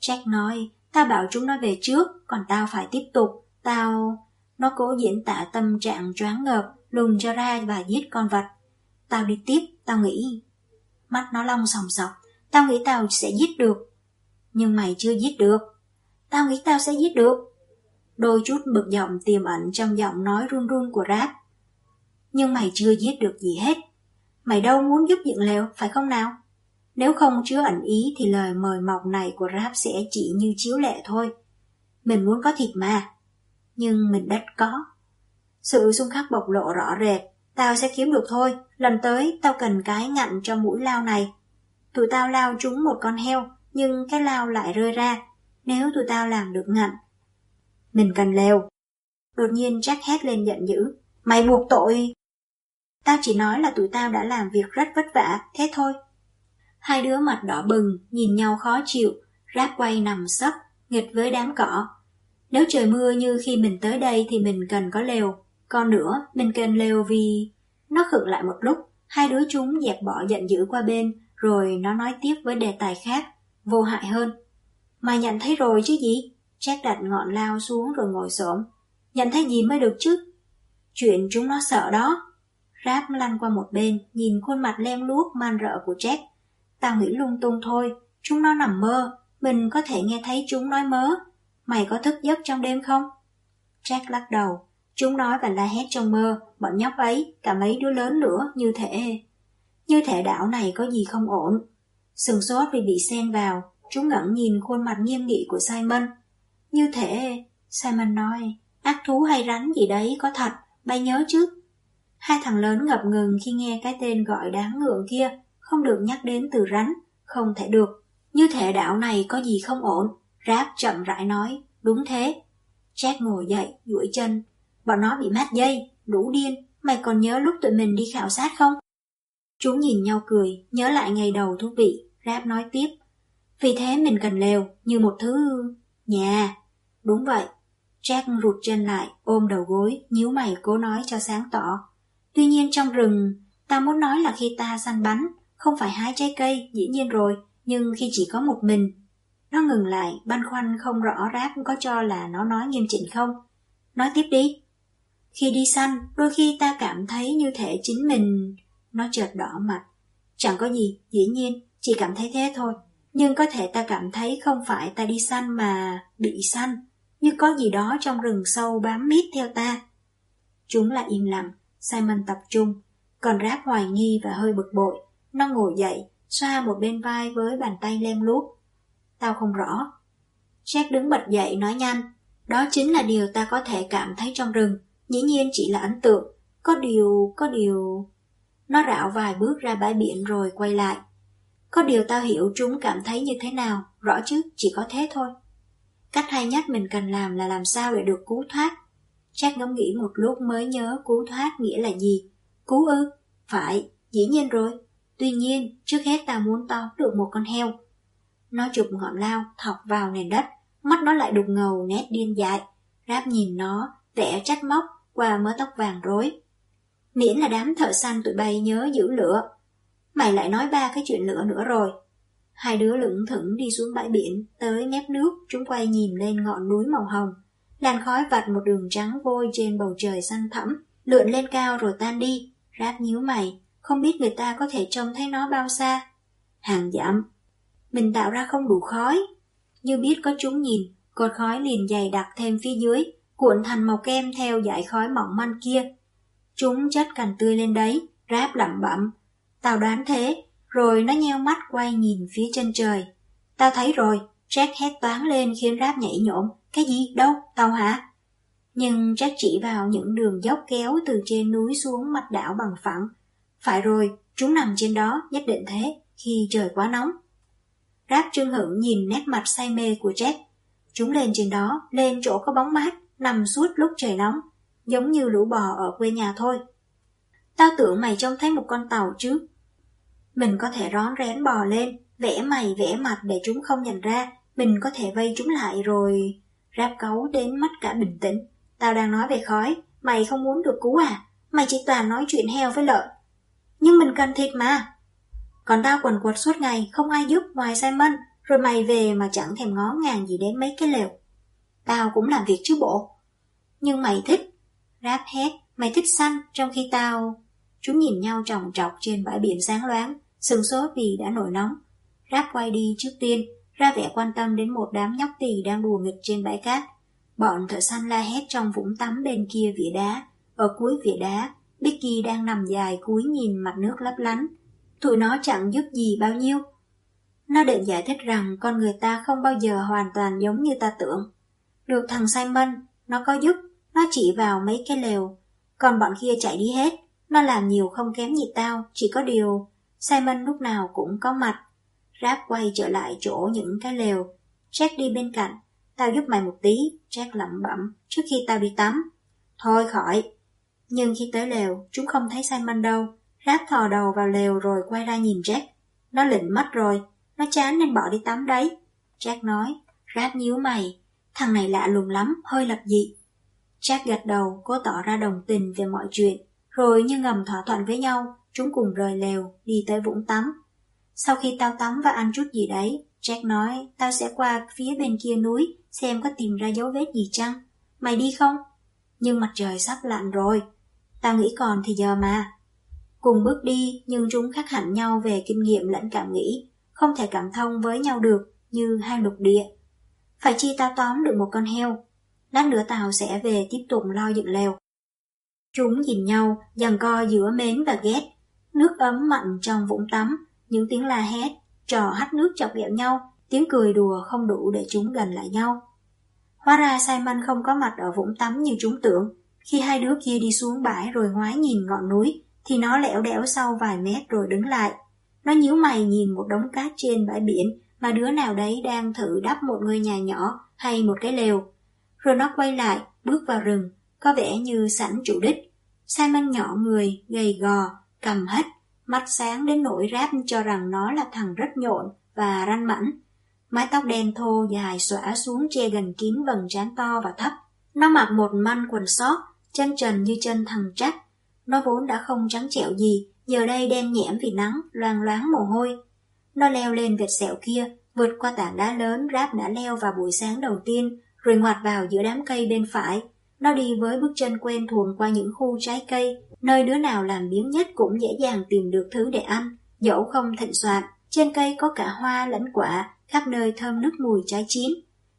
Jack nói, tao bảo chúng nó về trước, còn tao phải tiếp tục. Tao... Nó cố diễn tả tâm trạng choáng ngợp, lùn cho ra và giết con vật. Tao đi tiếp, tao nghĩ. Mắt nó long sòng sọc, tao nghĩ tao sẽ giết được. Nhưng mày chưa giết được. Tao nghĩ tao sẽ giết được. Đôi chút bực giọng tiềm ẩn trong giọng nói run run của Rap. Nhưng mày chưa giết được gì hết. Mày đâu muốn giúp dựng lều, phải không nào? Nếu không chứa ẩn ý thì lời mời mọc này của Rap sẽ chỉ như chiếu lệ thôi. Mình muốn có thịt mà. Nhưng mình đất có. Sự xung khắc bộc lộ rõ rệt. Tao sẽ kiếm được thôi. Lần tới tao cần cái ngặn cho mũi lao này. Tụi tao lao trúng một con heo, nhưng cái lao lại rơi ra. Nếu tụi tao làm được ngặn. Mình cần lều. Đột nhiên Jack hét lên giận dữ. Mày buộc tội. Tao chỉ nói là tụi tao đã làm việc rất vất vả, thế thôi. Hai đứa mặt đỏ bừng, nhìn nhau khó chịu, ráp quay nằm sấp, nghịch với đám cỏ. Nếu trời mưa như khi mình tới đây thì mình cần có lều. Còn nữa, mình cần lều vì... Nó khựng lại một lúc, hai đứa chúng dẹp bỏ giận dữ qua bên, rồi nó nói tiếp với đề tài khác, vô hại hơn. Mày nhận thấy rồi chứ gì? Jack đặt ngọn lao xuống rồi ngồi xổm. Nhận thấy gì mới được chứ? Chuyện chúng nó sợ đó. Ráp lăn qua một bên, nhìn khuôn mặt lem luốc man rợ của Jack. Tao nghĩ lung tung thôi, chúng nó nằm mơ, mình có thể nghe thấy chúng nói mớ. Mày có thức giấc trong đêm không? Jack lắc đầu. Chúng nói và la hét trong mơ, bọn nhóc ấy, cả mấy đứa lớn nữa, như thể... Như thể đảo này có gì không ổn. Sừng sốt vì bị xen vào, chúng ngẩn nhìn khuôn mặt nghiêm nghị của Simon. Như thể... Simon nói, ác thú hay rắn gì đấy có thật, bay nhớ chứ. Hai thằng lớn ngập ngừng khi nghe cái tên gọi đáng ngượng kia, không được nhắc đến từ rắn, không thể được. Như thể đảo này có gì không ổn. Ráp chậm rãi nói, đúng thế. Jack ngồi dậy, duỗi chân. Bọn nó bị mát dây, đủ điên, mày còn nhớ lúc tụi mình đi khảo sát không? Chúng nhìn nhau cười, nhớ lại ngày đầu thú vị. Ráp nói tiếp. Vì thế mình cần lều, như một thứ... nhà. Đúng vậy. Jack rụt chân lại, ôm đầu gối, nhíu mày cố nói cho sáng tỏ. Tuy nhiên trong rừng, ta muốn nói là khi ta săn bắn, không phải hái trái cây, dĩ nhiên rồi, nhưng khi chỉ có một mình. Nó ngừng lại, băn khoăn không rõ rác có cho là nó nói nghiêm chỉnh không. Nói tiếp đi. Khi đi săn, đôi khi ta cảm thấy như thể chính mình... Nó chợt đỏ mặt. Chẳng có gì, dĩ nhiên, chỉ cảm thấy thế thôi. Nhưng có thể ta cảm thấy không phải ta đi săn mà bị săn, như có gì đó trong rừng sâu bám mít theo ta. Chúng lại im lặng, Simon tập trung, còn rác hoài nghi và hơi bực bội. Nó ngồi dậy, xoa một bên vai với bàn tay lem luốc. Tao không rõ. Jack đứng bật dậy nói nhanh. Đó chính là điều ta có thể cảm thấy trong rừng. Dĩ nhiên chỉ là ấn tượng. Có điều, có điều... Nó rảo vài bước ra bãi biển rồi quay lại. Có điều tao hiểu chúng cảm thấy như thế nào, rõ chứ, chỉ có thế thôi. Cách hay nhất mình cần làm là làm sao để được cứu thoát. Jack ngẫm nghĩ một lúc mới nhớ cứu thoát nghĩa là gì. Cứu ư? Phải, dĩ nhiên rồi. Tuy nhiên, trước hết ta muốn tóm được một con heo. Nó chụp ngọn lao, thọc vào nền đất, mắt nó lại đục ngầu nét điên dại. Ráp nhìn nó, vẻ trách móc qua mớ tóc vàng rối. Miễn là đám thợ săn tụi bay nhớ giữ lửa. Mày lại nói ba cái chuyện lửa nữa rồi. Hai đứa lững thững đi xuống bãi biển, tới mép nước, chúng quay nhìn lên ngọn núi màu hồng. Làn khói vặt một đường trắng vôi trên bầu trời xanh thẳm, lượn lên cao rồi tan đi. Ráp nhíu mày, không biết người ta có thể trông thấy nó bao xa. Hàng dặm. mình tạo ra không đủ khói. Như biết có chúng nhìn, cột khói liền dày đặc thêm phía dưới, cuộn thành màu kem theo dải khói mỏng manh kia. Chúng chất cành tươi lên đấy, ráp lẩm bẩm. Tao đoán thế, rồi nó nheo mắt quay nhìn phía chân trời. Tao thấy rồi, Jack hét toán lên khiến ráp nhảy nhộm. Cái gì? Đâu? Tao hả? Nhưng Jack chỉ vào những đường dốc kéo từ trên núi xuống mặt đảo bằng phẳng. Phải rồi, chúng nằm trên đó, nhất định thế, khi trời quá nóng. Ráp trương hưởng nhìn nét mặt say mê của Jack. Chúng lên trên đó, lên chỗ có bóng mát, nằm suốt lúc trời nóng, giống như lũ bò ở quê nhà thôi. Tao tưởng mày trông thấy một con tàu chứ. Mình có thể rón rén bò lên, vẽ mày vẽ mặt để chúng không nhận ra, mình có thể vây chúng lại rồi... Ráp cấu đến mắt cả bình tĩnh. Tao đang nói về khói, mày không muốn được cứu à? Mày chỉ toàn nói chuyện heo với lợn. Nhưng mình cần thịt mà. Còn tao quần quật suốt ngày, không ai giúp ngoài Simon, rồi mày về mà chẳng thèm ngó ngàng gì đến mấy cái lều. Tao cũng làm việc chứ bộ. Nhưng mày thích. Ráp hét, mày thích xanh, trong khi tao... Chúng nhìn nhau tròng trọc trên bãi biển sáng loáng, sừng sốt vì đã nổi nóng. Ráp quay đi trước tiên, ra vẻ quan tâm đến một đám nhóc tỳ đang đùa nghịch trên bãi cát. Bọn thợ săn la hét trong vũng tắm bên kia vỉa đá. Ở cuối vỉa đá, Becky đang nằm dài cúi nhìn mặt nước lấp lánh. Tụi nó chẳng giúp gì bao nhiêu. Nó định giải thích rằng con người ta không bao giờ hoàn toàn giống như ta tưởng. Được thằng Simon, nó có giúp, nó chỉ vào mấy cái lều. Còn bọn kia chạy đi hết, nó làm nhiều không kém gì tao, chỉ có điều Simon lúc nào cũng có mặt. Rap quay trở lại chỗ những cái lều. Jack đi bên cạnh, Tao giúp mày một tí, Jack lẩm bẩm, trước khi tao đi tắm. Thôi khỏi. Nhưng khi tới lều, chúng không thấy Simon đâu. Ráp thò đầu vào lều rồi quay ra nhìn Jack. Nó lịnh mất rồi, nó chán nên bỏ đi tắm đấy. Jack nói, Ráp nhíu mày, thằng này lạ lùng lắm, hơi lập dị. Jack gật đầu, cố tỏ ra đồng tình về mọi chuyện. Rồi như ngầm thỏa thuận với nhau, chúng cùng rời lều, đi tới vũng tắm. Sau khi tao tắm và ăn chút gì đấy, Jack nói, tao sẽ qua phía bên kia núi, xem có tìm ra dấu vết gì chăng. Mày đi không? Nhưng mặt trời sắp lặn rồi. Tao nghĩ còn thì giờ mà. Cùng bước đi nhưng chúng khác hẳn nhau về kinh nghiệm lẫn cảm nghĩ, không thể cảm thông với nhau được như hai lục địa. Phải chi tao tóm được một con heo, lát nữa tao sẽ về tiếp tục lo dựng lều. Chúng nhìn nhau, giằng co giữa mến và ghét, nước ấm mặn trong vũng tắm, những tiếng la hét, trò hắt nước chọc ghẹo nhau, tiếng cười đùa không đủ để chúng gần lại nhau. Hóa ra Simon không có mặt ở vũng tắm như chúng tưởng. Khi hai đứa kia đi xuống bãi rồi ngoái nhìn ngọn núi, thì nó lẻo đẻo sau vài mét rồi đứng lại. Nó nhíu mày nhìn một đống cát trên bãi biển mà đứa nào đấy đang thử đắp một ngôi nhà nhỏ hay một cái lều. Rồi nó quay lại, bước vào rừng, có vẻ như sẵn chủ đích. Simon nhỏ người, gầy gò, cầm hết, mắt sáng đến nỗi ráp cho rằng nó là thằng rất nhộn và ranh mảnh. Mái tóc đen thô dài xõa xuống che gần kín vầng trán to và thấp. Nó mặc một manh quần sót, chân trần như chân thằng trách. Nó vốn đã không trắng trẻo gì, giờ đây đen nhẽm vì nắng, loang loáng mồ hôi. Nó leo lên vệt sẹo kia, vượt qua tảng đá lớn ráp đã leo vào buổi sáng đầu tiên, rồi ngoặt vào giữa đám cây bên phải. Nó đi với bước chân quen thuộc qua những khu trái cây, nơi đứa nào làm biếng nhất cũng dễ dàng tìm được thứ để ăn, dẫu không thịnh soạn. Trên cây có cả hoa lẫn quả, khắp nơi thơm nức mùi trái chín.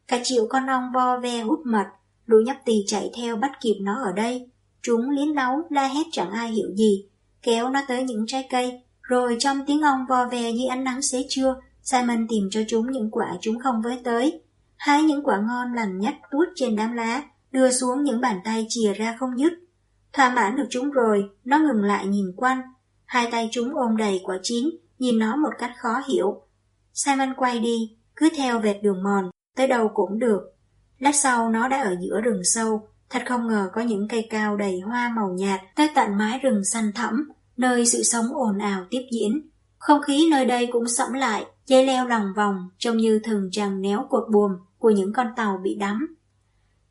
Cả triệu con ong vo ve hút mật, lũ nhóc tì chạy theo bắt kịp nó ở đây. Chúng liến láu, la hét chẳng ai hiểu gì, kéo nó tới những trái cây, rồi trong tiếng ong vo ve như ánh nắng xế trưa, Simon tìm cho chúng những quả chúng không với tới. Hái những quả ngon lành nhất tuốt trên đám lá, đưa xuống những bàn tay chìa ra không dứt. Thỏa mãn được chúng rồi, nó ngừng lại nhìn quanh. Hai tay chúng ôm đầy quả chín, nhìn nó một cách khó hiểu. Simon quay đi, cứ theo vệt đường mòn, tới đâu cũng được. Lát sau nó đã ở giữa rừng sâu, thật không ngờ có những cây cao đầy hoa màu nhạt tới tận mái rừng xanh thẳm, nơi sự sống ồn ào tiếp diễn. Không khí nơi đây cũng sẫm lại, dây leo lòng vòng trông như thường tràn néo cột buồm của những con tàu bị đắm.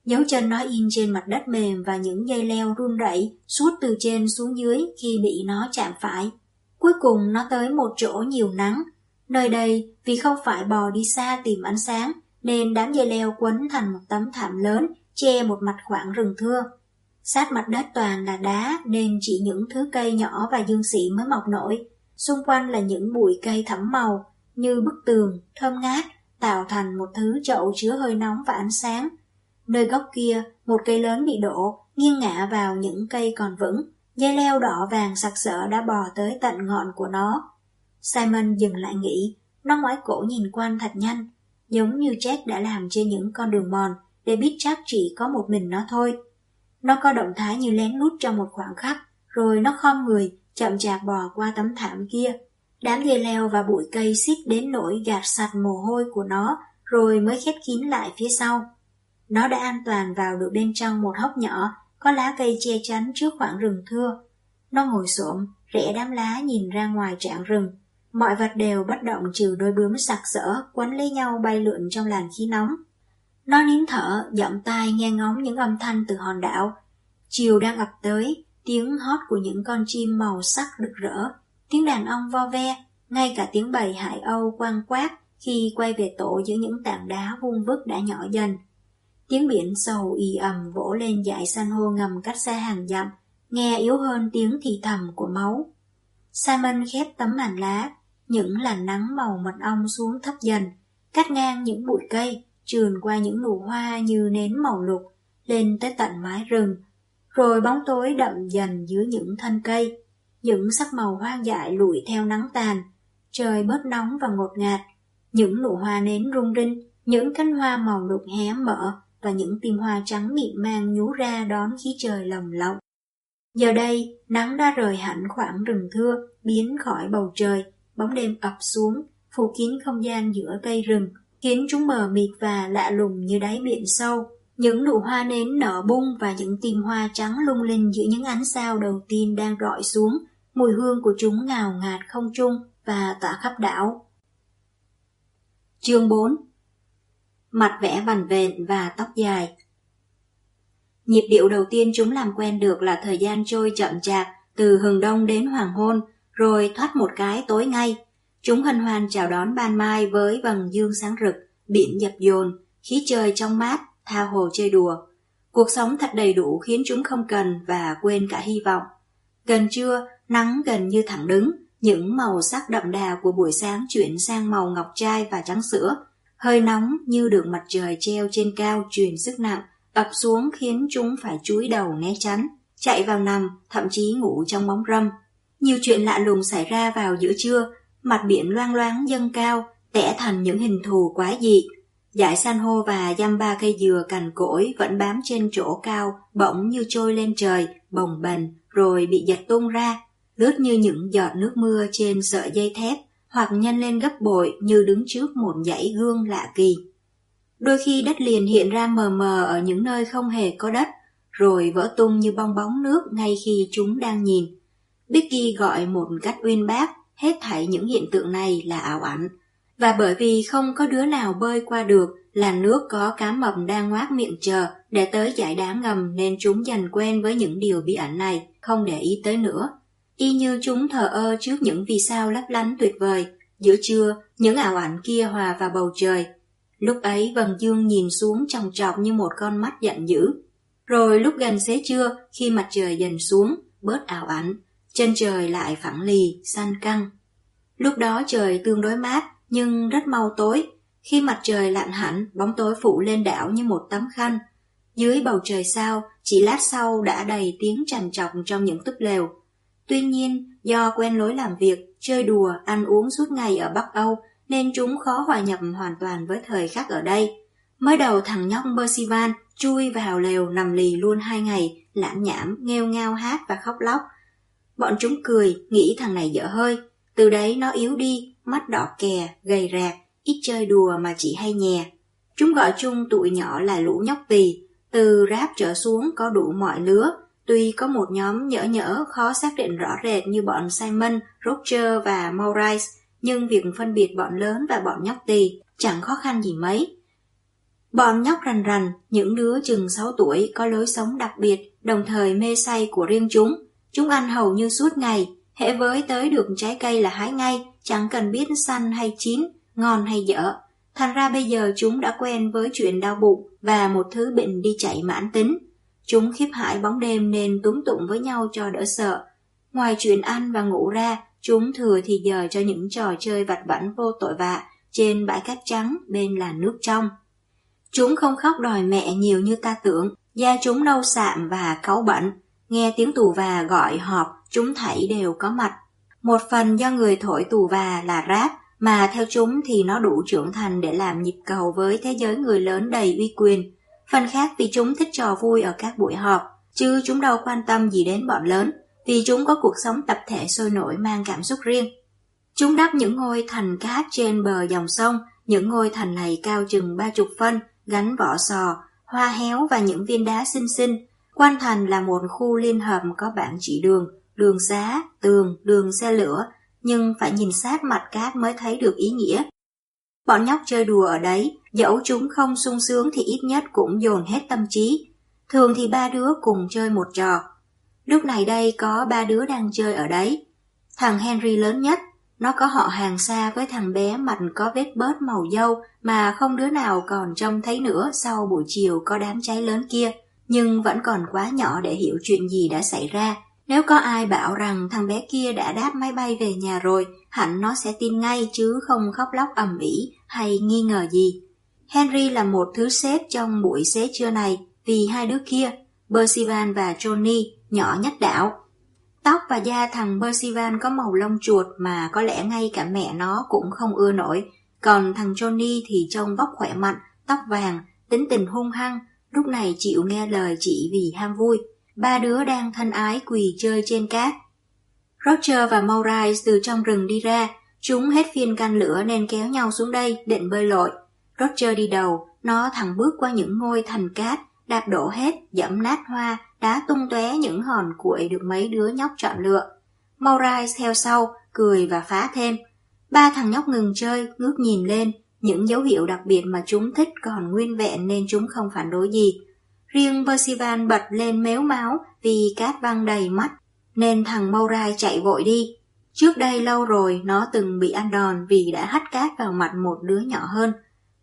Dấu chân nó in trên mặt đất mềm và những dây leo run rẩy suốt từ trên xuống dưới khi bị nó chạm phải. Cuối cùng nó tới một chỗ nhiều nắng. Nơi đây, vì không phải bò đi xa tìm ánh sáng, nên đám dây leo quấn thành một tấm thảm lớn, che một mặt khoảng rừng thưa. Sát mặt đất toàn là đá nên chỉ những thứ cây nhỏ và dương xị mới mọc nổi. Xung quanh là những bụi cây thẫm màu, như bức tường, thơm ngát, tạo thành một thứ chậu chứa hơi nóng và ánh sáng. Nơi góc kia, một cây lớn bị đổ, nghiêng ngã vào những cây còn vững, dây leo đỏ vàng sặc sỡ đã bò tới tận ngọn của nó. Simon dừng lại nghĩ, nó ngoái cổ nhìn quanh thật nhanh, giống như Jack đã làm trên những con đường mòn, để biết chắc chỉ có một mình nó thôi. Nó có động thái như lén lút trong một khoảng khắc, rồi nó khom người, chậm chạp bò qua tấm thảm kia. Đám dây leo và bụi cây xít đến nỗi gạt sạch mồ hôi của nó, rồi mới khép kín lại phía sau. Nó đã an toàn vào được bên trong một hốc nhỏ, có lá cây che chắn trước khoảng rừng thưa. Nó ngồi xổm, rẽ đám lá nhìn ra ngoài trạng rừng. Mọi vật đều bất động trừ đôi bướm sặc sỡ, quấn lấy nhau bay lượn trong làn khí nóng. Nó nín thở, giọng tai nghe ngóng những âm thanh từ hòn đảo. Chiều đang ập tới, tiếng hót của những con chim màu sắc rực rỡ, tiếng đàn ong vo ve, ngay cả tiếng bầy hải âu quang quát khi quay về tổ giữa những tảng đá vung vức đã nhỏ dần. Tiếng biển sầu y ầm vỗ lên dải san hô ngầm cách xa hàng dặm, nghe yếu hơn tiếng thì thầm của máu. Simon khép tấm màn lá, những làn nắng màu mật ong xuống thấp dần, cắt ngang những bụi cây, trườn qua những nụ hoa như nến màu lục, lên tới tận mái rừng, rồi bóng tối đậm dần dưới những thân cây, những sắc màu hoang dại lụi theo nắng tàn, trời bớt nóng và ngột ngạt, những nụ hoa nến rung rinh, những cánh hoa màu lục hé mở và những tim hoa trắng mịn mang nhú ra đón khí trời lồng lộng. Giờ đây, nắng đã rời hẳn khoảng rừng thưa, biến khỏi bầu trời, bóng đêm ập xuống, phủ kín không gian giữa cây rừng, khiến chúng mờ mịt và lạ lùng như đáy biển sâu. Những nụ hoa nến nở bung và những tim hoa trắng lung linh giữa những ánh sao đầu tiên đang rọi xuống, mùi hương của chúng ngào ngạt không trung và tỏa khắp đảo. Chương 4 Mặt vẽ vằn vện và tóc dài Nhịp điệu đầu tiên chúng làm quen được là thời gian trôi chậm chạp từ hừng đông đến hoàng hôn, rồi thoát một cái tối ngay. Chúng hân hoan chào đón ban mai với vầng dương sáng rực, biển dập dồn, khí trời trong mát, tha hồ chơi đùa. Cuộc sống thật đầy đủ khiến chúng không cần và quên cả hy vọng. Gần trưa, nắng gần như thẳng đứng, những màu sắc đậm đà của buổi sáng chuyển sang màu ngọc trai và trắng sữa. Hơi nóng như được mặt trời treo trên cao truyền sức nặng, ập xuống khiến chúng phải chúi đầu né tránh, chạy vào nằm, thậm chí ngủ trong bóng râm. Nhiều chuyện lạ lùng xảy ra vào giữa trưa, mặt biển loang loáng dâng cao, tẻ thành những hình thù quá dị. Dải san hô và dăm ba cây dừa cành cỗi vẫn bám trên chỗ cao, bỗng như trôi lên trời, bồng bềnh, rồi bị giật tung ra, lướt như những giọt nước mưa trên sợi dây thép, hoặc nhân lên gấp bội như đứng trước một dãy gương lạ kỳ. Đôi khi đất liền hiện ra mờ mờ ở những nơi không hề có đất, rồi vỡ tung như bong bóng nước ngay khi chúng đang nhìn. Becky gọi một cách uyên bác hết thảy những hiện tượng này là ảo ảnh. Và bởi vì không có đứa nào bơi qua được, là nước có cá mập đang ngoác miệng chờ để tới giải đá ngầm nên chúng dần quen với những điều bí ẩn này, không để ý tới nữa. Y như chúng thờ ơ trước những vì sao lấp lánh tuyệt vời. Giữa trưa, những ảo ảnh kia hòa vào bầu trời. Lúc ấy vầng dương nhìn xuống tròng trọc như một con mắt giận dữ. Rồi lúc gần xế trưa, khi mặt trời dần xuống, bớt ảo ảnh, chân trời lại phẳng lì, xanh căng. Lúc đó trời tương đối mát, nhưng rất mau tối. Khi mặt trời lặn hẳn, bóng tối phủ lên đảo như một tấm khăn. Dưới bầu trời sao, chỉ lát sau đã đầy tiếng trằn trọc trong những túp lều. Tuy nhiên, do quen lối làm việc, chơi đùa, ăn uống suốt ngày ở Bắc Âu, nên chúng khó hòa nhập hoàn toàn với thời khắc ở đây. Mới đầu thằng nhóc Percival chui vào lều nằm lì luôn hai ngày, lãm nhảm, nghêu ngao hát và khóc lóc, Bọn chúng cười, nghĩ thằng này dở hơi. Từ đấy nó yếu đi, mắt đỏ kè, gầy rạc, ít chơi đùa mà chỉ hay nhè. Chúng gọi chung tụi nhỏ là lũ nhóc tỳ, từ ráp trở xuống có đủ mọi lứa. Tuy có một nhóm nhỡ nhỡ khó xác định rõ rệt như bọn Simon, Roger và Maurice, nhưng việc phân biệt bọn lớn và bọn nhóc tỳ chẳng khó khăn gì mấy. Bọn nhóc rằn rằn, những đứa chừng 6 tuổi có lối sống đặc biệt, đồng thời mê say của riêng chúng, Chúng ăn hầu như suốt ngày, hễ với tới được trái cây là hái ngay, chẳng cần biết xanh hay chín, ngon hay dở. Thành ra bây giờ chúng đã quen với chuyện đau bụng và một thứ bệnh đi chạy mãn tính. Chúng khiếp hại bóng đêm nên túm tụng với nhau cho đỡ sợ. Ngoài chuyện ăn và ngủ ra, chúng thừa thì giờ cho những trò chơi vặt vãnh vô tội vạ trên bãi cát trắng bên là nước trong. Chúng không khóc đòi mẹ nhiều như ta tưởng, da chúng nâu sạm và cáu bẩn. Nghe tiếng tù và gọi họp, chúng thảy đều có mặt. Một phần do người thổi tù và là rap, mà theo chúng thì nó đủ trưởng thành để làm nhịp cầu với thế giới người lớn đầy uy quyền. Phần khác vì chúng thích trò vui ở các buổi họp, chứ chúng đâu quan tâm gì đến bọn lớn, vì chúng có cuộc sống tập thể sôi nổi mang cảm xúc riêng. Chúng đắp những ngôi thành cát trên bờ dòng sông, những ngôi thành này cao chừng ba chục phân, gắn vỏ sò, hoa héo và những viên đá xinh xinh. Quan thành là một khu liên hợp có bảng chỉ đường, đường xá, tường, đường xe lửa, nhưng phải nhìn sát mặt cát mới thấy được ý nghĩa. Bọn nhóc chơi đùa ở đấy, dẫu chúng không sung sướng thì ít nhất cũng dồn hết tâm trí. Thường thì ba đứa cùng chơi một trò. Lúc này đây có ba đứa đang chơi ở đấy. Thằng Henry lớn nhất, nó có họ hàng xa với thằng bé mặt có vết bớt màu dâu mà không đứa nào còn trông thấy nữa sau buổi chiều có đám cháy lớn kia, nhưng vẫn còn quá nhỏ để hiểu chuyện gì đã xảy ra. Nếu có ai bảo rằng thằng bé kia đã đáp máy bay về nhà rồi, hẳn nó sẽ tin ngay chứ không khóc lóc ầm ĩ hay nghi ngờ gì. Henry là một thứ xếp trong buổi xế trưa này vì hai đứa kia, Percival và Johnny, nhỏ nhất đảo. Tóc và da thằng Percival có màu lông chuột mà có lẽ ngay cả mẹ nó cũng không ưa nổi, còn thằng Johnny thì trông vóc khỏe mạnh, tóc vàng, tính tình hung hăng, lúc này chịu nghe lời chị vì ham vui. Ba đứa đang thân ái quỳ chơi trên cát. Roger và Maurice từ trong rừng đi ra, chúng hết phiên canh lửa nên kéo nhau xuống đây định bơi lội. Roger đi đầu, nó thẳng bước qua những ngôi thành cát, đạp đổ hết, dẫm nát hoa, đá tung tóe những hòn cuội được mấy đứa nhóc chọn lựa. Maurice theo sau, cười và phá thêm. Ba thằng nhóc ngừng chơi, ngước nhìn lên, những dấu hiệu đặc biệt mà chúng thích còn nguyên vẹn nên chúng không phản đối gì. Riêng Percival bật lên méo máu vì cát văng đầy mắt, nên thằng Maurai chạy vội đi. Trước đây lâu rồi nó từng bị ăn đòn vì đã hắt cát vào mặt một đứa nhỏ hơn.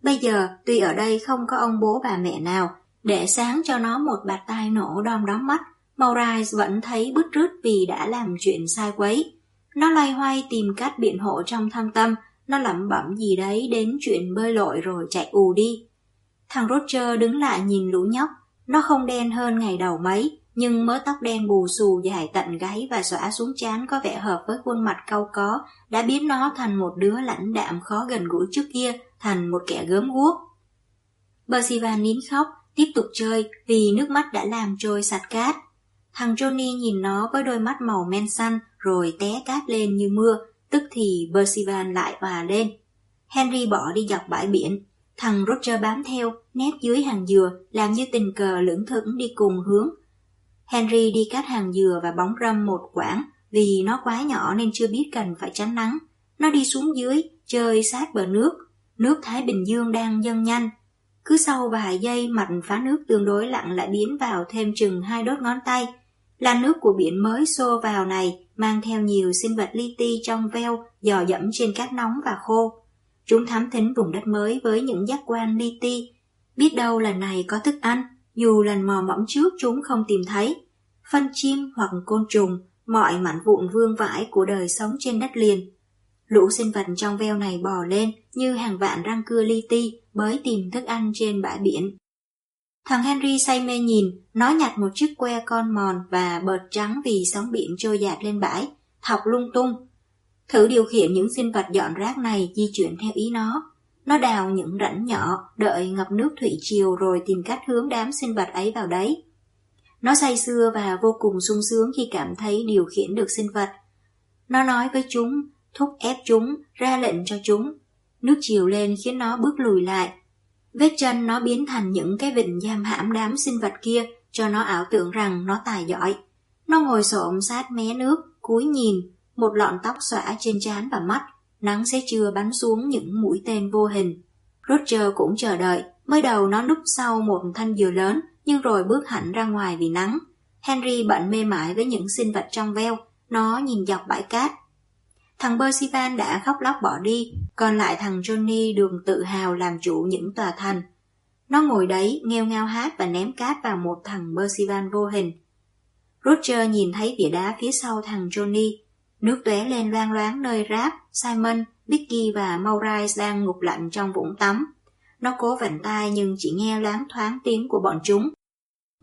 Bây giờ, tuy ở đây không có ông bố bà mẹ nào, để sáng cho nó một bạt tai nổ đom đóm mắt, Maurai vẫn thấy bứt rứt vì đã làm chuyện sai quấy. Nó loay hoay tìm cách biện hộ trong thâm tâm, nó lẩm bẩm gì đấy đến chuyện bơi lội rồi chạy ù đi. Thằng Roger đứng lại nhìn lũ nhóc, nó không đen hơn ngày đầu mấy, nhưng mớ tóc đen bù xù dài tận gáy và xõa xuống trán có vẻ hợp với khuôn mặt cau có, đã biến nó thành một đứa lãnh đạm khó gần gũi trước kia, thành một kẻ gớm guốc. Percival nín khóc, tiếp tục chơi vì nước mắt đã làm trôi sạch cát. Thằng Johnny nhìn nó với đôi mắt màu men xanh rồi té cát lên như mưa, tức thì Percival lại hòa lên. Henry bỏ đi dọc bãi biển, thằng Roger bám theo, nép dưới hàng dừa, làm như tình cờ lưỡng thững đi cùng hướng. Henry đi cắt hàng dừa và bóng râm một quãng, vì nó quá nhỏ nên chưa biết cần phải tránh nắng. Nó đi xuống dưới, chơi sát bờ nước. Nước Thái Bình Dương đang dâng nhanh, cứ sau vài giây mặt phá nước tương đối lặng lại biến vào thêm chừng hai đốt ngón tay. Là nước của biển mới xô vào này mang theo nhiều sinh vật li ti trong veo dò dẫm trên cát nóng và khô. Chúng thám thính vùng đất mới với những giác quan li ti. Biết đâu lần này có thức ăn, dù lần mò mẫm trước chúng không tìm thấy. Phân chim hoặc côn trùng, mọi mảnh vụn vương vãi của đời sống trên đất liền. Lũ sinh vật trong veo này bò lên như hàng vạn răng cưa li ti, bới tìm thức ăn trên bãi biển. Thằng Henry say mê nhìn, nó nhặt một chiếc que con mòn và bợt trắng vì sóng biển trôi dạt lên bãi, học lung tung. Thử điều khiển những sinh vật dọn rác này di chuyển theo ý nó. Nó đào những rãnh nhỏ, đợi ngập nước thủy triều rồi tìm cách hướng đám sinh vật ấy vào đấy. Nó say sưa và vô cùng sung sướng khi cảm thấy điều khiển được sinh vật. Nó nói với chúng, thúc ép chúng, ra lệnh cho chúng, Nước chiều lên khiến nó bước lùi lại. Vết chân nó biến thành những cái vịnh giam hãm đám sinh vật kia cho nó ảo tưởng rằng nó tài giỏi. Nó ngồi xổm sát mé nước, cúi nhìn, một lọn tóc xõa trên trán và mắt, nắng sẽ chưa bắn xuống những mũi tên vô hình. Roger cũng chờ đợi, mới đầu nó núp sau một thanh dừa lớn, nhưng rồi bước hẳn ra ngoài vì nắng. Henry bận mê mải với những sinh vật trong veo, nó nhìn dọc bãi cát, Thằng Percival đã khóc lóc bỏ đi, còn lại thằng Johnny đường tự hào làm chủ những tòa thành. Nó ngồi đấy, nghêu ngao hát và ném cát vào một thằng Percival vô hình. Roger nhìn thấy vỉa đá phía sau thằng Johnny. Nước tóe lên loang loáng nơi Rap, Simon, Vicky và Maurice đang ngục lạnh trong vũng tắm. Nó cố vặn tay nhưng chỉ nghe loáng thoáng tiếng của bọn chúng.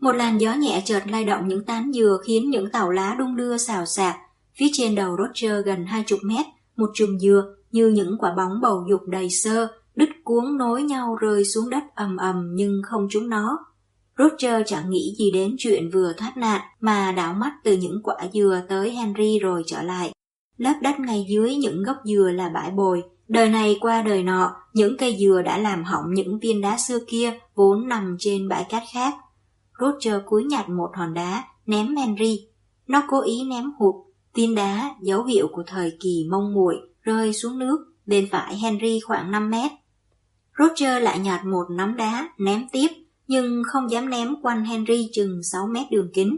Một làn gió nhẹ chợt lay động những tán dừa khiến những tàu lá đung đưa xào xạc. Phía trên đầu Roger gần hai chục mét, một chùm dừa như những quả bóng bầu dục đầy sơ, đứt cuốn nối nhau rơi xuống đất ầm ầm nhưng không trúng nó. Roger chẳng nghĩ gì đến chuyện vừa thoát nạn mà đảo mắt từ những quả dừa tới Henry rồi trở lại. Lớp đất ngay dưới những gốc dừa là bãi bồi. Đời này qua đời nọ, những cây dừa đã làm hỏng những viên đá xưa kia vốn nằm trên bãi cát khác. Roger cúi nhặt một hòn đá, ném Henry. Nó cố ý ném hụt, viên đá, dấu hiệu của thời kỳ mông muội rơi xuống nước, bên phải Henry khoảng 5 mét. Roger lại nhặt một nắm đá, ném tiếp, nhưng không dám ném quanh Henry chừng 6 mét đường kính.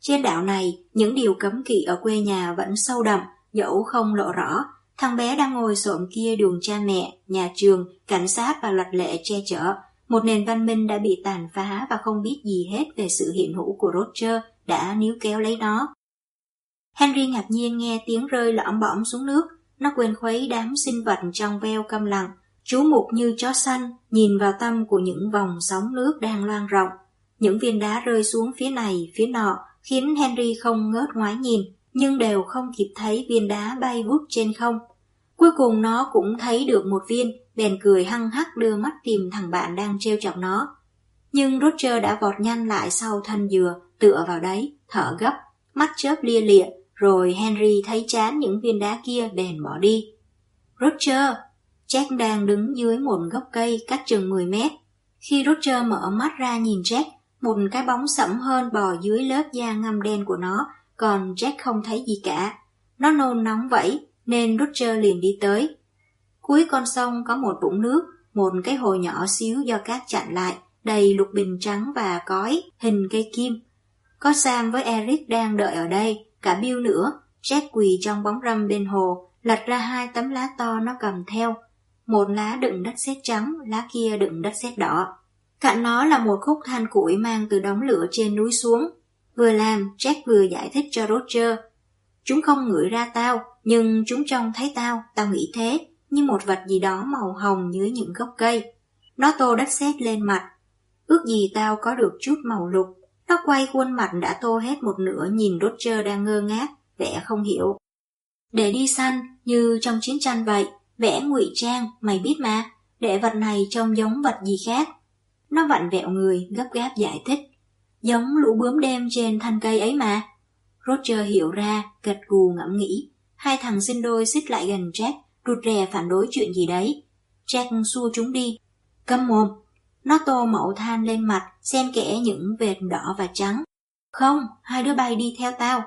Trên đảo này, những điều cấm kỵ ở quê nhà vẫn sâu đậm, dẫu không lộ rõ. Thằng bé đang ngồi xổm kia đường cha mẹ, nhà trường, cảnh sát và luật lệ che chở. Một nền văn minh đã bị tàn phá và không biết gì hết về sự hiện hữu của Roger đã níu kéo lấy nó. Henry ngạc nhiên nghe tiếng rơi lõm bõm xuống nước. Nó quên khuấy đám sinh vật trong veo câm lặng, chú mục như chó xanh nhìn vào tâm của những vòng sóng nước đang loang rộng. Những viên đá rơi xuống phía này, phía nọ, khiến Henry không ngớt ngoái nhìn, nhưng đều không kịp thấy viên đá bay vút trên không. Cuối cùng nó cũng thấy được một viên, bèn cười hăng hắc đưa mắt tìm thằng bạn đang treo chọc nó. Nhưng Roger đã vọt nhanh lại sau thân dừa, tựa vào đấy, thở gấp, mắt chớp lia lịa, rồi Henry thấy chán những viên đá kia bèn bỏ đi. Roger, Jack đang đứng dưới một gốc cây cách chừng 10 mét. Khi Roger mở mắt ra nhìn Jack, một cái bóng sẫm hơn bò dưới lớp da ngâm đen của nó, còn Jack không thấy gì cả. Nó nôn nóng vậy, nên Roger liền đi tới. Cuối con sông có một vũng nước, một cái hồ nhỏ xíu do cát chặn lại, đầy lục bình trắng và cói, hình cây kim. Có Sam với Eric đang đợi ở đây, cả Bill nữa. Jack quỳ trong bóng râm bên hồ, lật ra hai tấm lá to nó cầm theo, một lá đựng đất sét trắng, lá kia đựng đất sét đỏ. Cạnh nó là một khúc than củi mang từ đống lửa trên núi xuống. Vừa làm, Jack vừa giải thích cho Roger. Chúng không ngửi ra tao, nhưng chúng trông thấy tao, tao nghĩ thế, như một vật gì đó màu hồng dưới những gốc cây. Nó tô đất sét lên mặt. Ước gì tao có được chút màu lục. Nó quay khuôn mặt đã tô hết một nửa nhìn Roger đang ngơ ngác, vẻ không hiểu. Để đi săn, như trong chiến tranh vậy, Vẽ ngụy trang, mày biết mà, để vật này trông giống vật gì khác. Nó vặn vẹo người, gấp gáp giải thích. Giống lũ bướm đêm trên thân cây ấy mà. Roger hiểu ra, gật gù ngẫm nghĩ. Hai thằng sinh đôi xích lại gần Jack, rụt rè phản đối chuyện gì đấy. Jack xua chúng đi. Câm mồm. Nó tô mẫu than lên mặt, xen kẽ những vệt đỏ và trắng. Không, hai đứa bay đi theo tao.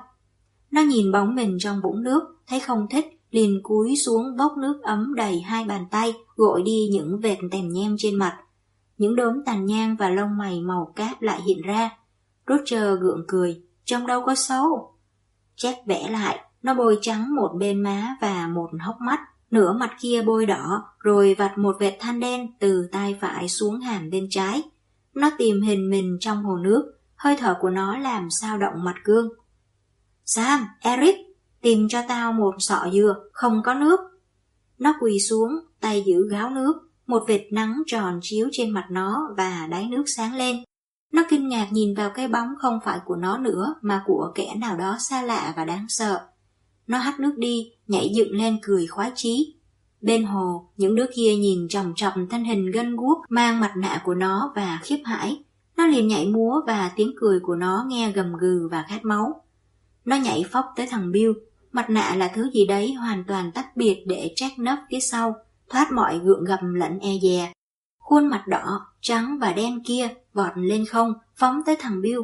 Nó nhìn bóng mình trong vũng nước, thấy không thích, liền cúi xuống bốc nước ấm đầy hai bàn tay, gội đi những vệt tèm nhem trên mặt. Những đốm tàn nhang và lông mày màu cát lại hiện ra. Roger gượng cười, trong đâu có xấu. Jack vẽ lại, nó bôi trắng một bên má và một hốc mắt, nửa mặt kia bôi đỏ, rồi vặt một vệt than đen từ tay phải xuống hàm bên trái. Nó tìm hình mình trong hồ nước, hơi thở của nó làm sao động mặt gương. Sam, Eric, tìm cho tao một sọ dừa, không có nước. Nó quỳ xuống, tay giữ gáo nước, một vệt nắng tròn chiếu trên mặt nó và đáy nước sáng lên. Nó kinh ngạc nhìn vào cái bóng không phải của nó nữa mà của kẻ nào đó xa lạ và đáng sợ. Nó hắt nước đi, nhảy dựng lên cười khoái chí. Bên hồ, những đứa kia nhìn chòng chọc thân hình gân guốc mang mặt nạ của nó và khiếp hãi. Nó liền nhảy múa và tiếng cười của nó nghe gầm gừ và khát máu. Nó nhảy phóc tới thằng Bill, Mặt nạ là thứ gì đấy hoàn toàn tách biệt để trách nấp phía sau, thoát mọi gượng gầm lẫn e dè. Khuôn mặt đỏ, trắng và đen kia vọt lên không, phóng tới thằng Bill.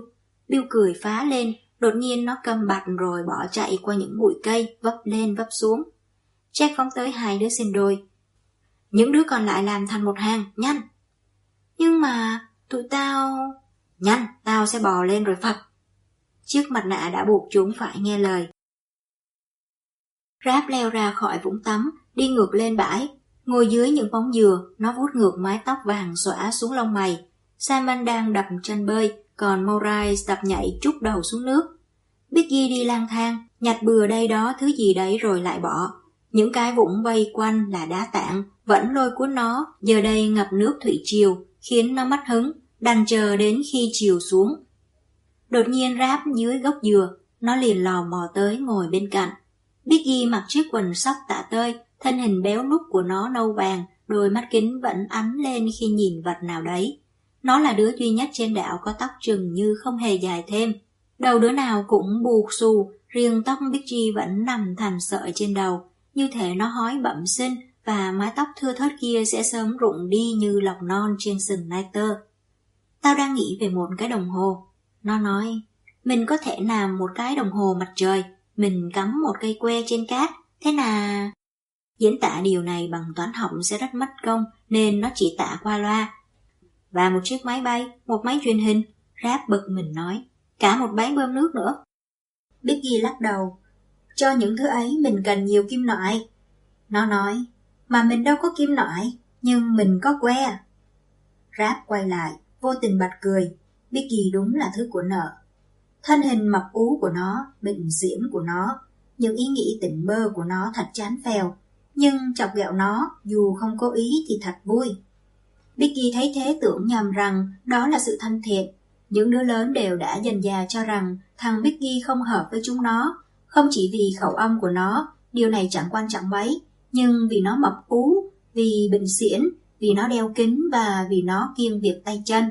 Bill cười phá lên, đột nhiên nó cầm bạt rồi bỏ chạy qua những bụi cây, vấp lên vấp xuống. Jack phóng tới hai đứa sinh đôi. Những đứa còn lại làm thành một hàng, nhanh. Nhưng mà, tụi tao... Nhanh, tao sẽ bò lên rồi phật Chiếc mặt nạ đã buộc chúng phải nghe lời. Ráp leo ra khỏi vũng tắm, đi ngược lên bãi. Ngồi dưới những bóng dừa, nó vuốt ngược mái tóc vàng xõa xuống lông mày. Simon đang đập chân bơi, còn Morai đập nhảy trút đầu xuống nước. Biggie đi lang thang, nhặt bừa đây đó thứ gì đấy rồi lại bỏ. Những cái vũng vây quanh là đá tảng, vẫn lôi cuốn nó, giờ đây ngập nước thủy triều, khiến nó mất hứng, đành chờ đến khi chiều xuống. Đột nhiên ráp dưới gốc dừa, nó liền lò mò tới ngồi bên cạnh. Biggie mặc chiếc quần sóc tạ tơi, thân hình béo nút của nó nâu vàng, đôi mắt kính vẫn ánh lên khi nhìn vật nào đấy. Nó là đứa duy nhất trên đảo có tóc chừng như không hề dài thêm. Đầu đứa nào cũng buộc xù, riêng tóc Biggie vẫn nằm thành sợi trên đầu, như thể nó hói bẩm sinh và mái tóc thưa thớt kia sẽ sớm rụng đi như lọc non trên sừng nai tơ. Tao đang nghĩ về một cái đồng hồ. Nó nói, mình có thể làm một cái đồng hồ mặt trời, mình cắm một cây que trên cát, thế là... Diễn tả điều này bằng toán học sẽ rất mất công nên nó chỉ tả qua loa. Và một chiếc máy bay, một máy truyền hình, ráp bực mình nói, cả một máy bơm nước nữa. Biggie lắc đầu, cho những thứ ấy mình cần nhiều kim loại. Nó nói, mà mình đâu có kim loại, nhưng mình có que. Ráp quay lại, vô tình bật cười, Biggie đúng là thứ của nợ. Thân hình mập ú của nó, bệnh diễm của nó, những ý nghĩ tỉnh bơ của nó thật chán phèo, nhưng chọc ghẹo nó dù không cố ý thì thật vui. Vicky thấy thế tưởng nhầm rằng đó là sự thân thiện. Những đứa lớn đều đã dần già cho rằng thằng Vicky không hợp với chúng nó, không chỉ vì khẩu âm của nó, điều này chẳng quan trọng mấy, nhưng vì nó mập ú, vì bệnh xiển, vì nó đeo kính và vì nó kiêng việc tay chân.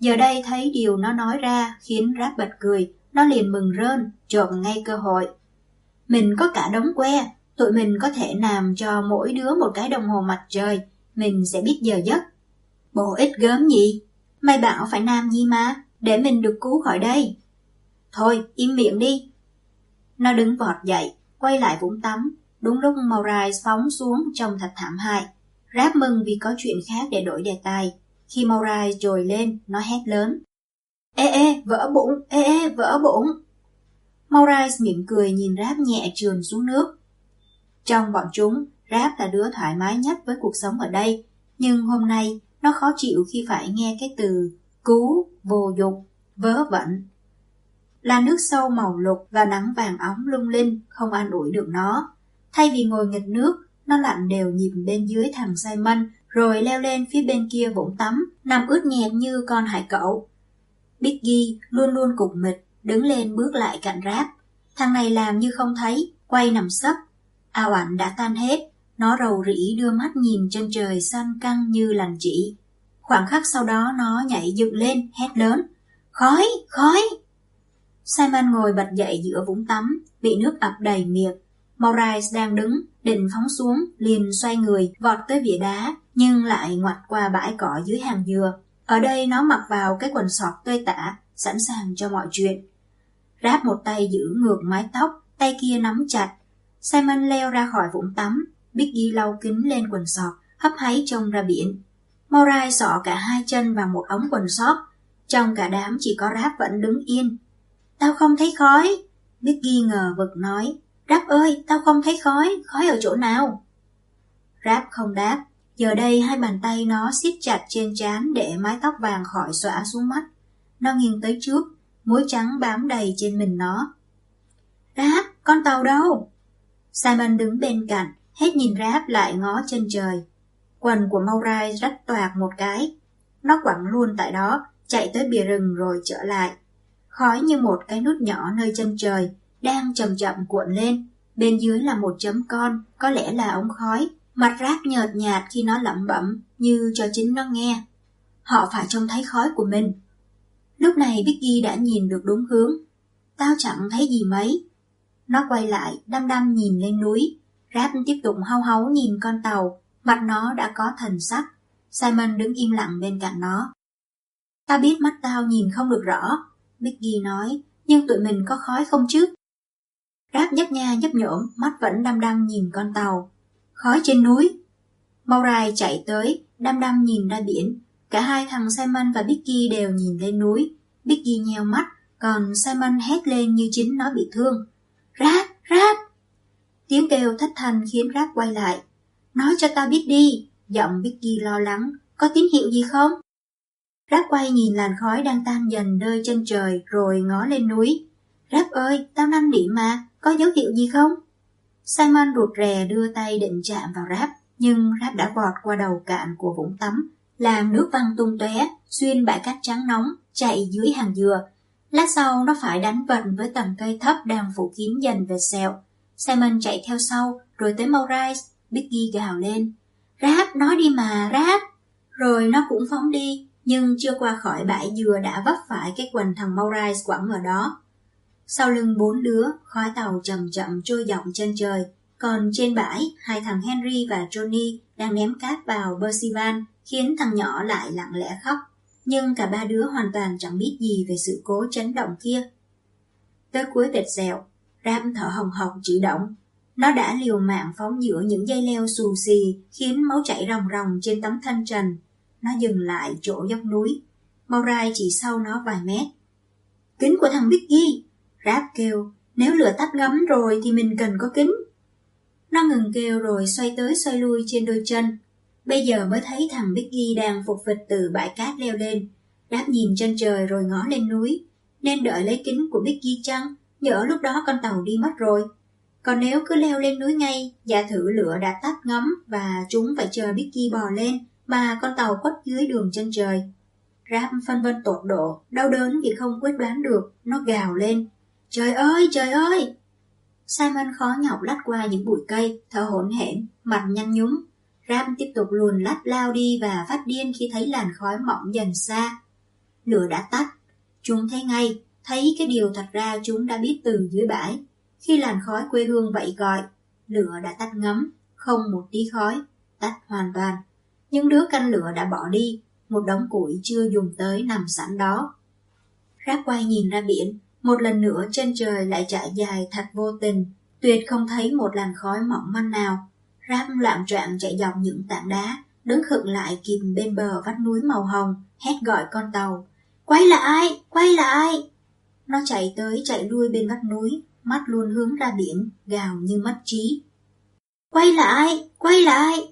Giờ đây thấy điều nó nói ra khiến ráp bật cười, nó liền mừng rơn, trộm ngay cơ hội. Mình có cả đống que, tụi mình có thể làm cho mỗi đứa một cái đồng hồ mặt trời, mình sẽ biết giờ giấc. Bộ ít gớm nhỉ? Mày bảo phải làm gì mà, để mình được cứu khỏi đây. Thôi, im miệng đi. Nó đứng vọt dậy, quay lại vũng tắm, đúng lúc Maurice phóng xuống trông thật thảm hại. Ráp mừng vì có chuyện khác để đổi đề tài. Khi Maurice trồi lên, nó hét lớn. Ê ê, vỡ bụng, ê ê, vỡ bụng. Maurice mỉm cười nhìn Ráp nhẹ trườn xuống nước. Trong bọn chúng, Ráp là đứa thoải mái nhất với cuộc sống ở đây, nhưng hôm nay nó khó chịu khi phải nghe cái từ cứu, vô dụng, vớ vẩn. Là nước sâu màu lục và nắng vàng óng lung linh không an ủi được nó. Thay vì ngồi nghịch nước, nó lặn đều nhịp bên dưới thằng Simon rồi leo lên phía bên kia vũng tắm, nằm ướt nhẹp như con hải cẩu. Biggie luôn luôn cục mịch, đứng lên bước lại cạnh ráp. Thằng này làm như không thấy, quay nằm sấp. Ao ảnh đã tan hết, nó rầu rĩ đưa mắt nhìn chân trời xanh căng như lành chỉ. Khoảng khắc sau đó nó nhảy dựng lên, hét lớn. Khói, khói! Simon ngồi bật dậy giữa vũng tắm, bị nước ập đầy miệng. Morais đang đứng, định phóng xuống, liền xoay người, vọt tới vỉa đá, nhưng lại ngoặt qua bãi cỏ dưới hàng dừa. Ở đây nó mặc vào cái quần sọt tơi tả, sẵn sàng cho mọi chuyện. Ráp một tay giữ ngược mái tóc, tay kia nắm chặt. Simon leo ra khỏi vũng tắm, Biggie lau kính lên quần sọt, hấp háy trông ra biển. Morai sọ cả hai chân vào một ống quần sọt. Trong cả đám chỉ có Ráp vẫn đứng yên. Tao không thấy khói. Biggie ngờ vực nói. Ráp ơi, tao không thấy khói, khói ở chỗ nào? Ráp không đáp, giờ đây hai bàn tay nó siết chặt trên trán để mái tóc vàng khỏi xõa xuống mắt. Nó nghiêng tới trước, muối trắng bám đầy trên mình nó. Ráp, con tàu đâu? Simon đứng bên cạnh, hết nhìn Ráp lại ngó chân trời. Quần của Maurai rách toạc một cái. Nó quẳng luôn tại đó, chạy tới bìa rừng rồi trở lại. Khói như một cái nút nhỏ nơi chân trời, đang chậm chậm cuộn lên. Bên dưới là một chấm con, có lẽ là ống khói. Mặt rác nhợt nhạt khi nó lẩm bẩm như cho chính nó nghe. Họ phải trông thấy khói của mình. Lúc này Vicky đã nhìn được đúng hướng. Tao chẳng thấy gì mấy. Nó quay lại, đăm đăm nhìn lên núi. Ráp tiếp tục hau háu nhìn con tàu, mặt nó đã có thần sắc. Simon đứng im lặng bên cạnh nó. Tao biết mắt tao nhìn không được rõ, Mickey nói, nhưng tụi mình có khói không chứ? Ráp nhấp nha nhấp nhổm, mắt vẫn đăm đăm nhìn con tàu. Khói trên núi. Maurai chạy tới, đăm đăm nhìn ra biển. Cả hai thằng Simon và Bicky đều nhìn lên núi. Bicky nheo mắt, còn Simon hét lên như chính nó bị thương. Ráp, ráp! Tiếng kêu thất thanh khiến ráp quay lại. Nói cho ta biết đi, giọng Bicky lo lắng. Có tín hiệu gì không? Ráp quay nhìn làn khói đang tan dần nơi chân trời rồi ngó lên núi. Ráp ơi, tao năm điểm mà, có dấu hiệu gì không? Simon rụt rè đưa tay định chạm vào Ráp, nhưng Ráp đã vọt qua đầu cạn của vũng tắm, làm nước văng tung tóe xuyên bãi cát trắng nóng, chạy dưới hàng dừa. Lát sau nó phải đánh vận với tầng cây thấp đang phủ kín dần về sẹo. Simon chạy theo sau, rồi tới Maurice, Biggie gào lên. Ráp nói đi mà, Ráp, Rồi nó cũng phóng đi, nhưng chưa qua khỏi bãi dừa đã vấp phải cái quần thằng Maurice quẳng ở đó. Sau lưng bốn đứa, khói tàu chậm chậm trôi dọc chân trời, còn trên bãi, hai thằng Henry và Johnny đang ném cát vào Percival, khiến thằng nhỏ lại lặng lẽ khóc. Nhưng cả ba đứa hoàn toàn chẳng biết gì về sự cố chấn động kia. Tới cuối vệt dẻo, Ram thở hồng hộc chỉ động. Nó đã liều mạng phóng giữa những dây leo xù xì khiến máu chảy ròng ròng trên tấm thân trần. Nó dừng lại chỗ dốc núi. Morai chỉ sau nó vài mét. Kính của thằng Biggie! Ráp kêu, nếu lửa tắt ngấm rồi thì mình cần có kính. Nó ngừng kêu rồi xoay tới xoay lui trên đôi chân. Bây giờ mới thấy thằng Biggie đang phục vịch từ bãi cát leo lên. Đáp nhìn chân trời rồi ngó lên núi. Nên đợi lấy kính của Biggie chăng? Nhỡ lúc đó con tàu đi mất rồi. Còn nếu cứ leo lên núi ngay, giả thử lửa đã tắt ngấm và chúng phải chờ Biggie bò lên mà con tàu quất dưới đường chân trời. Rap phân vân tột độ, đau đớn vì không quyết đoán được, nó gào lên. Trời ơi, trời ơi! Simon khó nhọc lách qua những bụi cây, thở hổn hển, mặt nhăn nhúm. Ram tiếp tục luồn lách lao đi và phát điên khi thấy làn khói mỏng dần xa. Lửa đã tắt. Chúng thấy ngay, thấy cái điều thật ra chúng đã biết từ dưới bãi. Khi làn khói quê hương vậy gọi, lửa đã tắt ngấm, không một tí khói, tắt hoàn toàn. Những đứa canh lửa đã bỏ đi, một đống củi chưa dùng tới nằm sẵn đó. Rác quay nhìn ra biển, một lần nữa chân trời lại trải dài thật vô tình, tuyệt không thấy một làn khói mỏng manh nào. Ram lạm trạng chạy dọc những tảng đá, đứng khựng lại kìm bên bờ vách núi màu hồng, hét gọi con tàu. Quay lại, quay lại! Nó chạy tới chạy lui bên vách núi, mắt luôn hướng ra biển, gào như mất trí. Quay lại, quay lại!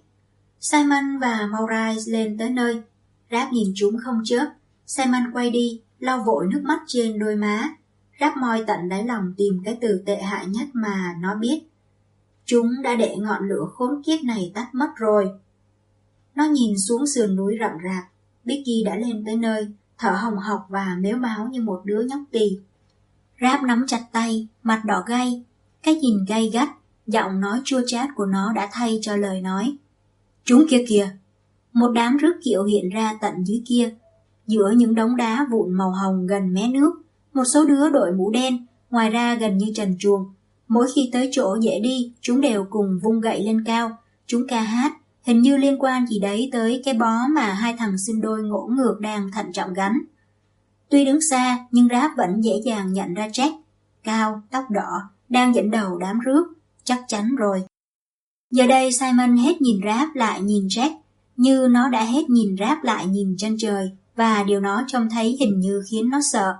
Simon và Maurice lên tới nơi. Ráp nhìn chúng không chớp. Simon quay đi, lau vội nước mắt trên đôi má, Ráp moi tận đáy lòng tìm cái từ tệ hại nhất mà nó biết. Chúng đã để ngọn lửa khốn kiếp này tắt mất rồi. Nó nhìn xuống sườn núi rậm rạp, Bicky đã lên tới nơi, thở hồng hộc và méo máu như một đứa nhóc tì. Ráp nắm chặt tay, mặt đỏ gay, cái nhìn gay gắt, giọng nói chua chát của nó đã thay cho lời nói. Chúng kia kìa! Một đám rước kiệu hiện ra tận dưới kia, giữa những đống đá vụn màu hồng gần mé nước, một số đứa đội mũ đen, ngoài ra gần như trần chuồng. Mỗi khi tới chỗ dễ đi, chúng đều cùng vung gậy lên cao. Chúng ca hát, hình như liên quan gì đấy tới cái bó mà hai thằng sinh đôi ngỗ ngược đang thận trọng gắn. Tuy đứng xa, nhưng Ráp vẫn dễ dàng nhận ra Jack. Cao, tóc đỏ, đang dẫn đầu đám rước, chắc chắn rồi. Giờ đây Simon hết nhìn Ráp lại nhìn Jack, như nó đã hết nhìn Ráp lại nhìn chân trời, và điều nó trông thấy hình như khiến nó sợ.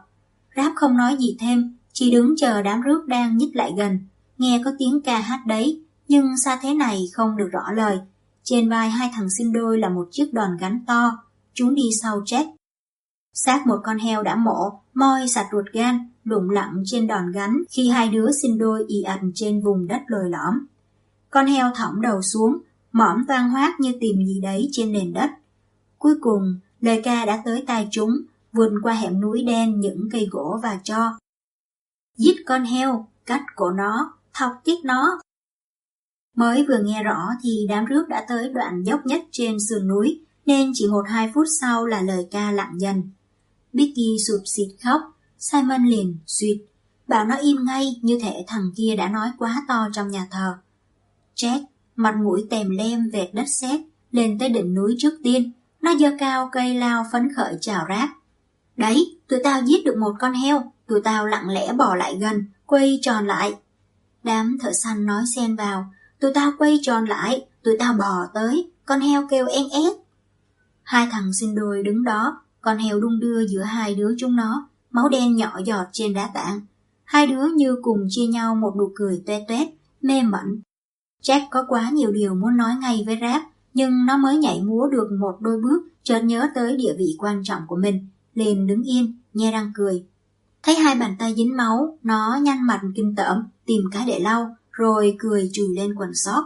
Ráp không nói gì thêm, chỉ đứng chờ đám rước đang nhích lại gần. Nghe có tiếng ca hát đấy, nhưng xa thế này không được rõ lời. Trên vai hai thằng sinh đôi là một chiếc đòn gánh to, chúng đi sau Jack Xác một con heo đã mổ, moi sạch ruột gan, lụng lặng trên đòn gánh khi hai đứa sinh đôi y ạch trên vùng đất lồi lõm. Con heo thõng đầu xuống, mõm toan hoác như tìm gì đấy trên nền đất. Cuối cùng, lời ca đã tới tai chúng, vươn qua hẻm núi đen những cây gỗ và cho. Giết con heo, cắt cổ nó, thọc tiết nó. Mới vừa nghe rõ thì đám rước đã tới đoạn dốc nhất trên sườn núi, nên chỉ một hai phút sau là lời ca lặng dần. Bicky sụp xịt khóc, Simon liền suyệt, bảo nó im ngay như thể thằng kia đã nói quá to trong nhà thờ. Jack, mặt mũi tèm lem vẹt đất sét lên tới đỉnh núi trước tiên, nó giơ cao cây lao phấn khởi chào rác. Đấy, tụi tao giết được một con heo, tụi tao lặng lẽ bỏ lại gần, quay tròn lại. Đám thợ săn nói xen vào, tụi tao quay tròn lại, tụi tao bò tới, con heo kêu en ét. Hai thằng sinh đôi đứng đó, con heo đung đưa giữa hai đứa chúng nó, máu đen nhỏ giọt trên đá tảng. Hai đứa như cùng chia nhau một nụ cười toe toét, mê mẩn. Jack có quá nhiều điều muốn nói ngay với Rap, nhưng nó mới nhảy múa được một đôi bước, chợt nhớ tới địa vị quan trọng của mình, liền đứng yên, nhe răng cười. Thấy hai bàn tay dính máu, nó nhăn mặt kinh tởm, tìm cái để lau, rồi cười chùi lên quần sót.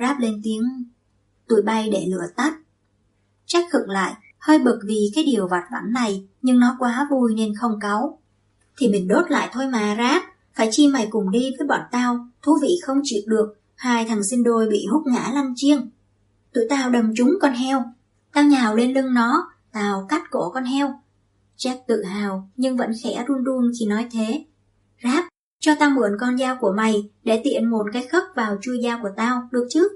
Ráp lên tiếng, tụi bay để lửa tắt. Jack khựng lại, hơi bực vì cái điều vặt vãnh này, nhưng nó quá vui nên không cáu. Thì mình đốt lại thôi mà Ráp, phải chi mày cùng đi với bọn tao, thú vị không chịu được, hai thằng sinh đôi bị hút ngã lăn chiêng. Tụi tao đầm trúng con heo, tao nhào lên lưng nó, tao cắt cổ con heo. Jack tự hào nhưng vẫn khẽ run run khi nói thế. Ráp, cho tao mượn con dao của mày để tiện một cái khớp vào chui dao của tao, được chứ?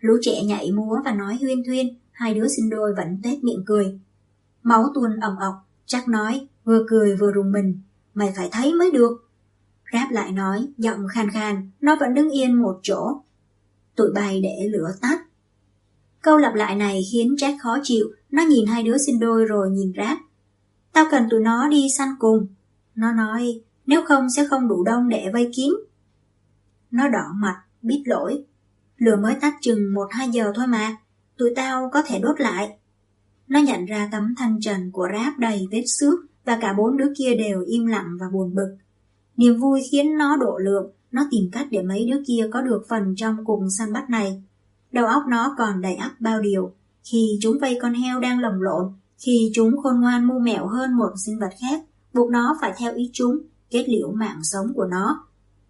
Lũ trẻ nhảy múa và nói huyên thuyên, hai đứa sinh đôi vẫn tét miệng cười. Máu tuôn ẩm ọc, jack nói, vừa cười vừa rùng mình, mày phải thấy mới được. Ráp lại nói, giọng khan khan, nó vẫn đứng yên một chỗ. Tụi bay để lửa tắt. Câu lặp lại này khiến Jack khó chịu, nó nhìn hai đứa sinh đôi rồi nhìn Ráp. Tao cần tụi nó đi săn cùng. Nó nói, nếu không sẽ không đủ đông để vây kiếm. Nó đỏ mặt, biết lỗi. Lửa mới tắt chừng một hai giờ thôi mà, tụi tao có thể đốt lại. Nó nhận ra tấm thanh trần của Ráp đầy vết xước và cả bốn đứa kia đều im lặng và buồn bực. Niềm vui khiến nó độ lượng, nó tìm cách để mấy đứa kia có được phần trong cùng săn bắt này. Đầu óc nó còn đầy ắp bao điều, khi chúng vây con heo đang lồng lộn, khi chúng khôn ngoan mu mẹo hơn một sinh vật khác, buộc nó phải theo ý chúng, kết liễu mạng sống của nó.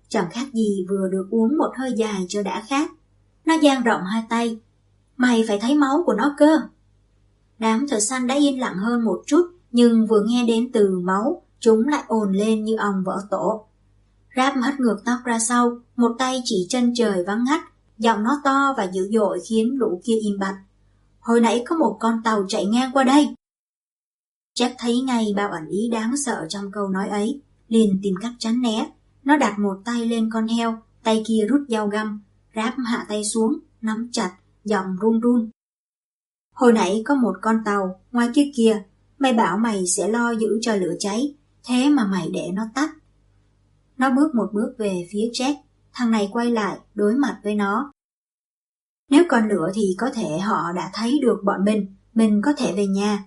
Chẳng khác gì vừa được uống một hơi dài cho đã khác. Nó dang rộng hai tay. Mày phải thấy máu của nó cơ. Đám thợ săn đã yên lặng hơn một chút, nhưng vừa nghe đến từ máu, chúng lại ồn lên như ong vỡ tổ. Ráp hất ngược tóc ra sau, một tay chỉ chân trời vắng ngắt, giọng nó to và dữ dội khiến lũ kia im bặt. Hồi nãy có một con tàu chạy ngang qua đây. Jack thấy ngay bao ẩn ý đáng sợ trong câu nói ấy, liền tìm cách tránh né. Nó đặt một tay lên con heo, tay kia rút dao găm, ráp hạ tay xuống, nắm chặt, giọng run run. Hồi nãy có một con tàu, ngoài kia kia, mày bảo mày sẽ lo giữ cho lửa cháy, thế mà mày để nó tắt. Nó bước một bước về phía Jack, thằng này quay lại, đối mặt với nó. Nếu còn lửa thì có thể họ đã thấy được bọn mình, mình có thể về nhà.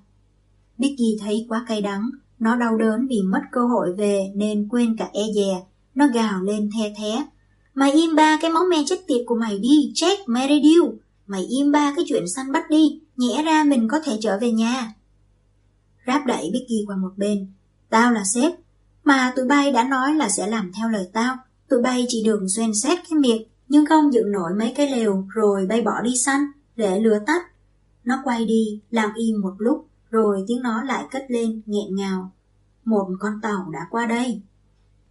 Nicky thấy quá cay đắng, nó đau đớn vì mất cơ hội về nên quên cả e dè. Nó gào lên the thé. Mày im ba cái móng me chết tiệt của mày đi, Jack Meredith. Mày im ba cái chuyện săn bắt đi, nhẽ ra mình có thể trở về nhà. Ráp đẩy Bicky qua một bên. Tao là sếp, mà tụi bay đã nói là sẽ làm theo lời tao. Tụi bay chỉ được xoen xét cái miệng, nhưng không dựng nổi mấy cái lều rồi bay bỏ đi săn, để lửa tắt. Nó quay đi, làm im một lúc, rồi tiếng nó lại cất lên nghẹn ngào. Một con tàu đã qua đây.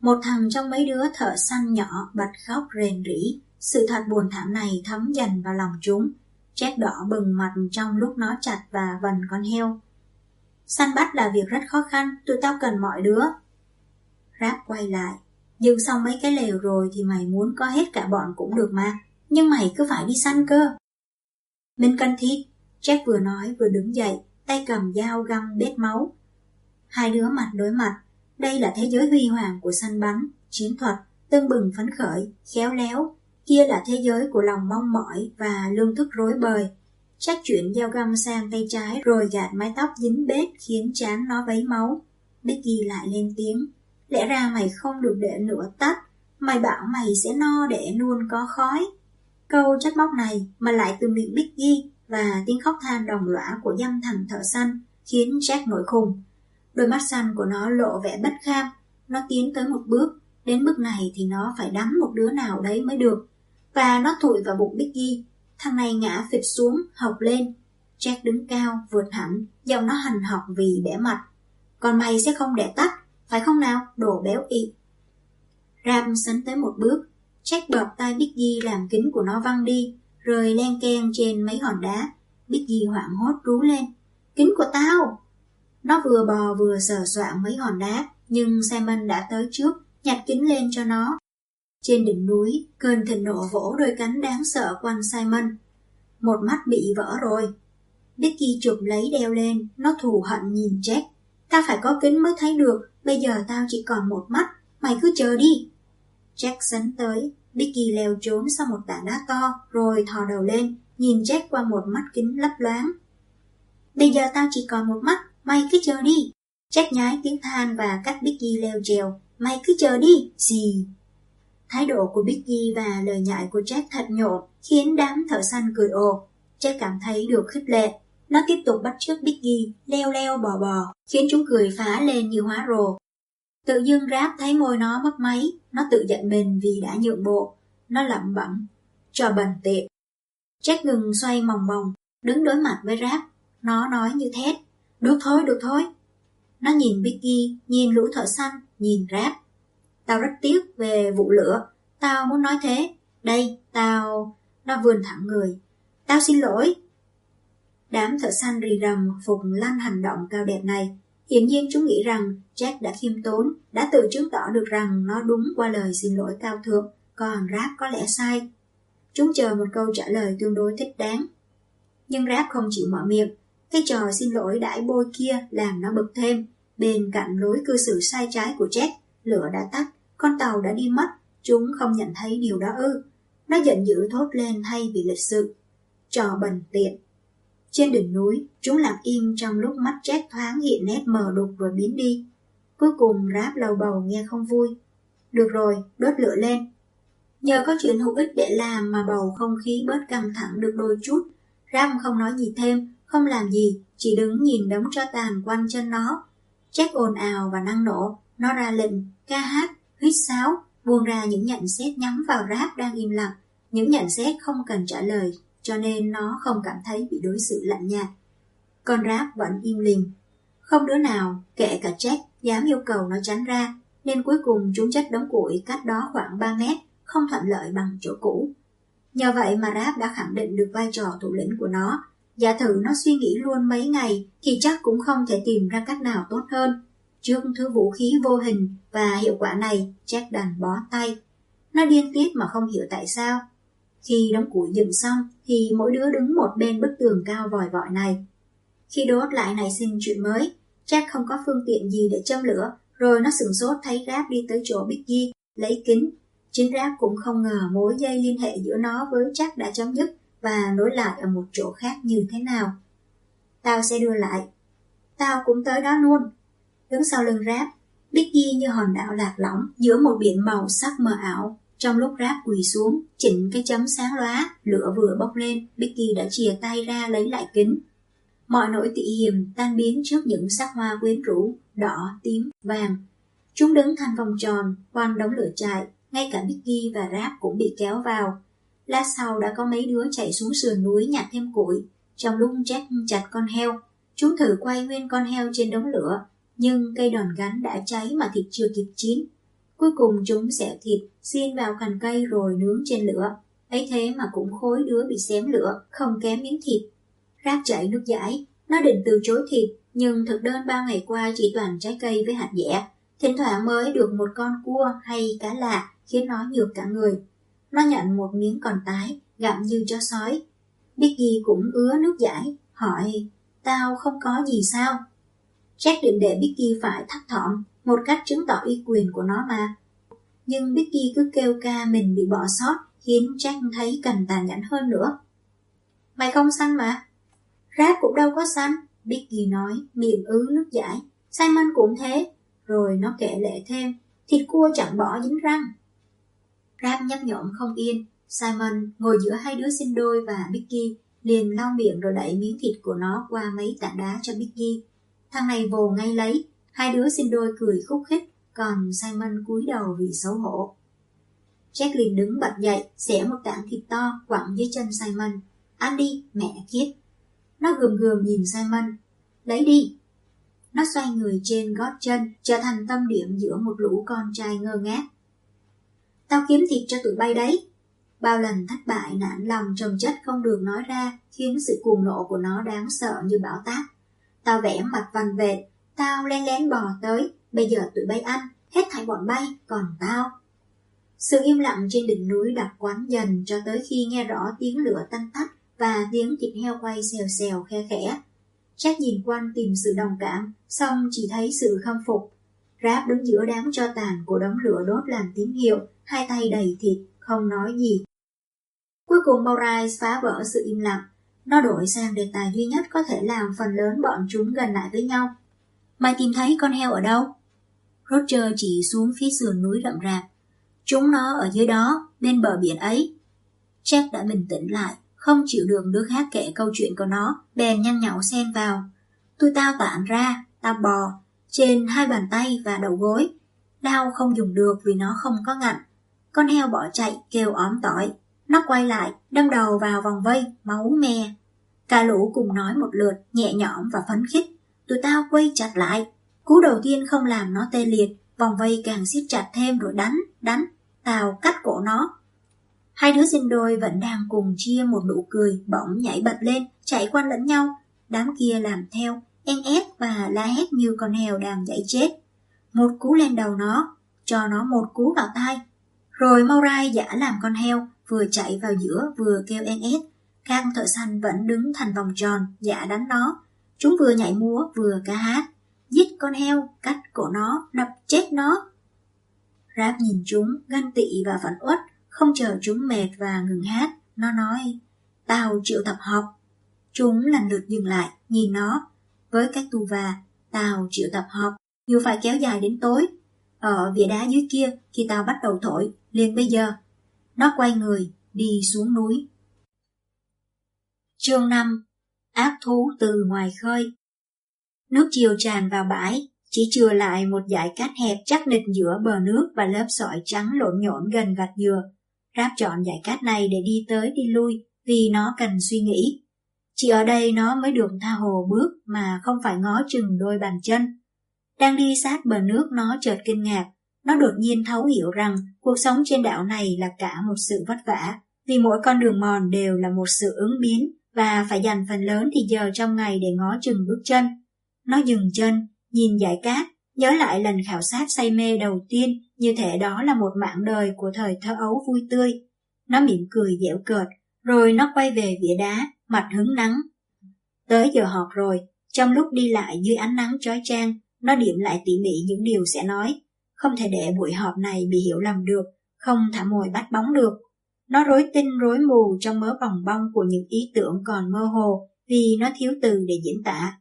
Một thằng trong mấy đứa thợ săn nhỏ bật khóc rền rỉ. Sự thật buồn thảm này thấm dần vào lòng chúng. Jack đỏ bừng mặt trong lúc nó chặt và vần con heo. Săn bắt là việc rất khó khăn, tụi tao cần mọi đứa. Ráp quay lại. dừng xong mấy cái lều rồi thì mày muốn có hết cả bọn cũng được mà. Nhưng mày cứ phải đi săn cơ. Mình cần thịt. Jack vừa nói vừa đứng dậy, tay cầm dao găm bết máu. Hai đứa mặt đối mặt, đây là thế giới huy hoàng của săn bắn, chiến thuật, tưng bừng phấn khởi, khéo léo, kia là thế giới của lòng mong mỏi và lương thức rối bời. Chắc chuyển dao găm sang tay trái rồi gạt mái tóc dính bếp khiến chán nó vấy máu. Becky lại lên tiếng, lẽ ra mày không được để nửa tắt, mày bảo mày sẽ no để luôn có khói. Câu trách móc này mà lại từ miệng Becky và tiếng khóc than đồng lõa của dâm thằng thợ săn khiến Jack nổi khùng. Đôi mắt xanh của nó lộ vẻ bất kham, nó tiến tới một bước, đến bước này thì nó phải đắm một đứa nào đấy mới được. Và nó thụi vào bụng Becky thằng này ngã phịch xuống, học lên. Jack đứng cao, vượt hẳn, giọng nó hành học vì bẻ mặt. Còn mày sẽ không để tắt, phải không nào, đồ béo ị. Ram sấn tới một bước, Jack bọc tay Biggie làm kính của nó văng đi, rồi len keng trên mấy hòn đá. Biggie hoảng hốt rú lên. Kính của tao! Nó vừa bò vừa sờ soạn mấy hòn đá, nhưng Simon đã tới trước, nhặt kính lên cho nó. Trên đỉnh núi, cơn thịnh nộ vỗ đôi cánh đáng sợ quanh Simon. Một mắt bị vỡ rồi. Becky chụp lấy đeo lên, nó thù hận nhìn Jack. Tao phải có kính mới thấy được, bây giờ tao chỉ còn một mắt, mày cứ chờ đi. Jack sấn tới, Becky leo trốn sau một tảng đá to, rồi thò đầu lên, nhìn Jack qua một mắt kính lấp loáng. Bây giờ tao chỉ còn một mắt, mày cứ chờ đi. Jack nhái tiếng than và cắt Becky leo trèo. Mày cứ chờ đi, gì? Thái độ của Biggie và lời nhại của Jack thật nhộn khiến đám thợ săn cười ồ. Jack cảm thấy được khích lệ. Nó tiếp tục bắt chước Biggie, leo leo bò bò, khiến chúng cười phá lên như hóa rồ. Tự dưng ráp thấy môi nó mất máy, nó tự giận mình vì đã nhượng bộ. Nó lẩm bẩm, cho bần tiện. Jack ngừng xoay mòng mòng, đứng đối mặt với ráp. Nó nói như thét, được thôi, được thôi. Nó nhìn Biggie, nhìn lũ thợ săn, nhìn ráp. Tao rất tiếc về vụ lửa, tao muốn nói thế. Đây, tao... Nó vươn thẳng người. Tao xin lỗi. Đám thợ săn rì rầm phục lăn hành động cao đẹp này. Hiển nhiên chúng nghĩ rằng Jack đã khiêm tốn, đã tự chứng tỏ được rằng nó đúng qua lời xin lỗi cao thượng, còn Rap có lẽ sai. Chúng chờ một câu trả lời tương đối thích đáng. Nhưng Rap không chịu mở miệng, cái trò xin lỗi đãi bôi kia làm nó bực thêm. Bên cạnh lối cư xử sai trái của Jack, lửa đã tắt, con tàu đã đi mất, chúng không nhận thấy điều đó ư. Nó giận dữ thốt lên thay vì lịch sự. Trò bần tiện. Trên đỉnh núi, chúng lặng im trong lúc mắt Jack thoáng hiện nét mờ đục rồi biến đi. Cuối cùng ráp lầu bầu nghe không vui. Được rồi, đốt lửa lên. Nhờ có chuyện hữu ích để làm mà bầu không khí bớt căng thẳng được đôi chút. Ram không nói gì thêm, không làm gì, chỉ đứng nhìn đống cho tàn quanh chân nó. Jack ồn ào và năng nổ, nó ra lệnh, ca hát, huýt sáo, buông ra những nhận xét nhắm vào rap đang im lặng. Những nhận xét không cần trả lời, cho nên nó không cảm thấy bị đối xử lạnh nhạt. Con rap vẫn im lìm. Không đứa nào, kể cả Jack, dám yêu cầu nó tránh ra, nên cuối cùng chúng chất đống củi cách đó khoảng 3 mét, không thuận lợi bằng chỗ cũ. Nhờ vậy mà Rap đã khẳng định được vai trò thủ lĩnh của nó. Giả thử nó suy nghĩ luôn mấy ngày thì chắc cũng không thể tìm ra cách nào tốt hơn. Trước thứ vũ khí vô hình và hiệu quả này, Jack đành bó tay. Nó điên tiết mà không hiểu tại sao. Khi đống củi dựng xong thì mỗi đứa đứng một bên bức tường cao vòi vọi này. Khi đốt lại nảy sinh chuyện mới, Jack không có phương tiện gì để châm lửa, rồi nó sửng sốt thấy Rap đi tới chỗ Biggie, lấy kính. Chính Rap cũng không ngờ mối dây liên hệ giữa nó với Jack đã chấm dứt và nối lại ở một chỗ khác như thế nào. Tao sẽ đưa lại. Tao cũng tới đó luôn. Đứng sau lưng Rap, Biggie như hòn đảo lạc lõng giữa một biển màu sắc mờ ảo. Trong lúc Rap quỳ xuống, chỉnh cái chấm sáng lóa, lửa vừa bốc lên, bicky đã chìa tay ra lấy lại kính. Mọi nỗi tị hiềm tan biến trước những sắc hoa quyến rũ, đỏ, tím, vàng. Chúng đứng thành vòng tròn, quanh đống lửa trại, ngay cả bicky và Rap cũng bị kéo vào. Lát sau đã có mấy đứa chạy xuống sườn núi nhặt thêm củi. Trong lúc Jack chặt con heo, chúng thử quay nguyên con heo trên đống lửa, nhưng cây đòn gánh đã cháy mà thịt chưa kịp chín. Cuối cùng chúng xẻo thịt, xiên vào cành cây rồi nướng trên lửa. ấy thế mà cũng khối đứa bị xém lửa, không kém miếng thịt. Rác chảy nước giải, nó định từ chối thịt, nhưng thực đơn bao ngày qua chỉ toàn trái cây với hạt dẻ. Thỉnh thoảng mới được một con cua hay cá lạ khiến nó nhược cả người. Nó nhận một miếng còn tái, gặm như cho sói. biết gì e cũng ứa nước giải, hỏi, tao không có gì sao? Jack định để Bicky phải thắt thỏm, một cách chứng tỏ uy quyền của nó mà. Nhưng Bicky cứ kêu ca mình bị bỏ sót, khiến Jack thấy cần tàn nhẫn hơn nữa. Mày không săn mà. Rác cũng đâu có săn, Bicky nói, miệng ứ nước giải. Simon cũng thế. Rồi nó kể lệ thêm, thịt cua chẳng bỏ dính răng. Rác nhấp nhộm không yên, Simon ngồi giữa hai đứa sinh đôi và Bicky liền lau miệng rồi đẩy miếng thịt của nó qua mấy tảng đá cho Bicky. Thằng này vồ ngay lấy, hai đứa xin đôi cười khúc khích, còn Simon cúi đầu vì xấu hổ. Jack liền đứng bật dậy, xẻ một tảng thịt to quẳng dưới chân Simon. Ăn đi, mẹ kiếp. Nó gườm gườm nhìn Simon. Lấy đi. Nó xoay người trên gót chân, trở thành tâm điểm giữa một lũ con trai ngơ ngác. Tao kiếm thịt cho tụi bay đấy. Bao lần thất bại nản lòng trồng chất không được nói ra khiến sự cuồng nộ của nó đáng sợ như bão táp. Tao vẽ mặt vằn vệt, tao len lén bò tới, bây giờ tụi bay ăn, hết thảy bọn bay, còn tao. Sự im lặng trên đỉnh núi đặc quán dần cho tới khi nghe rõ tiếng lửa tanh tách và tiếng thịt heo quay xèo xèo khe khẽ. Jack nhìn quanh tìm sự đồng cảm, xong chỉ thấy sự khâm phục. Ráp đứng giữa đám cho tàn của đống lửa đốt làm tín hiệu, hai tay đầy thịt, không nói gì. Cuối cùng Maurice phá vỡ sự im lặng, nó đổi sang đề tài duy nhất có thể làm phần lớn bọn chúng gần lại với nhau. Mày tìm thấy con heo ở đâu? Roger chỉ xuống phía sườn núi rậm rạp. Chúng nó ở dưới đó, bên bờ biển ấy. Jack đã bình tĩnh lại, không chịu được đứa khác kể câu chuyện của nó, bèn nhăn nhậu xen vào. Tôi tao tản ra, tao bò, trên hai bàn tay và đầu gối. Đau không dùng được vì nó không có ngạnh. Con heo bỏ chạy, kêu óm tỏi. Nó quay lại, đâm đầu vào vòng vây, máu me. Cả lũ cùng nói một lượt, nhẹ nhõm và phấn khích. Tụi tao quay chặt lại. Cú đầu tiên không làm nó tê liệt, vòng vây càng siết chặt thêm rồi đánh, đánh. Tao cắt cổ nó. Hai đứa sinh đôi vẫn đang cùng chia một nụ cười, bỗng nhảy bật lên, chạy quanh lẫn nhau. Đám kia làm theo, en ép và la hét như con heo đang dãy chết. Một cú lên đầu nó, cho nó một cú vào tai. Rồi mau rai giả làm con heo, vừa chạy vào giữa vừa kêu en ét. Các thợ săn vẫn đứng thành vòng tròn, giả đánh nó. Chúng vừa nhảy múa vừa ca hát. Giết con heo, cắt cổ nó, đập chết nó. Rap nhìn chúng, ganh tị và phẫn uất, không chờ chúng mệt và ngừng hát. Nó nói, tao chịu tập học. Chúng lần lượt dừng lại, nhìn nó. Với cách tu và, tao chịu tập học, dù phải kéo dài đến tối. Ở vỉa đá dưới kia, khi tao bắt đầu thổi, liền bây giờ. Nó quay người, đi xuống núi. Chương 5 Ác thú từ ngoài khơi Nước chiều tràn vào bãi, chỉ chừa lại một dải cát hẹp chắc nịch giữa bờ nước và lớp sỏi trắng lộn nhộn gần gạch dừa. Ráp chọn dải cát này để đi tới đi lui vì nó cần suy nghĩ. Chỉ ở đây nó mới được tha hồ bước mà không phải ngó chừng đôi bàn chân. Đang đi sát bờ nước nó chợt kinh ngạc, nó đột nhiên thấu hiểu rằng cuộc sống trên đảo này là cả một sự vất vả, vì mỗi con đường mòn đều là một sự ứng biến và phải dành phần lớn thì giờ trong ngày để ngó chừng bước chân. Nó dừng chân, nhìn dải cát, nhớ lại lần khảo sát say mê đầu tiên như thể đó là một mạng đời của thời thơ ấu vui tươi. Nó mỉm cười dẻo cợt, rồi nó quay về vỉa đá, mặt hứng nắng. Tới giờ họp rồi, trong lúc đi lại dưới ánh nắng chói chang, nó điểm lại tỉ mỉ những điều sẽ nói. Không thể để buổi họp này bị hiểu lầm được, không thả mồi bắt bóng được. Nó rối tinh rối mù trong mớ vòng bong của những ý tưởng còn mơ hồ vì nó thiếu từ để diễn tả.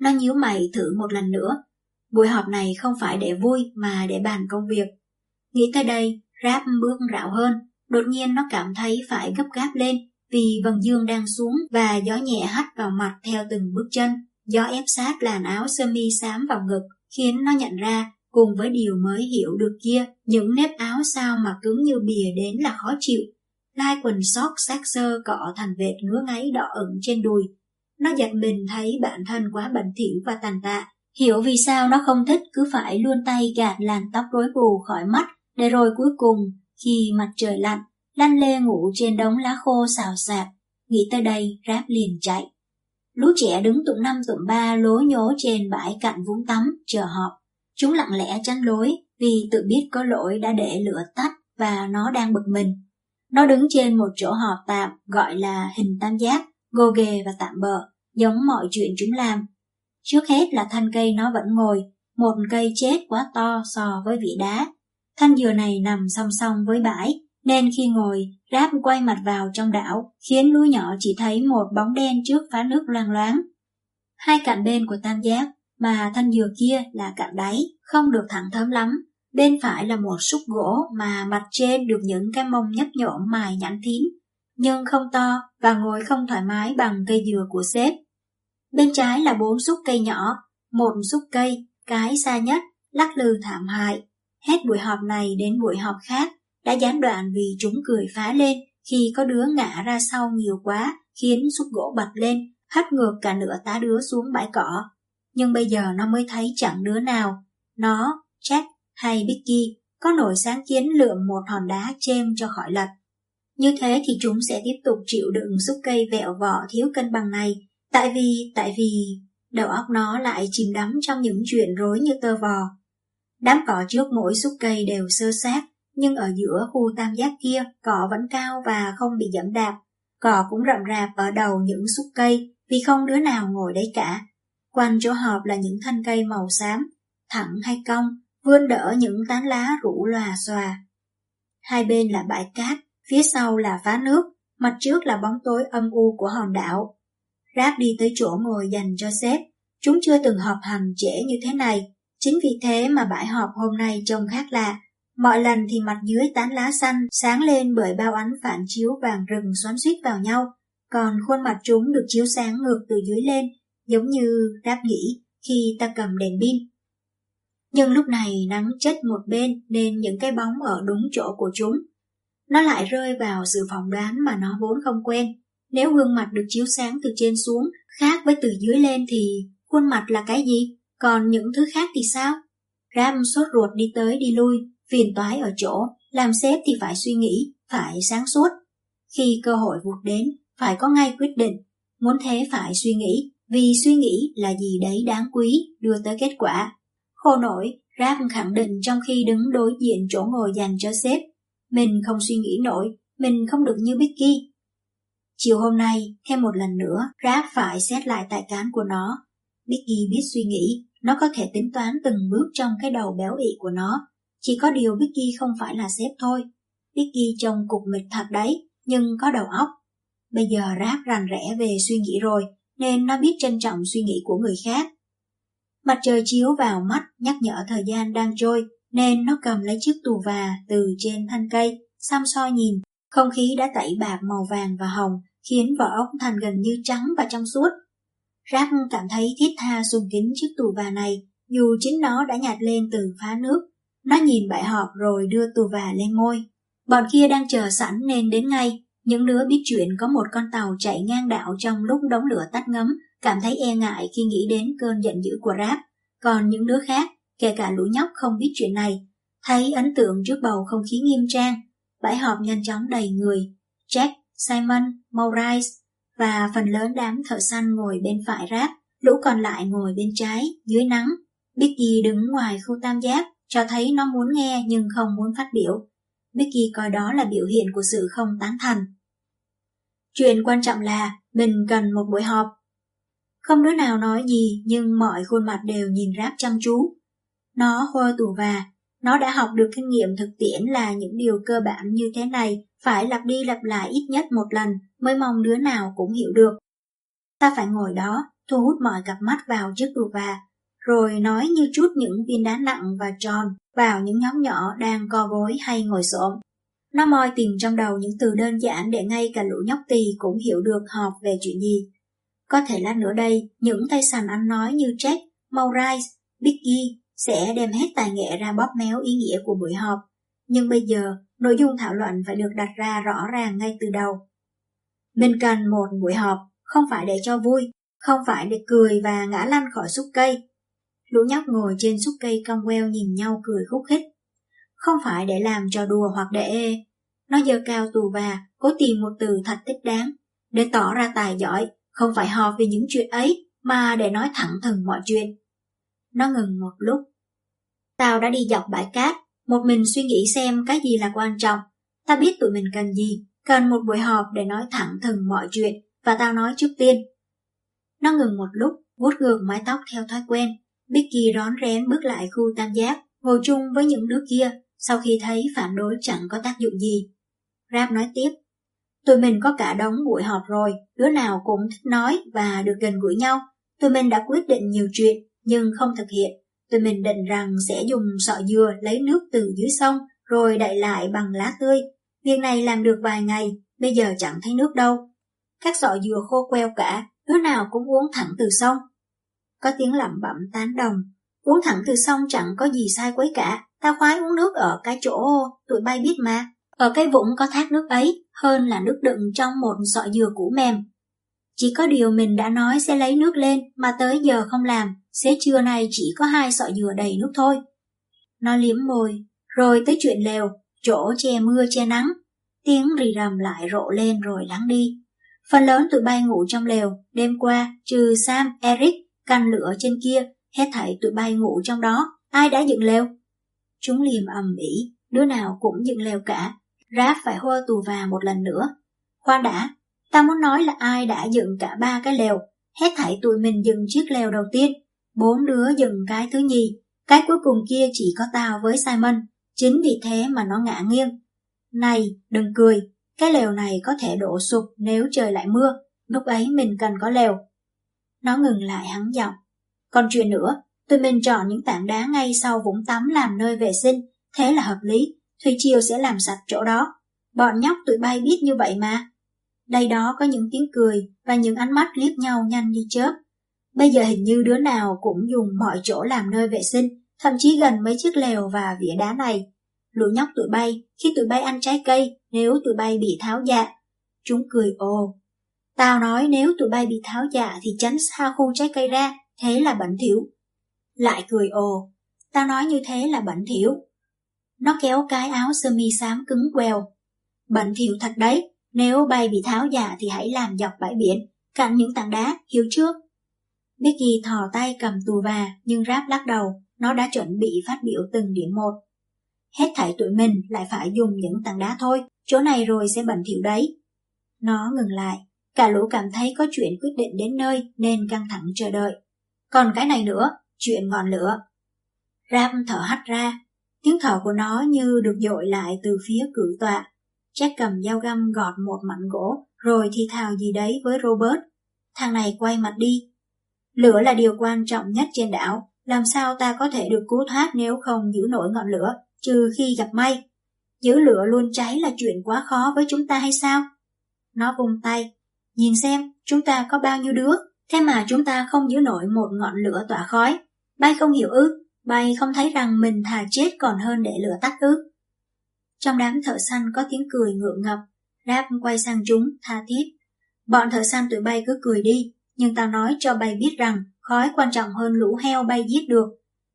Nó nhíu mày thử một lần nữa. Buổi họp này không phải để vui mà để bàn công việc. Nghĩ tới đây, Ráp bước rạo hơn, đột nhiên nó cảm thấy phải gấp gáp lên vì vầng dương đang xuống và gió nhẹ hắt vào mặt theo từng bước chân. Gió ép sát làn áo sơ mi xám vào ngực khiến nó nhận ra cùng với điều mới hiểu được kia những nếp áo sao mà cứng như bìa đến là khó chịu. Lai quần sóc xác sơ cọ thành vệt ngứa ngáy đỏ ửng trên đùi. Nó giật mình thấy bản thân quá bẩn thỉu và tàn tạ. Hiểu vì sao nó không thích cứ phải luôn tay gạt làn tóc rối bù khỏi mắt để rồi cuối cùng khi mặt trời lạnh lăn lê ngủ trên đống lá khô xào xạc. Nghĩ tới đây, ráp liền chạy. Lũ trẻ đứng tụm năm tụm ba lố nhố trên bãi cạnh vũng tắm, chờ họp. Chúng lặng lẽ tránh lối vì tự biết có lỗi đã để lửa tắt và nó đang bực mình. Nó đứng trên một chỗ họp tạm gọi là hình tam giác, gồ ghề và tạm bợ, giống mọi chuyện chúng làm. Trước hết là thân cây nó vẫn ngồi, một cây chết quá to so với vị đá. Thân dừa này nằm song song với bãi, nên khi ngồi, ráp quay mặt vào trong đảo, khiến lúa nhỏ chỉ thấy một bóng đen trước phá nước loang loáng. Hai cạnh bên của tam giác, mà thân dừa kia là cạnh đáy, không được thẳng thớm lắm. Bên phải là một xúc gỗ mà mặt trên được những cái mông nhấp nhổm mài nhẵn thím, nhưng không to và ngồi không thoải mái bằng cây dừa của sếp. Bên trái là bốn xúc cây nhỏ, một xúc cây, cái xa nhất, lắc lư thảm hại. Hết buổi họp này đến buổi họp khác, đã gián đoạn vì chúng cười phá lên khi có đứa ngã ra sau nhiều quá, khiến xúc gỗ bật lên, hất ngược cả nửa tá đứa xuống bãi cỏ. Nhưng bây giờ nó mới thấy chẳng đứa nào. Nó, Jack hay Bicky có nổi sáng kiến lượm một hòn đá chêm cho khỏi lật. Như thế thì chúng sẽ tiếp tục chịu đựng xúc cây vẹo vọ thiếu cân bằng này, tại vì, tại vì đầu óc nó lại chìm đắm trong những chuyện rối như tơ vò. Đám cỏ trước mỗi xúc cây đều sơ sát, nhưng ở giữa khu tam giác kia cỏ vẫn cao và không bị dẫm đạp. Cỏ cũng rậm rạp ở đầu những xúc cây vì không đứa nào ngồi đấy cả. Quanh chỗ họp là những thân cây màu xám, thẳng hay cong, vươn đỡ những tán lá rủ lòa xòa. Hai bên là bãi cát, phía sau là phá nước, mặt trước là bóng tối âm u của hòn đảo. Ráp đi tới chỗ ngồi dành cho sếp, Chúng chưa từng họp hành trễ như thế này, chính vì thế mà bãi họp hôm nay trông khác lạ. Mọi lần thì mặt dưới tán lá xanh sáng lên bởi bao ánh phản chiếu vàng rừng xoắn suýt vào nhau, còn khuôn mặt chúng được chiếu sáng ngược từ dưới lên, giống như đáp nghĩ khi ta cầm đèn pin. Nhưng lúc này nắng chết một bên nên những cái bóng ở đúng chỗ của chúng. Nó lại rơi vào sự phỏng đoán mà nó vốn không quen. Nếu gương mặt được chiếu sáng từ trên xuống, khác với từ dưới lên thì khuôn mặt là cái gì? Còn những thứ khác thì sao? Ram sốt ruột đi tới đi lui, phiền toái ở chỗ, làm sếp thì phải suy nghĩ, phải sáng suốt. Khi cơ hội vụt đến, phải có ngay quyết định, muốn thế phải suy nghĩ, vì suy nghĩ là gì đấy đáng quý đưa tới kết quả. Khô nổi, Rap khẳng định trong khi đứng đối diện chỗ ngồi dành cho sếp. Mình không suy nghĩ nổi, mình không được như Becky. Chiều hôm nay, thêm một lần nữa, Rap phải xét lại tài cán của nó. Becky biết suy nghĩ, nó có thể tính toán từng bước trong cái đầu béo ị của nó. Chỉ có điều Becky không phải là sếp thôi. Becky trông cục mịch thật đấy, nhưng có đầu óc. Bây giờ Rap rành rẽ về suy nghĩ rồi, nên nó biết trân trọng suy nghĩ của người khác. Mặt trời chiếu vào mắt nhắc nhở thời gian đang trôi, nên nó cầm lấy chiếc tù và từ trên thân cây, xăm soi nhìn. Không khí đã tẩy bạc màu vàng và hồng, khiến vỏ ốc thành gần như trắng và trong suốt. Rác cảm thấy thiết tha dùng kính chiếc tù và này, dù chính nó đã nhạt lên từ phá nước. Nó nhìn bãi họp rồi đưa tù và lên môi. Bọn kia đang chờ sẵn nên đến ngay, những đứa biết chuyện có một con tàu chạy ngang đảo trong lúc đống lửa tắt ngấm, cảm thấy e ngại khi nghĩ đến cơn giận dữ của Rap. Còn những đứa khác, kể cả lũ nhóc không biết chuyện này, thấy ấn tượng trước bầu không khí nghiêm trang. Bãi họp nhanh chóng đầy người. Jack, Simon, Maurice và phần lớn đám thợ săn ngồi bên phải Rap, lũ còn lại ngồi bên trái, dưới nắng. Becky đứng ngoài khu tam giác, cho thấy nó muốn nghe nhưng không muốn phát biểu. Becky coi đó là biểu hiện của sự không tán thành. Chuyện quan trọng là mình cần một buổi họp. Không đứa nào nói gì nhưng mọi khuôn mặt đều nhìn ráp chăm chú. Nó hôi tù và, nó đã học được kinh nghiệm thực tiễn là những điều cơ bản như thế này phải lặp đi lặp lại ít nhất một lần mới mong đứa nào cũng hiểu được. Ta phải ngồi đó, thu hút mọi cặp mắt vào chiếc tù và, rồi nói như chút những viên đá nặng và tròn vào những nhóm nhỏ đang co gối hay ngồi xổm. Nó moi tìm trong đầu những từ đơn giản để ngay cả lũ nhóc tì cũng hiểu được họp về chuyện gì. Có thể lát nữa đây, những tay sàn ăn nói như Jack, Maurice, Biggie sẽ đem hết tài nghệ ra bóp méo ý nghĩa của buổi họp. Nhưng bây giờ, nội dung thảo luận phải được đặt ra rõ ràng ngay từ đầu. Mình cần một buổi họp, không phải để cho vui, không phải để cười và ngã lăn khỏi xúc cây. Lũ nhóc ngồi trên xúc cây cong queo nhìn nhau cười khúc khích không phải để làm trò đùa hoặc để ê. Nó dơ cao tù và cố tìm một từ thật thích đáng, để tỏ ra tài giỏi, không phải hò về những chuyện ấy, mà để nói thẳng thừng mọi chuyện. Nó ngừng một lúc. Tao đã đi dọc bãi cát, một mình suy nghĩ xem cái gì là quan trọng. Ta biết tụi mình cần gì, cần một buổi họp để nói thẳng thừng mọi chuyện, và tao nói trước tiên. Nó ngừng một lúc, vuốt ngược mái tóc theo thói quen. Becky rón rén bước lại khu tam giác, ngồi chung với những đứa kia, sau khi thấy phản đối chẳng có tác dụng gì. Rap nói tiếp, tụi mình có cả đống buổi họp rồi, đứa nào cũng thích nói và được gần gũi nhau. Tụi mình đã quyết định nhiều chuyện, nhưng không thực hiện. Tụi mình định rằng sẽ dùng sọ dừa lấy nước từ dưới sông, rồi đậy lại bằng lá tươi. Việc này làm được vài ngày, bây giờ chẳng thấy nước đâu. Các sọ dừa khô queo cả, đứa nào cũng uống thẳng từ sông. Có tiếng lẩm bẩm tán đồng, uống thẳng từ sông chẳng có gì sai quấy cả. Tao khoái uống nước ở cái chỗ tụi bay biết mà. Ở cái vũng có thác nước ấy, hơn là nước đựng trong một sọ dừa cũ mềm. Chỉ có điều mình đã nói sẽ lấy nước lên, mà tới giờ không làm, xế trưa nay chỉ có hai sọ dừa đầy nước thôi. Nó liếm môi, rồi tới chuyện lều, chỗ che mưa che nắng. Tiếng rì rầm lại rộ lên rồi lắng đi. Phần lớn tụi bay ngủ trong lều, đêm qua, trừ Sam, Eric, căn lửa trên kia, hết thảy tụi bay ngủ trong đó. Ai đã dựng lều? Chúng liềm ầm ĩ, đứa nào cũng dựng lều cả. Ráp phải hô tù và một lần nữa. Khoan đã, tao muốn nói là ai đã dựng cả ba cái lều. Hết thảy tụi mình dựng chiếc lều đầu tiên. Bốn đứa dựng cái thứ nhì. Cái cuối cùng kia chỉ có tao với Simon. Chính vì thế mà nó ngã nghiêng. Này, đừng cười. Cái lều này có thể đổ sụp nếu trời lại mưa. Lúc ấy mình cần có lều. Nó ngừng lại hắn giọng. Còn chuyện nữa, tụi mình chọn những tảng đá ngay sau vũng tắm làm nơi vệ sinh, thế là hợp lý, Thủy Triều sẽ làm sạch chỗ đó. Bọn nhóc tụi bay biết như vậy mà. Đây đó có những tiếng cười và những ánh mắt liếc nhau nhanh như chớp. Bây giờ hình như đứa nào cũng dùng mọi chỗ làm nơi vệ sinh, thậm chí gần mấy chiếc lều và vỉa đá này. Lũ nhóc tụi bay, khi tụi bay ăn trái cây, nếu tụi bay bị tháo dạ. Chúng cười ồ. Tao nói nếu tụi bay bị tháo dạ thì tránh xa khu trái cây ra, thế là bẩn thỉu. Lại cười ồ. Tao nói như thế là bẩn thỉu. Nó kéo cái áo sơ mi xám cứng queo. Bẩn thỉu thật đấy, nếu bay bị tháo giả thì hãy làm dọc bãi biển, cạnh những tảng đá, hiếu trước. Becky thò tay cầm tù và, nhưng ráp lắc đầu, nó đã chuẩn bị phát biểu từng điểm một. Hết thảy tụi mình lại phải dùng những tảng đá thôi, chỗ này rồi sẽ bẩn thỉu đấy. Nó ngừng lại, cả lũ cảm thấy có chuyện quyết định đến nơi nên căng thẳng chờ đợi. Còn cái này nữa, chuyện ngọn lửa. Ram thở hắt ra, tiếng thở của nó như được dội lại từ phía cử tọa. Jack cầm dao găm gọt một mảnh gỗ, rồi thì thào gì đấy với Robert. Thằng này quay mặt đi. Lửa là điều quan trọng nhất trên đảo, làm sao ta có thể được cứu thoát nếu không giữ nổi ngọn lửa, trừ khi gặp may. Giữ lửa luôn cháy là chuyện quá khó với chúng ta hay sao? Nó vung tay. Nhìn xem, chúng ta có bao nhiêu đứa, thế mà chúng ta không giữ nổi một ngọn lửa tỏa khói. Bay không hiểu ư, bay không thấy rằng mình thà chết còn hơn để lửa tắt ư. Trong đám thợ săn có tiếng cười ngượng ngập, Rap quay sang chúng, tha thiết. Bọn thợ săn tụi bay cứ cười đi, nhưng tao nói cho bay biết rằng khói quan trọng hơn lũ heo bay giết được,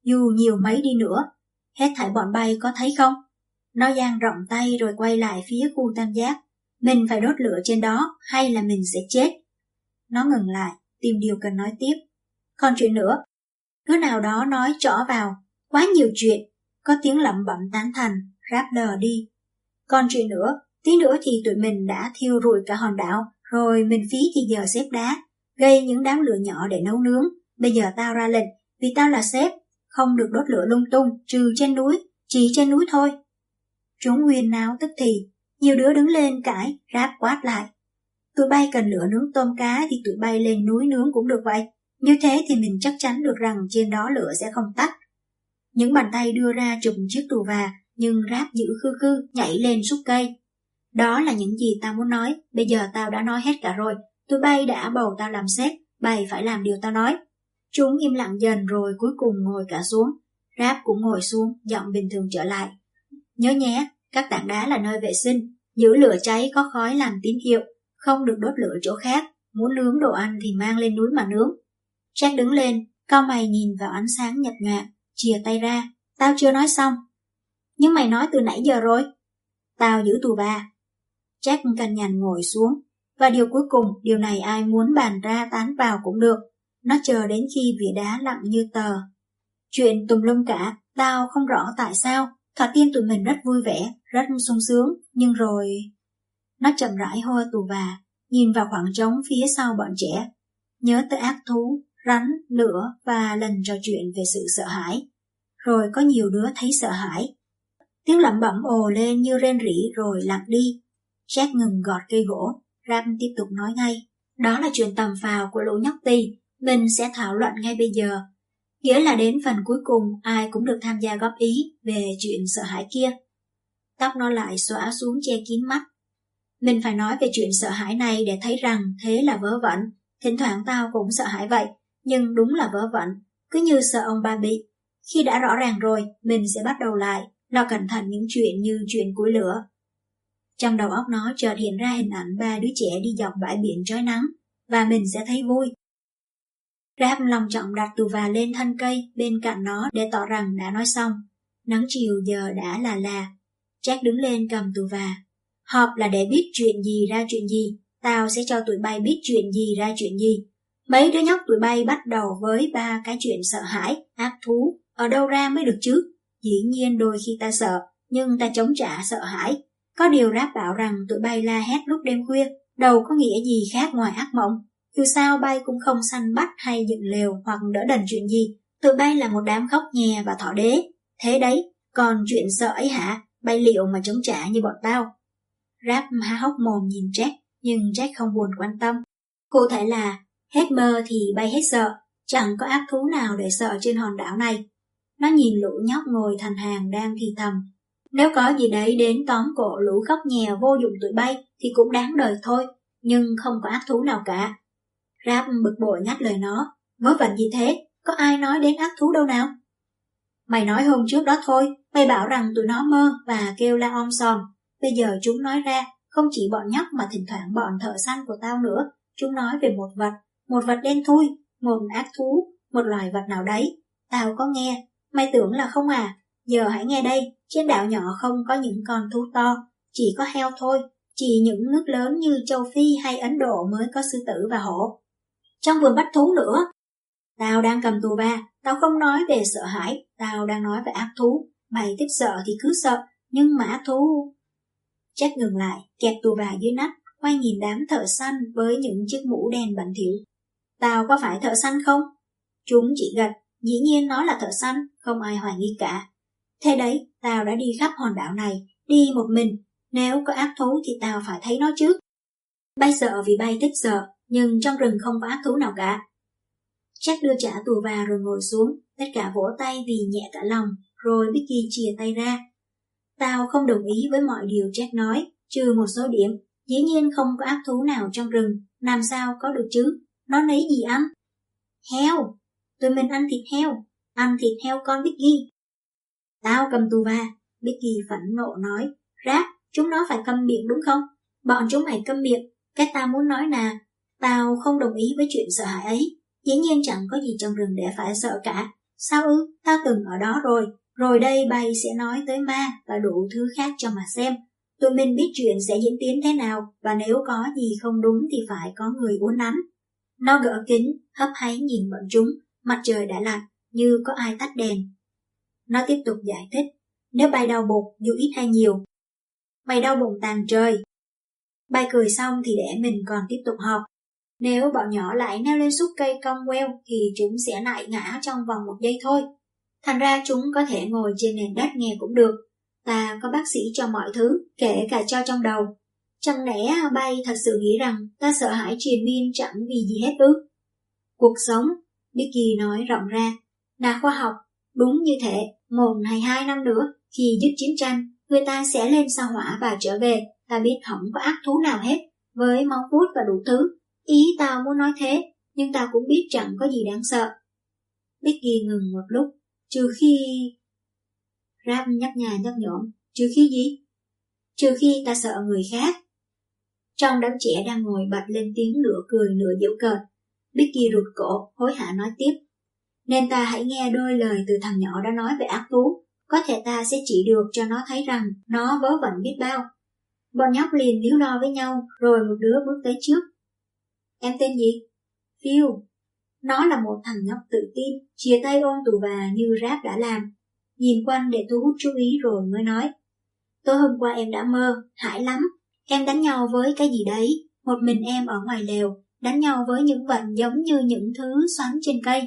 dù nhiều mấy đi nữa. Hết thảy bọn bay có thấy không? Nó giang rộng tay rồi quay lại phía khu tam giác. Mình phải đốt lửa trên đó hay là mình sẽ chết? Nó ngừng lại, tìm điều cần nói tiếp. Còn chuyện nữa, đứa nào đó nói trỏ vào, quá nhiều chuyện, có tiếng lẩm bẩm tán thành, ráp lờ đi. Còn chuyện nữa, tí nữa thì tụi mình đã thiêu rụi cả hòn đảo, rồi mình phí thì giờ xếp đá, gây những đám lửa nhỏ để nấu nướng. Bây giờ tao ra lệnh, vì tao là sếp, không được đốt lửa lung tung, trừ trên núi, chỉ trên núi thôi. Chúng nguyên náo tức thì, nhiều đứa đứng lên cãi, ráp quát lại. Tụi bay cần lửa nướng tôm cá thì tụi bay lên núi nướng cũng được vậy. Như thế thì mình chắc chắn được rằng trên đó lửa sẽ không tắt. Những bàn tay đưa ra chụp chiếc tù và, nhưng ráp giữ khư khư, nhảy lên xúc cây. Đó là những gì tao muốn nói, bây giờ tao đã nói hết cả rồi, tụi bay đã bầu tao làm sếp, bay phải làm điều tao nói. Chúng im lặng dần rồi cuối cùng ngồi cả xuống. Ráp cũng ngồi xuống, giọng bình thường trở lại. Nhớ nhé, các tảng đá là nơi vệ sinh, giữ lửa cháy có khói làm tín hiệu, không được đốt lửa chỗ khác, muốn nướng đồ ăn thì mang lên núi mà nướng. Jack đứng lên, cao mày nhìn vào ánh sáng nhật nhạt, chìa tay ra, tao chưa nói xong. Nhưng mày nói từ nãy giờ rồi. Tao giữ tù ba. Jack cằn nhằn ngồi xuống, và điều cuối cùng, điều này ai muốn bàn ra tán vào cũng được. Nó chờ đến khi vỉa đá lặng như tờ. Chuyện tùm lum cả, tao không rõ tại sao. Thỏa tiên tụi mình rất vui vẻ, rất sung sướng, nhưng rồi... Nó chậm rãi hô tù và, nhìn vào khoảng trống phía sau bọn trẻ. Nhớ tới ác thú, rắn, lửa và lần trò chuyện về sự sợ hãi. Rồi có nhiều đứa thấy sợ hãi. Tiếng lẩm bẩm ồ lên như rên rỉ rồi lặng đi. Jack ngừng gọt cây gỗ, Ram tiếp tục nói ngay. Đó là chuyện tầm phào của lũ nhóc tì, mình sẽ thảo luận ngay bây giờ. Nghĩa là đến phần cuối cùng ai cũng được tham gia góp ý về chuyện sợ hãi kia. Tóc nó lại xóa xuống che kín mắt. Mình phải nói về chuyện sợ hãi này để thấy rằng thế là vớ vẩn. Thỉnh thoảng tao cũng sợ hãi vậy, nhưng đúng là vớ vẩn, cứ như sợ ông ba bị. Khi đã rõ ràng rồi, mình sẽ bắt đầu lại, lo cẩn thận những chuyện như chuyện cuối lửa, trong đầu óc nó chợt hiện ra hình ảnh ba đứa trẻ đi dọc bãi biển trói nắng, và mình sẽ thấy vui. Rap lòng trọng đặt tù và lên thân cây bên cạnh nó để tỏ rằng đã nói xong. Nắng chiều giờ đã là là. Jack đứng lên cầm tù và. Họp là để biết chuyện gì ra chuyện gì, tao sẽ cho tụi bay biết chuyện gì ra chuyện gì. Mấy đứa nhóc tụi bay bắt đầu với ba cái chuyện sợ hãi, ác thú, ở đâu ra mới được chứ? Dĩ nhiên đôi khi ta sợ, nhưng ta chống trả sợ hãi, có điều ráp bảo rằng tụi bay la hét lúc đêm khuya, đâu có nghĩa gì khác ngoài ác mộng. Dù sao bay cũng không săn bắt hay dựng lều hoặc đỡ đần chuyện gì. Tụi bay là một đám khóc nhè và thỏ đế. Thế đấy, còn chuyện sợ ấy hả? Bay liệu mà chống trả như bọn tao? Rap há hốc mồm nhìn Jack, nhưng Jack không buồn quan tâm. Cụ thể là, hết mơ thì bay hết sợ, Chẳng có ác thú nào để sợ trên hòn đảo này. Nó nhìn lũ nhóc ngồi thành hàng đang thì thầm. Nếu có gì đấy đến tóm cổ lũ khóc nhè vô dụng tụi bay thì cũng đáng đời thôi, nhưng không có ác thú nào cả. Rap bực bội ngắt lời nó. Vớ vẩn gì thế? Có ai nói đến ác thú đâu nào? Mày nói hôm trước đó thôi, mày bảo rằng tụi nó mơ và kêu la om sòm. Bây giờ chúng nói ra, không chỉ bọn nhóc mà thỉnh thoảng bọn thợ săn của tao nữa. Chúng nói về một vật, một vật đen thui, một ác thú, một loài vật nào đấy. Tao có nghe, mày tưởng là không à? Giờ hãy nghe đây, trên đảo nhỏ không có những con thú to, chỉ có heo thôi. Chỉ những nước lớn như châu Phi hay Ấn Độ mới có sư tử và hổ. Trong vườn bắt thú nữa, Tao đang cầm tù ba, tao không nói về sợ hãi, tao đang nói về ác thú. Mày thích sợ thì cứ sợ, nhưng mà ác thú... Jack ngừng lại, kẹp tù bà dưới nách, quay nhìn đám thợ săn với những chiếc mũ đèn bẩn thỉu. Tao có phải thợ săn không? Chúng chỉ gật, dĩ nhiên nó là thợ săn, không ai hoài nghi cả. Thế đấy, tao đã đi khắp hòn đảo này, đi một mình, nếu có ác thú thì tao phải thấy nó trước. Bay sợ vì bay thích sợ, nhưng trong rừng không có ác thú nào cả. Jack đưa trả tù và rồi ngồi xuống, tất cả vỗ tay vì nhẹ cả lòng, rồi Vicky chìa tay ra. Tao không đồng ý với mọi điều Jack nói, trừ một số điểm. Dĩ nhiên không có ác thú nào trong rừng, làm sao có được chứ? Nó lấy gì ăn? Heo! Tụi mình ăn thịt heo, ăn thịt heo con Biggie. Tao cầm tù ba, Biggie phẫn nộ nói, rác, chúng nó phải câm miệng đúng không? Bọn chúng mày câm miệng, cái tao muốn nói là, tao không đồng ý với chuyện sợ hãi ấy. Dĩ nhiên chẳng có gì trong rừng để phải sợ cả. Sao ư, tao từng ở đó rồi. Rồi đây bay sẽ nói tới ma và đủ thứ khác cho mà xem. Tụi mình biết chuyện sẽ diễn tiến thế nào và nếu có gì không đúng thì phải có người uốn nắn. Nó gỡ kính, hấp háy nhìn bọn chúng, mặt trời đã lặn, như có ai tắt đèn. Nó tiếp tục giải thích, nếu bay đau bụng dù ít hay nhiều. Mày đau bụng tàn trời. Bay cười xong thì để mình còn tiếp tục học. Nếu bọn nhỏ lại leo lên xúc cây cong queo thì chúng sẽ lại ngã trong vòng một giây thôi. Thành ra chúng có thể ngồi trên nền đất nghe cũng được. Ta có bác sĩ cho mọi thứ, kể cả cho trong đầu. Chẳng lẽ bay thật sự nghĩ rằng ta sợ hãi triền miên chẳng vì gì hết ư? Cuộc sống, Vicky nói rộng ra, là khoa học, đúng như thế, một hay hai năm nữa, khi dứt chiến tranh, người ta sẽ lên sao hỏa và trở về, ta biết không có ác thú nào hết, với máu vuốt và đủ thứ, Ý tao muốn nói thế, nhưng tao cũng biết chẳng có gì đáng sợ. Bicky ngừng một lúc, trừ khi... Ram nhắc nhà nhắc nhõm, trừ khi gì? Trừ khi ta sợ người khác. Trong đám trẻ đang ngồi bật lên tiếng nửa cười nửa giễu cợt. bicky rụt cổ, hối hả nói tiếp. Nên ta hãy nghe đôi lời từ thằng nhỏ đã nói về ác thú. Có thể ta sẽ chỉ được cho nó thấy rằng nó vớ vẩn biết bao. Bọn nhóc liền líu lo với nhau, rồi một đứa bước tới trước, Em tên gì? Phil. Nó là một thằng nhóc tự tin, chia tay ôm tù bà như rap đã làm. Nhìn quanh để thu hút chú ý rồi mới nói. Tối hôm qua em đã mơ, hãi lắm. Em đánh nhau với cái gì đấy, một mình em ở ngoài lều, đánh nhau với những vật giống như những thứ xoắn trên cây.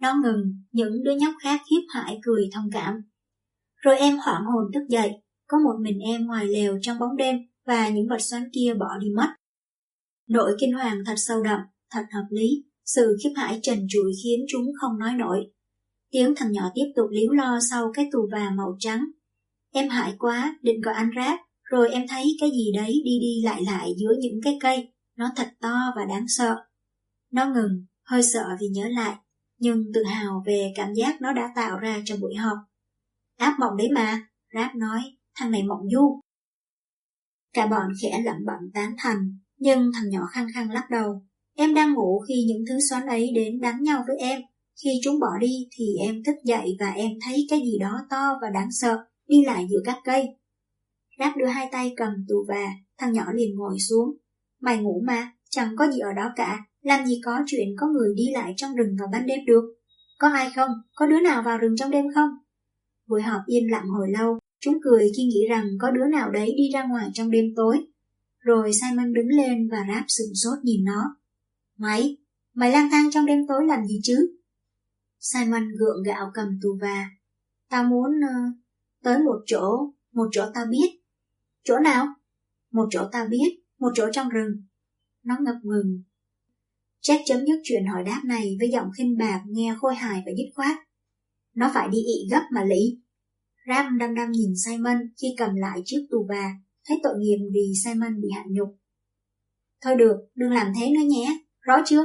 Nó ngừng, những đứa nhóc khác hiếp hại cười thông cảm. Rồi em hoảng hồn thức dậy, có một mình em ngoài lều trong bóng đêm và những vật xoắn kia bỏ đi mất. Nỗi kinh hoàng thật sâu đậm, thật hợp lý, sự khiếp hãi trần trụi khiến chúng không nói nổi. Tiếng thằng nhỏ tiếp tục líu lo sau cái tù và màu trắng. Em hại quá, định gọi anh ráp, rồi em thấy cái gì đấy đi đi lại lại giữa những cái cây, nó thật to và đáng sợ. Nó ngừng, hơi sợ vì nhớ lại, nhưng tự hào về cảm giác nó đã tạo ra trong buổi họp. Áp mộng đấy mà, Ráp nói, thằng này mộng du. Cả bọn khẽ lẩm bẩm tán thành, nhưng thằng nhỏ khăng khăng lắc đầu. Em đang ngủ khi những thứ xoắn ấy đến đánh nhau với em. Khi chúng bỏ đi thì em thức dậy và em thấy cái gì đó to và đáng sợ đi lại giữa các cây. Đáp đưa hai tay cầm tù và, thằng nhỏ liền ngồi xuống. Mày ngủ mà, chẳng có gì ở đó cả, làm gì có chuyện có người đi lại trong rừng vào ban đêm được. Có ai không? Có đứa nào vào rừng trong đêm không? Buổi họp yên lặng hồi lâu, chúng cười khi nghĩ rằng có đứa nào đấy đi ra ngoài trong đêm tối rồi Simon đứng lên và ráp sừng sốt nhìn nó. Mày, mày lang thang trong đêm tối làm gì chứ? Simon gượng gạo cầm tù và. Tao muốn uh, tới một chỗ, một chỗ tao biết. Chỗ nào? Một chỗ tao biết, một chỗ trong rừng. Nó ngập ngừng. Jack chấm dứt chuyện hỏi đáp này với giọng khinh bạc nghe khôi hài và dứt khoát. Nó phải đi ị gấp mà lĩ. Ram đăm đăm nhìn Simon khi cầm lại chiếc tù và, thấy tội nghiệp vì Simon bị hạ nhục. Thôi được, đừng làm thế nữa nhé, rõ chưa?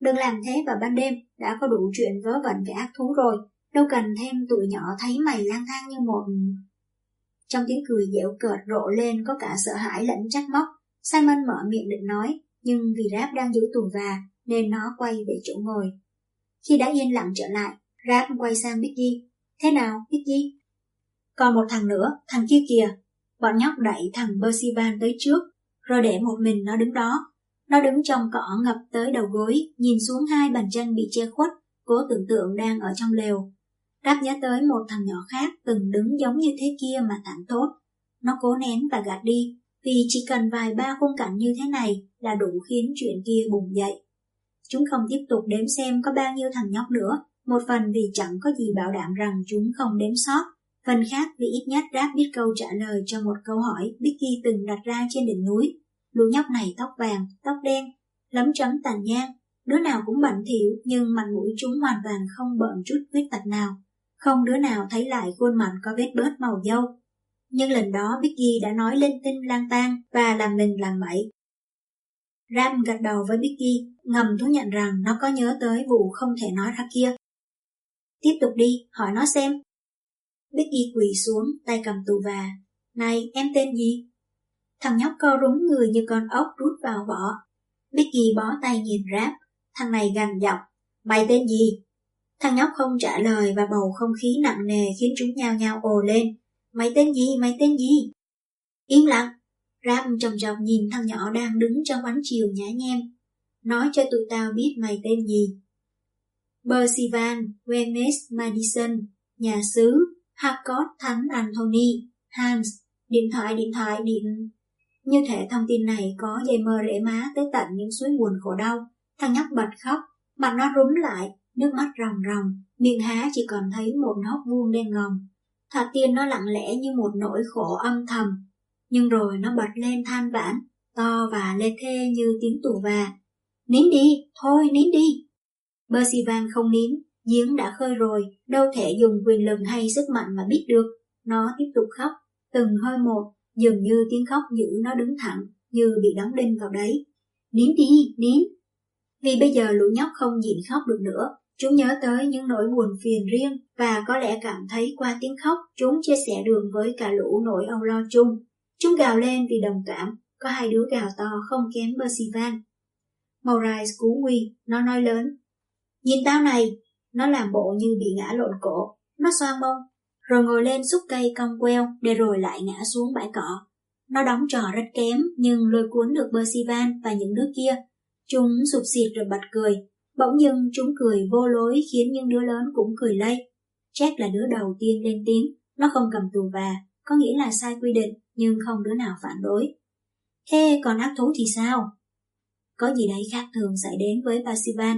Đừng làm thế vào ban đêm, đã có đủ chuyện vớ vẩn về ác thú rồi, đâu cần thêm tụi nhỏ thấy mày lang thang như một... Trong tiếng cười dẻo cợt rộ lên có cả sợ hãi lẫn trách móc, Simon mở miệng định nói, nhưng vì Rap đang giữ tù và nên nó quay về chỗ ngồi. Khi đã yên lặng trở lại, Rap quay sang Biggie. Thế nào, Biggie? Còn một thằng nữa, thằng kia kìa. Bọn nhóc đẩy thằng Percival tới trước, rồi để một mình nó đứng đó. Nó đứng trong cỏ ngập tới đầu gối, nhìn xuống hai bàn chân bị che khuất, cố tưởng tượng đang ở trong lều. đáp nhớ tới một thằng nhỏ khác từng đứng giống như thế kia mà thẳng tốt. Nó cố nén và gạt đi, vì chỉ cần vài ba khung cảnh như thế này là đủ khiến chuyện kia bùng dậy. Chúng không tiếp tục đếm xem có bao nhiêu thằng nhóc nữa, một phần vì chẳng có gì bảo đảm rằng chúng không đếm sót, phần khác vì ít nhất Rap biết câu trả lời cho một câu hỏi Vicky từng đặt ra trên đỉnh núi. Lũ nhóc này tóc vàng, tóc đen, lấm chấm tàn nhang, đứa nào cũng bẩn thỉu nhưng mặt mũi chúng hoàn toàn không bợn chút khuyết tật nào. Không đứa nào thấy lại khuôn mặt có vết bớt màu dâu. Nhưng lần đó Vicky đã nói lên tin lang tan và làm mình làm bậy. Ram gật đầu với Vicky, ngầm thú nhận rằng nó có nhớ tới vụ không thể nói ra kia. Tiếp tục đi, hỏi nó xem. Vicky quỳ xuống, tay cầm tù và. Này, em tên gì? Thằng nhóc co rúng người như con ốc rút vào vỏ. Vicky bó tay nhìn Rap, thằng này gằn giọng. Mày tên gì? Thằng nhóc không trả lời và bầu không khí nặng nề khiến chúng nhao nhao ồ lên. Mày tên gì, mày tên gì? Im lặng. Ram trầm trọng nhìn thằng nhỏ đang đứng trong ánh chiều nhã nhem. Nói cho tụi tao biết mày tên gì. Percival Wemes Madison, nhà sứ, Harcourt Thánh Anthony, Hans, điện thoại điện thoại điện. Như thể thông tin này có dây mơ rễ má tới tận những suối nguồn khổ đau. Thằng nhóc bật khóc, mặt nó rúm lại, nước mắt ròng ròng, miệng há chỉ còn thấy một hốc vuông đen ngòm. Thật tiên nó lặng lẽ như một nỗi khổ âm thầm, nhưng rồi nó bật lên than vãn, to và lê thê như tiếng tù và. Nín đi, thôi nín đi. Percival không nín, giếng đã khơi rồi, đâu thể dùng quyền lực hay sức mạnh mà biết được. Nó tiếp tục khóc, từng hơi một, dường như tiếng khóc giữ nó đứng thẳng, như bị đóng đinh vào đấy. Nín đi, nín. Vì bây giờ lũ nhóc không nhịn khóc được nữa, Chúng nhớ tới những nỗi buồn phiền riêng và có lẽ cảm thấy qua tiếng khóc chúng chia sẻ đường với cả lũ nỗi âu lo chung. Chúng gào lên vì đồng cảm, có hai đứa gào to không kém Percival. Maurice cú nguy, nó nói lớn. Nhìn tao này, nó làm bộ như bị ngã lộn cổ, nó xoa mông, rồi ngồi lên xúc cây cong queo để rồi lại ngã xuống bãi cỏ. Nó đóng trò rất kém nhưng lôi cuốn được Percival và những đứa kia. Chúng sụp xịt rồi bật cười, Bỗng dưng chúng cười vô lối khiến những đứa lớn cũng cười lây. Jack là đứa đầu tiên lên tiếng, nó không cầm tù và, có nghĩa là sai quy định, nhưng không đứa nào phản đối. Thế còn ác thú thì sao? Có gì đấy khác thường xảy đến với Percival.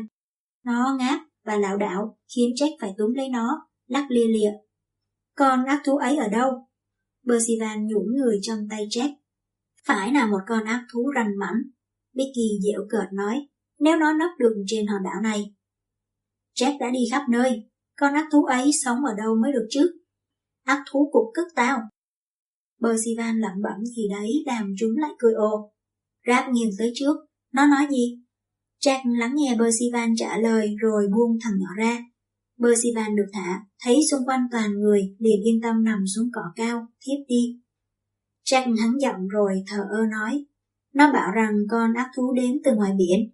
Nó ngáp và lảo đảo khiến Jack phải túm lấy nó, lắc lia lịa. Con ác thú ấy ở đâu? Percival nhũn người trong tay Jack. Phải là một con ác thú rành mảnh. Becky dịu cợt nói nếu nó nấp được trên hòn đảo này. Jack đã đi khắp nơi, con ác thú ấy sống ở đâu mới được chứ? Ác thú cục cất tao. Percival lẩm bẩm gì đấy đàm chúng lại cười ồ. Rap nghiêng tới trước, nó nói gì? Jack lắng nghe Percival trả lời rồi buông thằng nhỏ ra. Percival được thả, thấy xung quanh toàn người, liền yên tâm nằm xuống cỏ cao, thiếp đi. Jack hắn giọng rồi thờ ơ nói, nó bảo rằng con ác thú đến từ ngoài biển.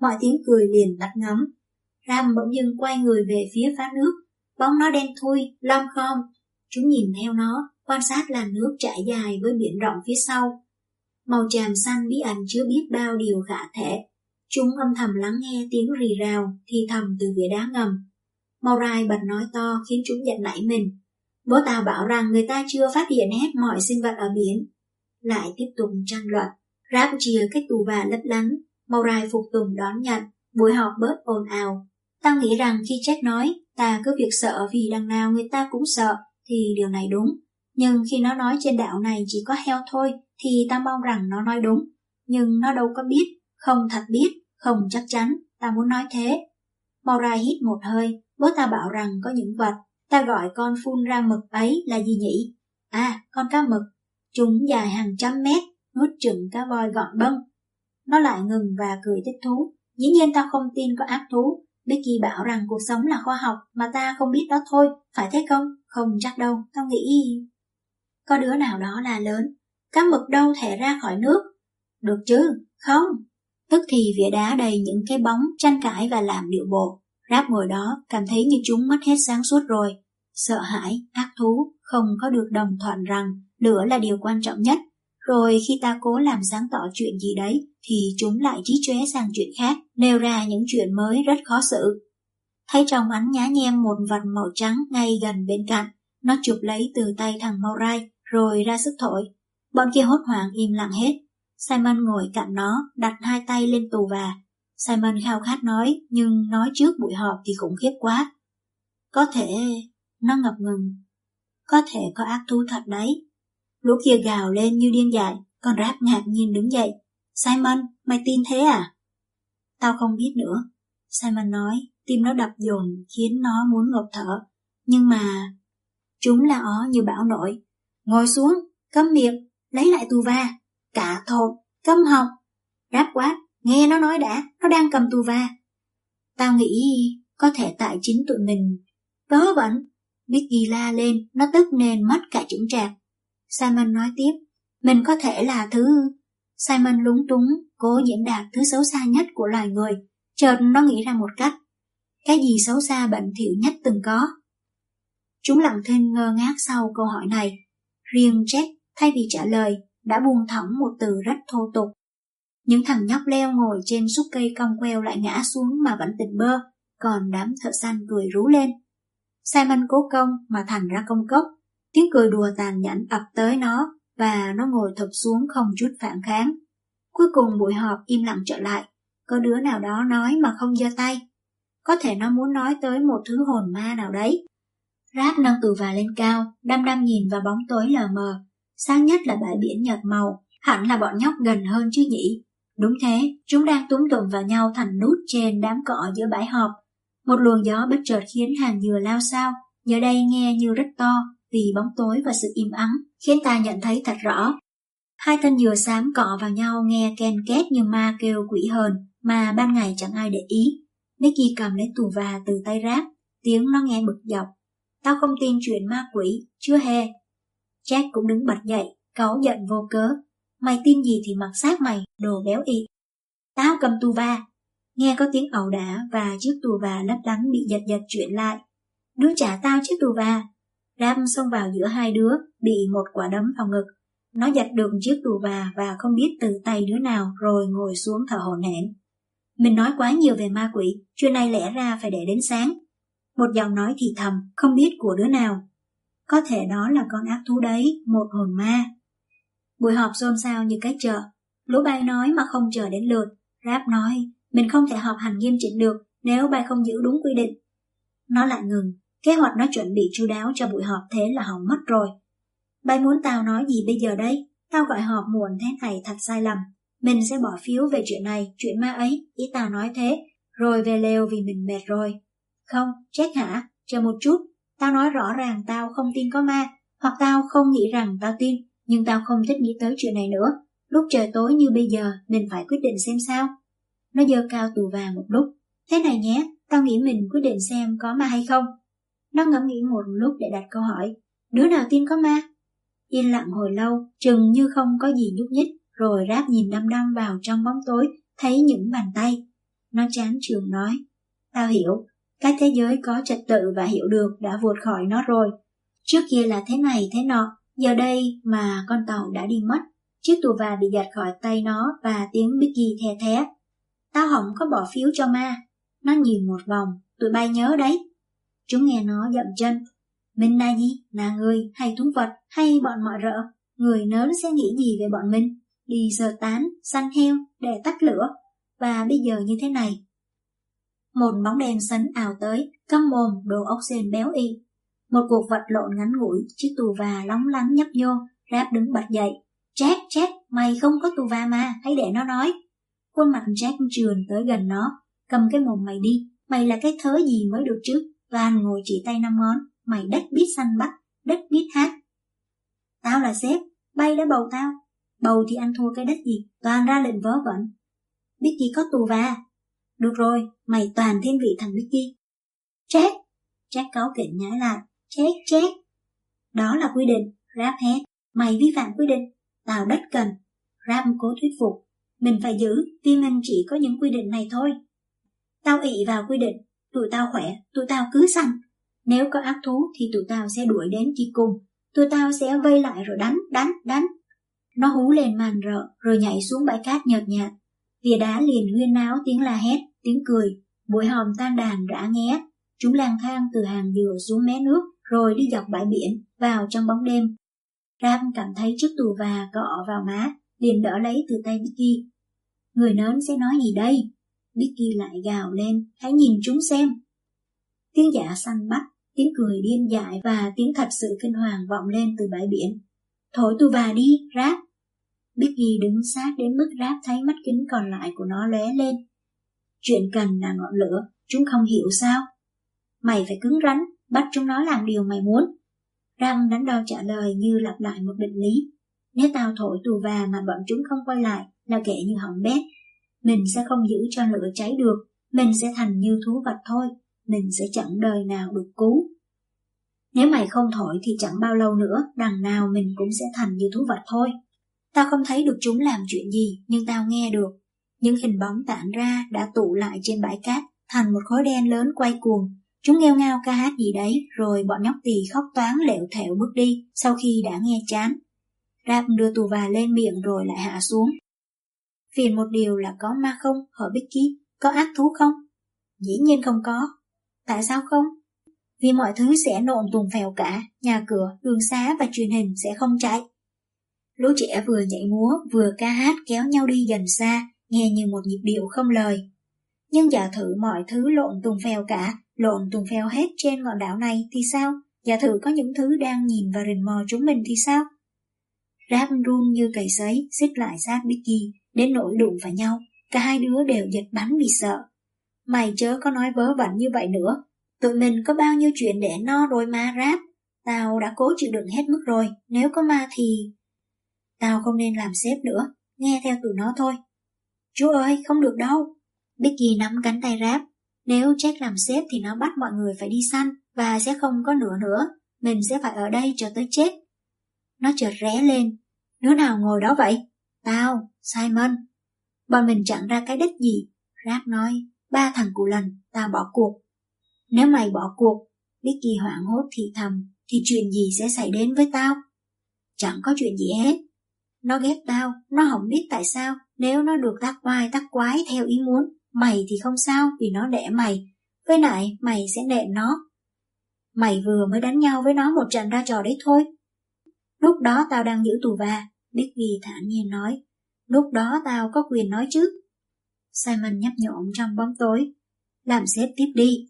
Mọi tiếng cười liền tắt ngấm. Ram bỗng dưng quay người về phía phá nước. Bóng nó đen thui, lom khom. Chúng nhìn theo nó, quan sát làn nước trải dài với biển rộng phía sau. Màu tràm xanh bí ẩn chưa biết bao điều khả thể. Chúng âm thầm lắng nghe tiếng rì rào, thì thầm từ vỉa đá ngầm. Morai bật nói to khiến chúng giận nảy mình. Bố tao bảo rằng người ta chưa phát hiện hết mọi sinh vật ở biển. Lại tiếp tục tranh luận. Ráp chia cái tù và lấp lánh, Morai phục tùng đón nhận, buổi họp bớt ồn ào. Tao nghĩ rằng khi Jack nói ta cứ việc sợ vì đằng nào người ta cũng sợ thì điều này đúng. Nhưng khi nó nói trên đảo này chỉ có heo thôi thì ta mong rằng nó nói đúng. Nhưng nó đâu có biết, không thật biết, Không chắc chắn, ta muốn nói thế. Morai hít một hơi, bố ta bảo rằng có những vật, ta gọi con phun ra mực ấy là gì nhỉ? À, con cá mực. Chúng dài hàng trăm mét, nuốt chừng cá voi gọn bông. Nó lại ngừng và cười thích thú. Dĩ nhiên ta không tin có ác thú. Becky bảo rằng cuộc sống là khoa học mà ta không biết đó thôi, phải thế không? Không chắc đâu, tao nghĩ... Có đứa nào đó là lớn, cá mực đâu thể ra khỏi nước. Được chứ, không. Tức thì vỉa đá đầy những cái bóng tranh cãi và làm điệu bộ. Ráp ngồi đó, cảm thấy như chúng mất hết sáng suốt rồi. Sợ hãi, ác thú, không có được đồng thuận rằng lửa là điều quan trọng nhất. Rồi khi ta cố làm sáng tỏ chuyện gì đấy, thì chúng lại trí chóe sang chuyện khác, nêu ra những chuyện mới rất khó xử. Thấy trong ánh nhá nhem một vật màu trắng ngay gần bên cạnh, nó chụp lấy từ tay thằng Maurai, rồi ra sức thổi. Bọn kia hốt hoảng im lặng hết. Simon ngồi cạnh nó, đặt hai tay lên tù và. Simon khao khát nói, nhưng nói trước buổi họp thì khủng khiếp quá. Có thể... Nó ngập ngừng. Có thể có ác thú thật đấy. Lũ kia gào lên như điên dại, còn Ráp ngạc nhiên đứng dậy. Simon, mày tin thế à? Tao không biết nữa. Simon nói, tim nó đập dồn khiến nó muốn ngộp thở. Nhưng mà... Chúng là ó như bão nổi. Ngồi xuống, câm miệng, lấy lại tù va. Cả thộp, câm họng. Ráp quá, nghe nó nói đã, nó đang cầm tù va. Tao nghĩ có thể tại chính tụi mình. Vớ vẩn, Vicky la lên, nó tức nên mất cả chững trạc. Simon nói tiếp, mình có thể là thứ... Simon lúng túng, cố diễn đạt thứ xấu xa nhất của loài người. Chợt nó nghĩ ra một cách. Cái gì xấu xa bệnh thiểu nhất từng có? Chúng lặng thinh ngơ ngác sau câu hỏi này. Riêng Jack, thay vì trả lời, đã buông thõng một từ rất thô tục. Những thằng nhóc leo ngồi trên xúc cây cong queo lại ngã xuống mà vẫn tỉnh bơ, còn đám thợ săn cười rú lên. Simon cố công mà thành ra công cốc, tiếng cười đùa tàn nhẫn ập tới nó và nó ngồi thụp xuống không chút phản kháng. Cuối cùng buổi họp im lặng trở lại, có đứa nào đó nói mà không giơ tay. Có thể nó muốn nói tới một thứ hồn ma nào đấy. Ráp nâng từ và lên cao, đăm đăm nhìn vào bóng tối lờ mờ. Sáng nhất là bãi biển nhợt màu, hẳn là bọn nhóc gần hơn chứ nhỉ. Đúng thế, chúng đang túm tụm vào nhau thành nút trên đám cỏ giữa bãi họp, một luồng gió bất chợt khiến hàng dừa lao sao, giờ đây nghe như rất to vì bóng tối và sự im ắng khiến ta nhận thấy thật rõ. Hai thân dừa xám cọ vào nhau nghe ken két như ma kêu quỷ hờn mà ban ngày chẳng ai để ý. Nicky cầm lấy tù và từ tay ráp, tiếng nó nghe bực dọc. Tao không tin chuyện ma quỷ, chưa hề. Jack cũng đứng bật dậy, cáu giận vô cớ. Mày tin gì thì mặc xác mày, đồ béo y. Tao cầm tù va, Nghe có tiếng ẩu đả và chiếc tù va lấp lánh bị giật giật chuyển lại. Đứa trả tao chiếc tù va. Ram xông vào giữa hai đứa, bị một quả đấm vào ngực. Nó giật được chiếc tù va và không biết từ tay đứa nào rồi ngồi xuống thở hổn hển. Mình nói quá nhiều về ma quỷ, chuyện này lẽ ra phải để đến sáng. Một giọng nói thì thầm, không biết của đứa nào. Có thể đó là con ác thú đấy, một hồn ma. Buổi họp xôn xao như cái chợ. Lũ bay nói mà không chờ đến lượt. Rap nói, mình không thể họp hành nghiêm chỉnh được nếu bay không giữ đúng quy định. Nó lại ngừng, kế hoạch nó chuẩn bị chu đáo cho buổi họp thế là hỏng mất rồi. Bay muốn tao nói gì bây giờ đây? Tao gọi họp muộn thế này thật sai lầm. Mình sẽ bỏ phiếu về chuyện này, chuyện ma ấy, ý tao nói thế, rồi về lều vì mình mệt rồi. Không, chết hả? Chờ một chút, tao nói rõ ràng tao không tin có ma, hoặc tao không nghĩ rằng tao tin, nhưng tao không thích nghĩ tới chuyện này nữa. Lúc trời tối như bây giờ, mình phải quyết định xem sao. Nó dơ cao tù vàng một lúc. Thế này nhé, tao nghĩ mình quyết định xem có ma hay không. Nó ngẫm nghĩ một lúc để đặt câu hỏi. Đứa nào tin có ma? Yên lặng hồi lâu, chừng như không có gì nhúc nhích, rồi ráp nhìn đăm đăm vào trong bóng tối, thấy những bàn tay. Nó chán trường nói. Tao hiểu, cái thế giới có trật tự và hiểu được đã vượt khỏi nó rồi. Trước kia là thế này thế nọ, giờ đây mà con tàu đã đi mất. Chiếc tù và bị gạt khỏi tay nó và tiếng Bicky the thé Tao không có bỏ phiếu cho ma. Nó nhìn một vòng, tụi bay nhớ đấy. Chúng nghe nó dậm chân. Mình là gì? Là người, hay thú vật, hay bọn mọi rợ? Người lớn sẽ nghĩ gì về bọn mình? Đi sơ tán, săn heo, để tắt lửa. Và bây giờ như thế này. Một bóng đèn sấn ảo tới, căm mồm đồ ốc sên béo y. Một cuộc vật lộn ngắn ngủi, chiếc tù và lóng lánh nhấp nhô, Rap đứng bật dậy. Jack, Jack, mày không có tù va mà, hãy để nó nói. Khuôn mặt Jack trườn tới gần nó, cầm cái mồm mày đi, mày là cái thớ gì mới được chứ? Van ngồi chỉ tay năm ngón, mày đất biết săn bắt, đất biết hát. Tao là sếp, bay đã bầu tao. Bầu thì ăn thua cái đất gì, toàn ra lệnh vớ vẩn. Bicky có tù và. Được rồi, mày toàn thiên vị thằng Bicky. Jack, Jack cáo kiện nhái lại chết chết Đó là quy định, Rap hét. Mày vi phạm quy định, tao đất cần. ram cố thuyết phục. Mình phải giữ, vì mình chỉ có những quy định này thôi. Tao ị vào quy định, tụi tao khỏe, tụi tao cứ săn. Nếu có ác thú thì tụi tao sẽ đuổi đến chi cùng, tụi tao sẽ vây lại rồi đánh, đánh, đánh. Nó hú lên màn rợ rồi nhảy xuống bãi cát nhợt nhạt. Vỉa đá liền huyên náo tiếng la hét, tiếng cười, bụi hòm tan đàn rã nghé. Chúng lang thang từ hàng dừa xuống mé nước rồi đi dọc bãi biển vào trong bóng đêm. Ram cảm thấy chiếc tù và cọ vào má, liền đỡ lấy từ tay Vicky. Người lớn sẽ nói gì đây? Vicky lại gào lên, hãy nhìn chúng xem. Tiếng giả săn bắt, tiếng cười điên dại và tiếng thật sự kinh hoàng vọng lên từ bãi biển. Thổi tù và đi, ráp. Vicky đứng sát đến mức ráp thấy mắt kính còn lại của nó lóe lên. Chuyện cần là ngọn lửa, chúng không hiểu sao. Mày phải cứng rắn, bắt chúng nó làm điều mày muốn. Răng đánh đo trả lời như lặp lại một định lý. Nếu tao thổi tù và mà bọn chúng không quay lại là kệ như hỏng bét, mình sẽ không giữ cho lửa cháy được, mình sẽ thành như thú vật thôi, mình sẽ chẳng đời nào được cứu. Nếu mày không thổi thì chẳng bao lâu nữa, đằng nào mình cũng sẽ thành như thú vật thôi. Tao không thấy được chúng làm chuyện gì, nhưng tao nghe được. Những hình bóng tản ra đã tụ lại trên bãi cát, thành một khối đen lớn quay cuồng. Chúng nghêu ngao ca hát gì đấy, rồi bọn nhóc tỳ khóc toán lẹo thẹo bước đi, sau khi đã nghe chán. Rap đưa tù và lên miệng rồi lại hạ xuống. Phiền một điều là có ma không, hỏi ký có ác thú không? Dĩ nhiên không có. Tại sao không? Vì mọi thứ sẽ nộn tùng phèo cả, nhà cửa, đường xá và truyền hình sẽ không chạy. Lũ trẻ vừa nhảy múa, vừa ca hát kéo nhau đi dần xa, nghe như một nhịp điệu không lời. Nhưng giả thử mọi thứ lộn tùng phèo cả, lộn tùng phèo hết trên ngọn đảo này thì sao? Giả thử có những thứ đang nhìn và rình mò chúng mình thì sao? Rap run như cầy sấy, xích lại sát Bicky, đến nỗi đụng vào nhau, cả hai đứa đều giật bắn vì sợ. Mày chớ có nói vớ vẩn như vậy nữa, tụi mình có bao nhiêu chuyện để no rồi mà rap, tao đã cố chịu đựng hết mức rồi, nếu có ma thì... Tao không nên làm sếp nữa, nghe theo tụi nó thôi. Chú ơi, không được đâu. bicky nắm cánh tay rap, nếu Jack làm sếp thì nó bắt mọi người phải đi săn và sẽ không có nửa nữa, mình sẽ phải ở đây cho tới chết. Nó chợt ré lên, đứa nào ngồi đó vậy? Tao, Simon. Bọn mình chẳng ra cái đích gì. Rap nói, ba thằng cụ lần, tao bỏ cuộc. Nếu mày bỏ cuộc, Vicky hoảng hốt thì thầm, thì chuyện gì sẽ xảy đến với tao? Chẳng có chuyện gì hết. Nó ghét tao, nó không biết tại sao, nếu nó được tác oai tác quái theo ý muốn, mày thì không sao vì nó đẻ mày, với lại mày sẽ nện nó. Mày vừa mới đánh nhau với nó một trận ra trò đấy thôi. Lúc đó tao đang giữ tù và, Vicky thản nhiên nói, lúc đó tao có quyền nói chứ. Simon nhấp nhộm trong bóng tối, làm xếp tiếp đi.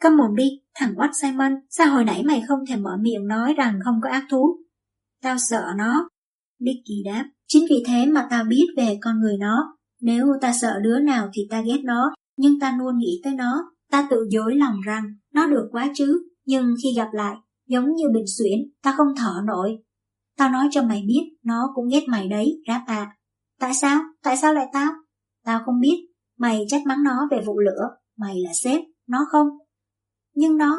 Câm mồm đi, thằng oắt Simon, sao hồi nãy mày không thể mở miệng nói rằng không có ác thú? Tao sợ nó. Vicky đáp, chính vì thế mà tao biết về con người nó. Nếu ta sợ đứa nào thì ta ghét nó, nhưng ta luôn nghĩ tới nó. Ta tự dối lòng rằng nó được quá chứ, nhưng khi gặp lại, giống như bình xuyển, ta không thở nổi, Tao nói cho mày biết, nó cũng ghét mày đấy, ráp à. Tại sao? Tại sao lại tao? Tao không biết, mày trách mắng nó về vụ lửa, mày là sếp, nó không. Nhưng nó...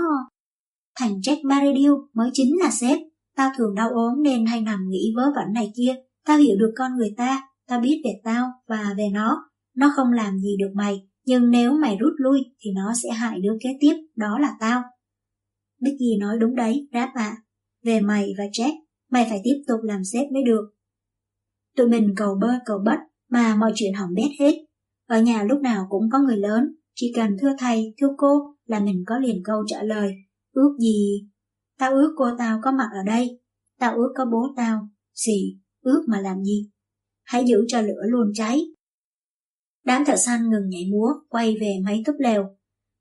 Thằng Jack Maridil mới chính là sếp. Tao thường đau ốm nên hay nằm nghĩ vớ vẩn này kia. Tao hiểu được con người ta, tao biết về tao và về nó. Nó không làm gì được mày, nhưng nếu mày rút lui thì nó sẽ hại đứa kế tiếp, đó là tao. Becky nói đúng đấy, ráp à. Về mày và Jack, mày phải tiếp tục làm sếp mới được. Tụi mình cầu bơ cầu bất mà mọi chuyện hỏng bét hết. Ở nhà lúc nào cũng có người lớn, chỉ cần thưa thầy, thưa cô là mình có liền câu trả lời. Ước gì? Tao ước cô tao có mặt ở đây. Tao ước có bố tao. Gì? Ước mà làm gì? Hãy giữ cho lửa luôn cháy. Đám thợ săn ngừng nhảy múa, quay về máy túp lều.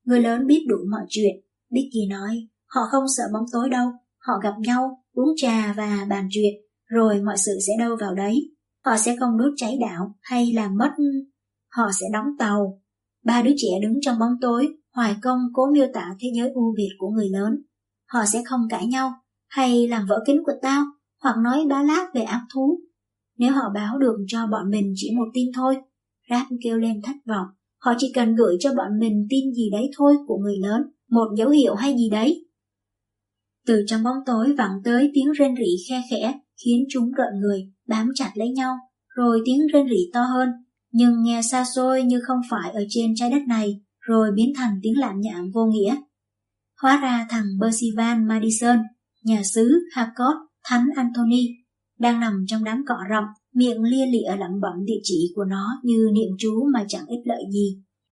Người lớn biết đủ mọi chuyện. Bicky nói, họ không sợ bóng tối đâu, họ gặp nhau uống trà và bàn chuyện, rồi mọi sự sẽ đâu vào đấy. Họ sẽ không đốt cháy đảo hay làm mất... họ sẽ đóng tàu. Ba đứa trẻ đứng trong bóng tối, hoài công cố miêu tả thế giới ưu việt của người lớn. Họ sẽ không cãi nhau, hay làm vỡ kính của tao, hoặc nói bá lát về ác thú. Nếu họ báo được cho bọn mình chỉ một tin thôi, Rap kêu lên thất vọng. Họ chỉ cần gửi cho bọn mình tin gì đấy thôi của người lớn, một dấu hiệu hay gì đấy. Từ trong bóng tối vẳng tới tiếng rên rỉ khe khẽ, khiến chúng rợn người, bám chặt lấy nhau, rồi tiếng rên rỉ to hơn, nhưng nghe xa xôi như không phải ở trên trái đất này, rồi biến thành tiếng lạm nhảm vô nghĩa. Hóa ra thằng Percival Madison, nhà sứ Harcourt, thánh Anthony, đang nằm trong đám cỏ rậm, miệng lia lịa lẩm bẩm địa chỉ của nó như niệm chú mà chẳng ích lợi gì.